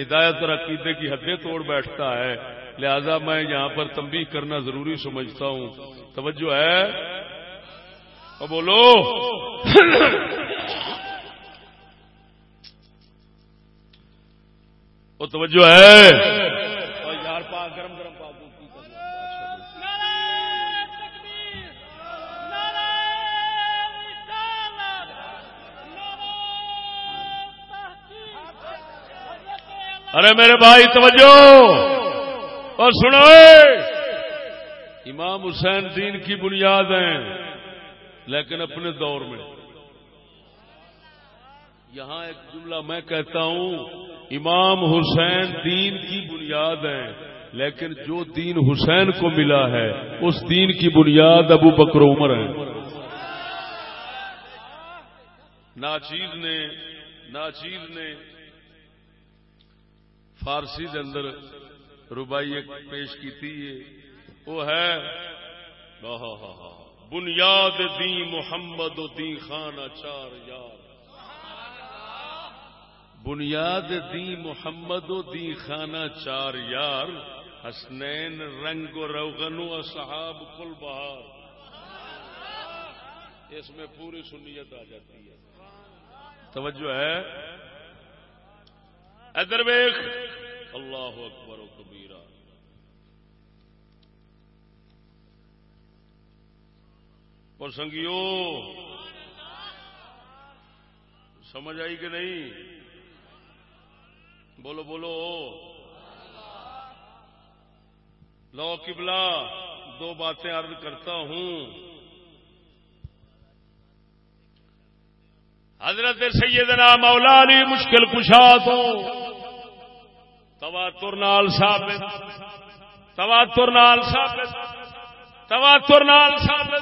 ہدایت اور عقیدے کی حدیں توڑ بیٹھتا ہے۔ لہذا میں یہاں پر تنبیہ کرنا ضروری سمجھتا ہوں۔ توجہ ہے؟ بولو۔ وہ توجہ ہے۔ یار پا گرم گرم پا ارے میرے بھائی توجہ۔ اور سنو۔ امام حسین دین کی بنیاد ہیں لیکن اپنے دور میں۔ یہاں ایک جملہ میں کہتا ہوں امام حسین دین کی بنیاد ہے، لیکن جو دین حسین کو ملا ہے، اس دین کی بنیاد ابو بکر عمر ہے۔ ناچیز نے ناچیز نے فارسی کے اندر روبائی ایک پیش کی وہ ہے بنیاد دی محمد و دی خانہ چار یار۔ بنیاد دی محمد و دی خانہ چار یار، حسنین رنگ و روغن و صحاب کل بہار اس میں پوری سنیت آ جاتی ہے۔ توجہ ہے؟ ادر ویخ اللہ اکبر و کبیرہ۔ اور سنگیو، سمجھ آئی کہ نہیں؟ بولو بولو۔ لو کبلا دو باتیں عرض کرتا ہوں۔ حضرت سیدنا مولا علی مشکل کشا تو تواتر نال ثابت، تواتر نال ثابت، تواتر نال ثابت۔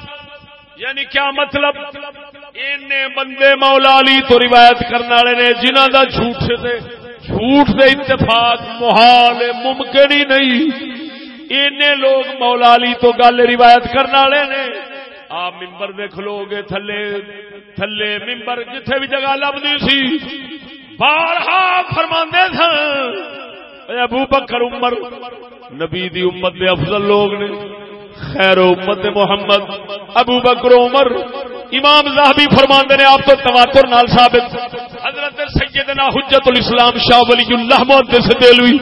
یعنی کیا مطلب؟ ان بندے مولا علی تو روایت کرنے والے نے جنہ دا جھوٹ سے جھوٹ دے اتفاق محال ممکن ہی نہیں۔ اینے لوگ مولا علی تو گل روایت کرنے والے نے۔ آ ممبر دے کھلو گے، تھلے تھلے ممبر جتھے بھی جگہ لبنی سی۔ بارہا فرماندے سن ابو بکر، عمر، نبی دی امت دے افضل لوگ نے۔ خیر امت محمد، ابو بکر عمر، امام زاہبی فرماندے نے آپ تو تواتر نال ثابت۔ حضرت سیدنا حجت الاسلام شاہ ولی اللہ محدث دلوی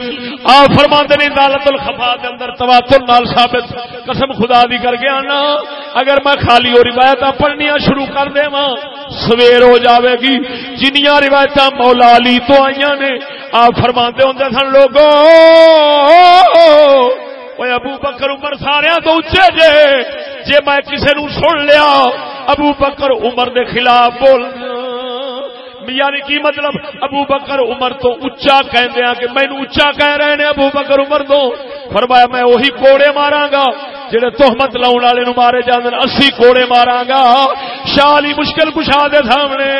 آ فرماندے نے عدالت الخفا دے اندر تواتر نال ثابت۔ قسم خدا دی کر گیا نا اگر میں خالی وہ روایت پڑھنیاں شروع کر دے ماں سویر ہو جاوے گی۔ جنیاں روایت مولا علی تو آئیاں نے آ فرماندے ہوندے سن لوگوں ابو بکر عمر سارا تو اچے جے جے میں کسی نو سن لیا ابو بکر عمر دے خلاف بول یعنی کی مطلب؟ ابو بکر عمر تو اچا کہندے کہ مینوں اچا کہہ رہے ہیں ابو بکر عمر تو۔ فرمایا، میں وہی کوڑے ماراں گا جڑے تہمت لاؤن والے نو مارے جاندے اسی کوڑے ماراں گا شاہ علی مشکل کشا دے سامنے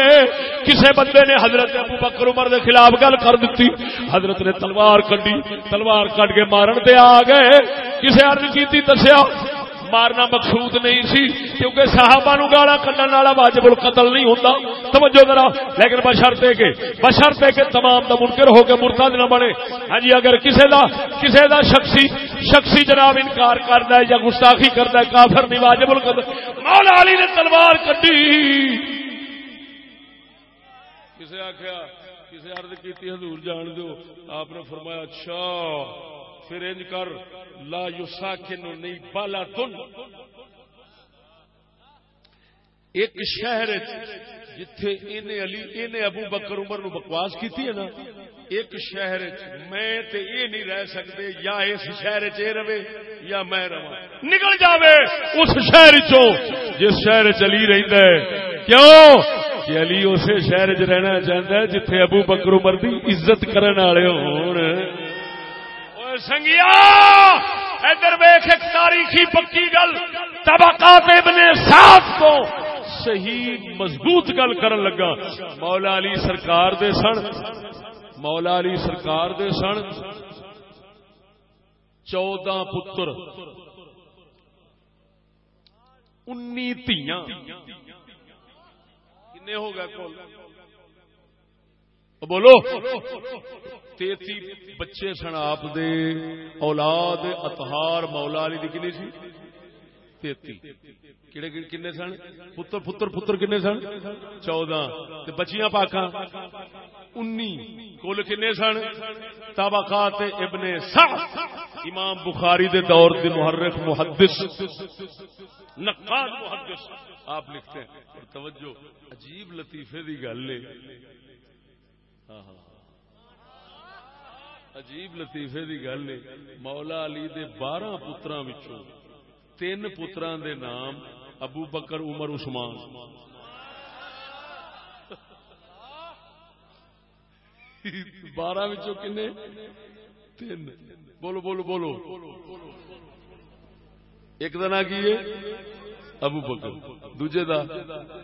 کسے بندے نے حضرت ابو بکر عمر دے خلاف گل کر دیتی حضرت نے تلوار کڈی، تلوار کڈ کے مارن تے آ گئے۔ کسے عرض کیتی، دسیا مارنا مقصود نہیں سی، کیونکہ صحابہ نو گالا کڈن والا واجب القتل نہیں ہوتا توجہ ذرا، لیکن بشرتے کے بشرتے کے تمام دا منکر ہو کے مرتد نہ بنے۔ ہاں جی اگر کسے دا کسے دا شخصی شخصی جناب انکار کردا ہے یا گستاخی کردا ہے، کافر نہیں واجب القتل۔ مولا علی نے تلوار کڈی۔ کسے آکھیا، کسے عرض کیتی، حضور جان دو آپ نے فرمایا اچھا۔ پھر انج کر، لا یساکن نہیں بالا تن ایک شہر جتھے اینے علی، اینے ابو بکر عمر نو بکواس کیتی ہے نا، ایک شہر میں تے اے نہیں رہ سکتے، یا اس شہر چ رہے یا میں رہا نکل جاوے اس شہر چوں جس شہر چلی رہندا ہے۔ کیوں؟ کہ علی اسے شہر چ رہنا چاہتا ہے جتھے ابو بکر عمر دی عزت کرن والے ہون۔ سنگیا۔ ادھر ویخ ایک تاریخی پکی گل، طبقات ابن ساتھ کو صحیح مضبوط گل کرن لگا۔ مولا علی سرکار دے سن، مولا علی سرکار دے سن، چودہ پتر انی تیاں کنے ہو گئے کول؟ بولو۔ تیتی بچے سن آپ دے، اولاد اتہار مولا علی دی کنی سی؟ تیتی۔ کیڑے کنے سن؟ پتر پتر پتر کنے سن؟ چودہ۔ تے بچیاں پاکاں۔ انی کل کنے سن؟ طبقات ابن سعد۔ امام بخاری دے دور دے محرف محدث۔ نقاد محدث۔ آپ لکھتے ہیں۔ توجہ، عجیب لطیفے دی گل ہے۔ ہاں، ہاں، ہاں۔ عجیب لطیفے دی گل ہے۔ مولا علی دے بارہ پتراں وچوں تین پتراں دے نام ابو بکر، عمر، عثمان۔ بارہ وچوں کنے؟ تین۔ بولو بولو بولو۔ ایک دن کی ہے؟ ابو بکر، دوجے دا،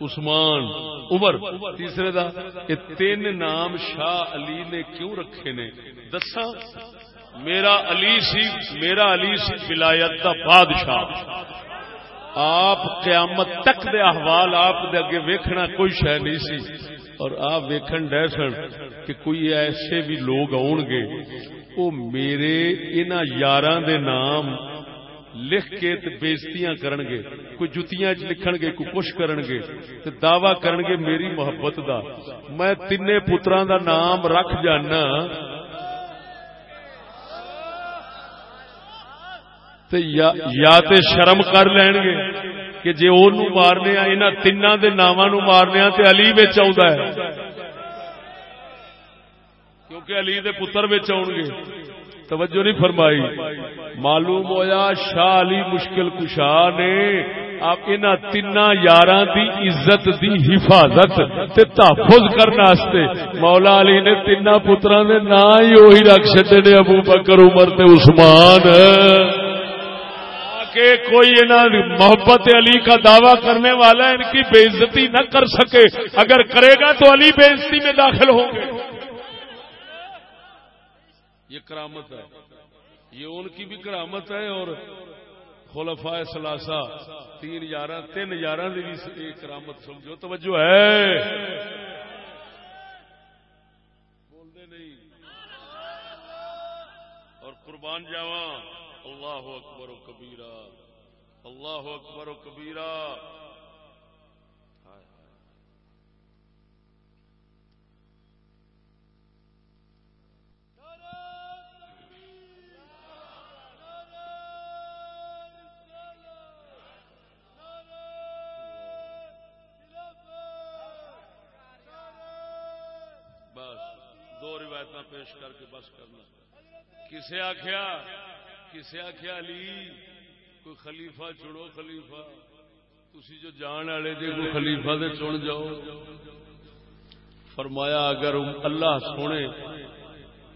عثمان، عمر، تیسرے دا یہ تین نام شاہ علی نے کیوں رکھے نے؟ دسا میرا علی سی، میرا علی سی ولایت دا بادشاہ۔ آپ قیامت تک دے احوال آپ دے اگے ویکھنا کوئی شہ نہیں سی۔ اور آپ ویکھن ڈے سن کہ کوئی ایسے بھی لوگ آن گے وہ میرے انہ یاراں دے نام لکھ کے تے بےزتیاں کرن گے کوئی جتیاں چ لکھن گے کوئی کچھ کرن گے تے دعوی کرن گے میری محبت دا۔ میں تین پتراں دا نام رکھ جانا۔ تے یا تے شرم کر لین گے کہ جے او نو مارنے آ انہاں تیناں دے ناواں نو مارنے آ تے علی وچ آوندا ہے۔ کیونکہ علی دے پتر وچ آون گے توجہ نہیں فرمائی۔ معلوم ہویا شاہ علی مشکل کشا نے آپ ان تین یار دی عزت دی حفاظت تے تحفظ کرنے مولا علی نے تین پترا دے نا ہی وہی رکھ چڈے نے ابو بکر، عمر تے عثمان۔ کہ کوئی انہیں محبت علی کا دعویٰ کرنے والا ان کی بےزتی نہ کر سکے۔ اگر کرے گا تو علی بےزتی میں داخل ہوں گے۔ یہ کرامت ہے۔ یہ ان کی بھی کرامت ہے اور خلفا سلاسا تین یارہ تین یارہ کی بھی کرامت سمجھو۔ توجہ ہے۔ بولتے نہیں۔ اور قربان جاوا اللہ اکبر و کبیرہ۔ اللہ اکبر و کبیرہ۔ روایت پیش کر کے بس کرنا۔ کسے آخیا کسے آخیا علی، کوئی خلیفہ چڑو خلیفہ۔ تھی جو جان والے جی کوئی خلیفہ دے چن جاؤ۔ فرمایا، اگر اللہ سونے،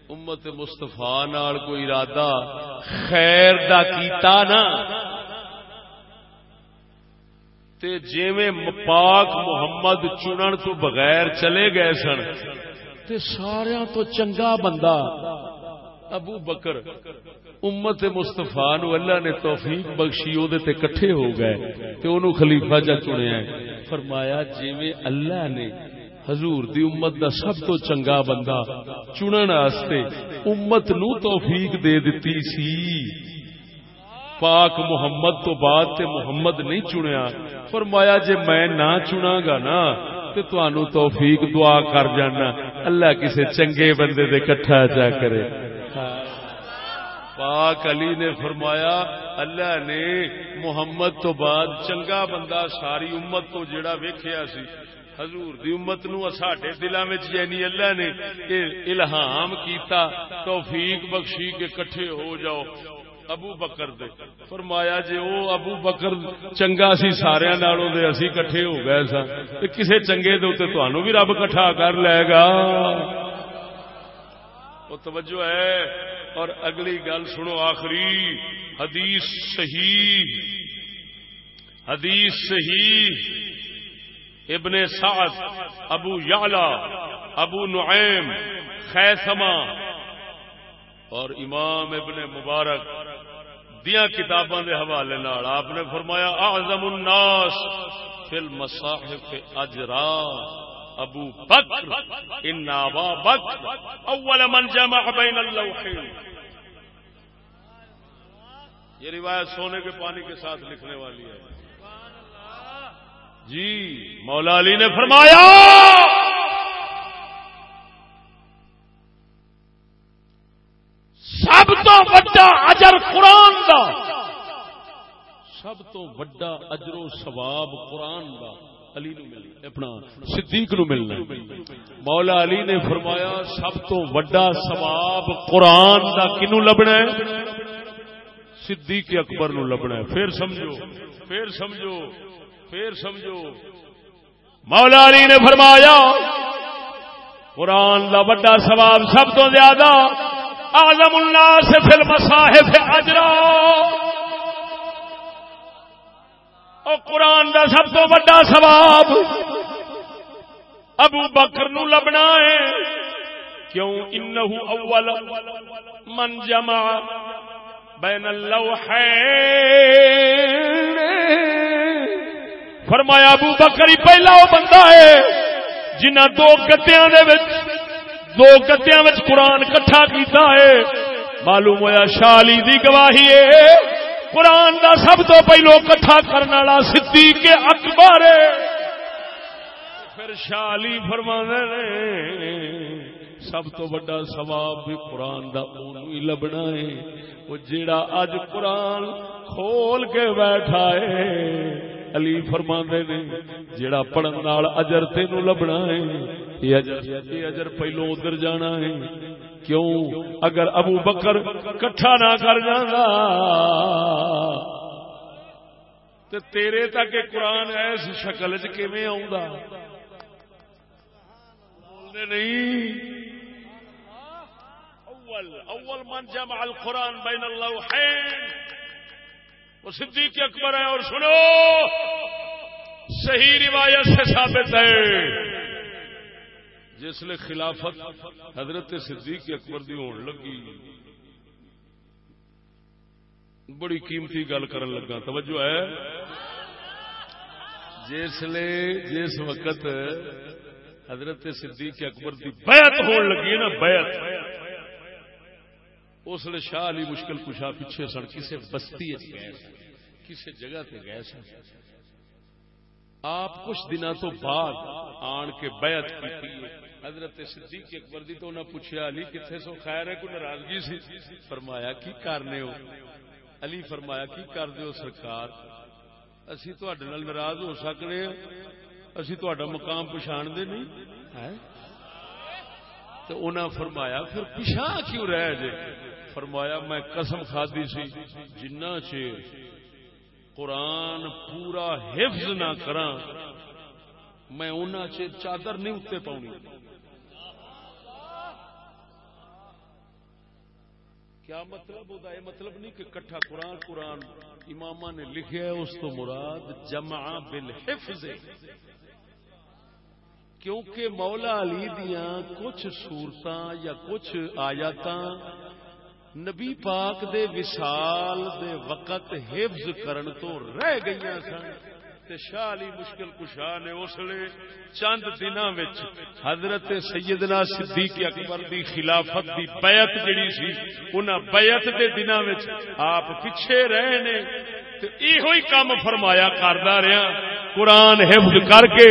امت مستفا نال کوئی ارادہ خیر دا کیتا نا، تے جیویں پاک محمد چنن تو بغیر چلے گئے سن تے سارا تو چنگا بندہ۔ ابو بکر، امت مستفا نو اللہ نے توفیق بخشی وہ کٹھے ہو گئے۔ تے انہوں خلیفہ جا چنیا فرمایا، جیویں اللہ نے حضور دی امت دا سب تو چنگا بندہ چنن واسطے امت نو توفیق دے دیتی سی۔ پاک محمد تو بعد تے محمد نہیں چنیا۔ فرمایا، جے میں نہ چنا گا نا، تے تانوں توفیق دعا کر جانا۔ اللہ کسے چنگے بندے دے کٹھا جا کرے۔ پاک علی نے فرمایا، اللہ نے محمد تو بعد چنگا بندہ ساری امت تو جیڑا ویکھیا سی، حضور دی امت نو ساڈے دلاں وچ یعنی اللہ نے الہام کیتا، توفیق بخشی کے کٹھے ہو جاؤ۔ ابو بکر دے۔ فرمایا جے او ابو بکر چنگا سی، سارے نالوں دے اسی کٹھے ہو گئے سا تے کسے چنگے دے تے تانوں بھی رب کٹھا کر لے گا۔ او توجہ ہے۔ اور اگلی گل سنو آخری۔ حدیث صحیح۔ حدیث صحیح۔ ابن سعد، ابو یعلا، ابو نعیم خیسما اور امام ابن مبارک دیا کتاباں دے حوالے نال آپ نے فرمایا، اعظم الناس فی المصاحف اجرا، ابو بکر، ان ابا بکر اول من جمع بین اللوحین۔ یہ روایت سونے کے پانی کے ساتھ لکھنے والی ہے۔ جی مولا علی نے فرمایا تو بڑا اجر قرآن دا۔ سب تو بڑا اجر و ثواب قرآن دا۔ علی نو ملنا اپنا صدیق نو ملنا مولا علی نے فرمایا سب تو بڑا ثواب قرآن دا کنو لبنا ہے؟ صدیق اکبر نو لبنا ہے۔ پھر سمجھو پھر سمجھو پھر سمجھو۔ مولا علی نے فرمایا، قرآن کا بڑا سواب سب تو زیادہ۔ آزم اللہ سے پھر مساحف اجرا۔ اور قرآن کا سب تو بڑا سواب ابو بکر نو لبنا ہے۔ کیوں؟ انہو اول من جمع بین اللوحین۔ فرمایا ابو بکری پہلا وہ بندہ ہے جنہ دو گتیا دو گتیا قرآن کٹھا کیتا ہے۔ معلوم ہوا شالی دی گواہی ہے۔ قرآن دا سب تو پہلو کٹھا کرنے والا سی کے اکبر پھر شالی فرما نے، سب تو بڑا سواب بھی قرآن دا ہی لبنا ہے۔ وہ جیڑا اج قرآن کھول کے بیٹھا ہے علی فرما نے جڑا پڑھن نال اجر تینو لبنا ہے یہ اجر یہ اجر پہلو ادھر جانا ہے۔ کیوں؟ اگر ابو بکر کٹھا نہ کر جانا تے تیرے تک قرآن ایس شکل چ کیویں آؤں بولنے نہیں۔ اول اول من جمع القرآن بین اللوحین وہ صدیق اکبر ہے اور سنو، صحیح روایت سے ثابت ہے۔ جس نے خلافت حضرت صدیق اکبر دی ہون لگی۔ بڑی قیمتی گل کرن لگا، توجہ ہے۔ جس جس وقت حضرت صدیق اکبر دی بیعت ہون لگی نا، بیعت۔ اس لیے شاہ علی مشکل کشا پیچھے سن کسی بستی گئے کسی جگہ تے گئے سن۔ آپ کچھ دنوں تو بعد آن کے بیعت کی حضرت صدیق اکبر دی تو انہیں پوچھا علی کتنے سو خیر ہے، کوئی ناراضگی سی؟ فرمایا، کی کرنے ہو؟ علی فرمایا، کی کر دو سرکار؟ اسی تھوڑے ناراض ہو سکنے ہاں۔ اسی تا مقام پچھاڑ دے نہیں تو انہاں فرمایا، پھر پچھا کیوں رہ جے؟ فرمایا، میں قسم کھادی سی، جنہ چیر قرآن پورا حفظ نہ کراں، میں انہاں چیر چادر نہیں اتنے پاؤنی. کیا مطلب؟ ہوتا ہے مطلب نہیں کہ کٹھا قرآن قرآن امام نے لکھا ہے، اس تو مراد جمع بالحفظ کیونکہ مولا علی دیا کچھ سورت یا کچھ آیات نبی پاک دے وسال دے وقت حفظ کرن تو رہ گئی سن تے شاہ علی مشکل کشا نے اس لیے چند دن حضرت سیدنا صدیق اکبر دی خلافت دی بیعت جڑی سی، انہاں بیعت دے دنوں آپ پیچھے رہے نے یہ کام فرمایا کردا رہا قرآن حفظ کر کے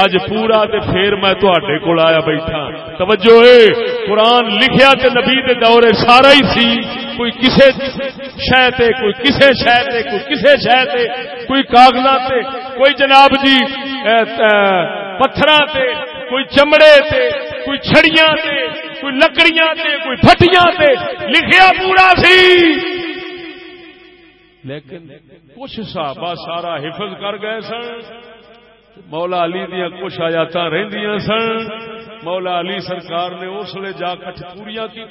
اج پورا تے پھر میں تواڈے کول آیا بیٹھا۔ توجہ اے، قرآن لکھیا تے نبی دے دور سارا ہی سی۔ کوئی کسے شہ تے، کوئی کسے شہ تے، کوئی کسے شہ تے، کوئی کاغذات تے، کوئی جناب جی پتھر تے، کوئی چمڑے تے، کوئی چھڑیاں تے، کوئی لکڑیاں تے، کوئی پھٹیاں تے، لکھیا پورا سی۔ لیکن کچھ صحابہ سارا حفظ کر گئے سن۔ مولا علی دیا کچھ آیات رہندیاں سن۔ مولا علی سرکار نے اس لیے جا کٹ پوریا کی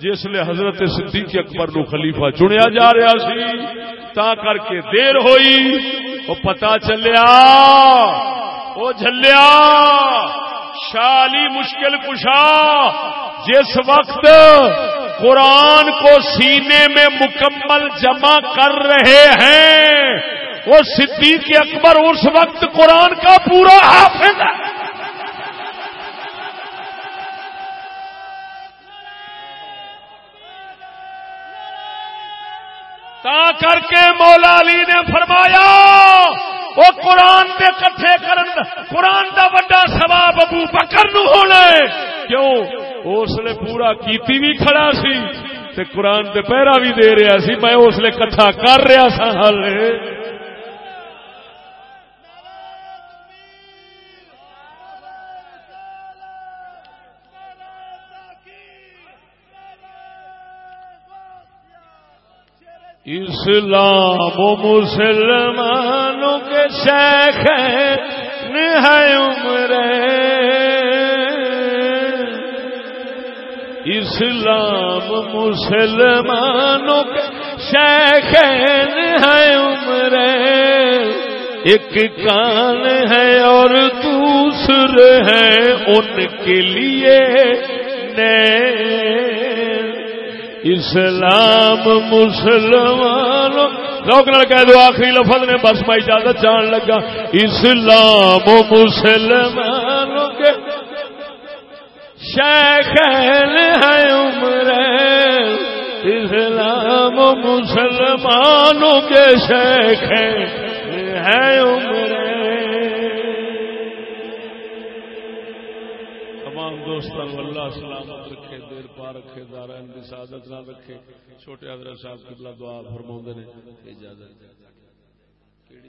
جس لیے حضرت صدیق اکبر نو خلیفہ چنیا جا رہا سی۔ تا کر کے دیر ہوئی، وہ پتا چلیا، وہ جلیا شالی مشکل کشا، جس وقت قرآن کو سینے میں مکمل جمع کر رہے ہیں۔ وہ صدیق اکبر اس وقت قرآن کا پورا حافظ ہے۔ تا کر کے مولا علی نے فرمایا وہ قرآن دے کٹھے کرن قرآن دا وڈا سواب ابو بکر نو ہونا ہے۔ کیوں؟ اس نے پورا کیتی بھی کھڑا سی تے قرآن دے پہرا بھی دے رہا سی، میں اس نے کٹھا کر رہا سا ہلے اسلام و مسلمانوں کے شیخ ہے عمر اسلام مسلمانوں کے شیخ ہے عمر ایک کان ہے اور دوسرے ہیں ان کے لیے نئے۔ اسلام مسلمان۔ لوگ کہہ دو آخری لفظ نے، بس میں اجازت جان لگا۔ اسلام مسلمان کے شیخین ہے عمر اسلام مسلمانوں کے شیخ ہے عمر تمام دوستوں اللہ سلامت رکھے، دیر پا رکھے دارائن کی سعادت نہ رکھے، چھوٹے حضرت صاحب قبلہ دعا فرما نے، اجازت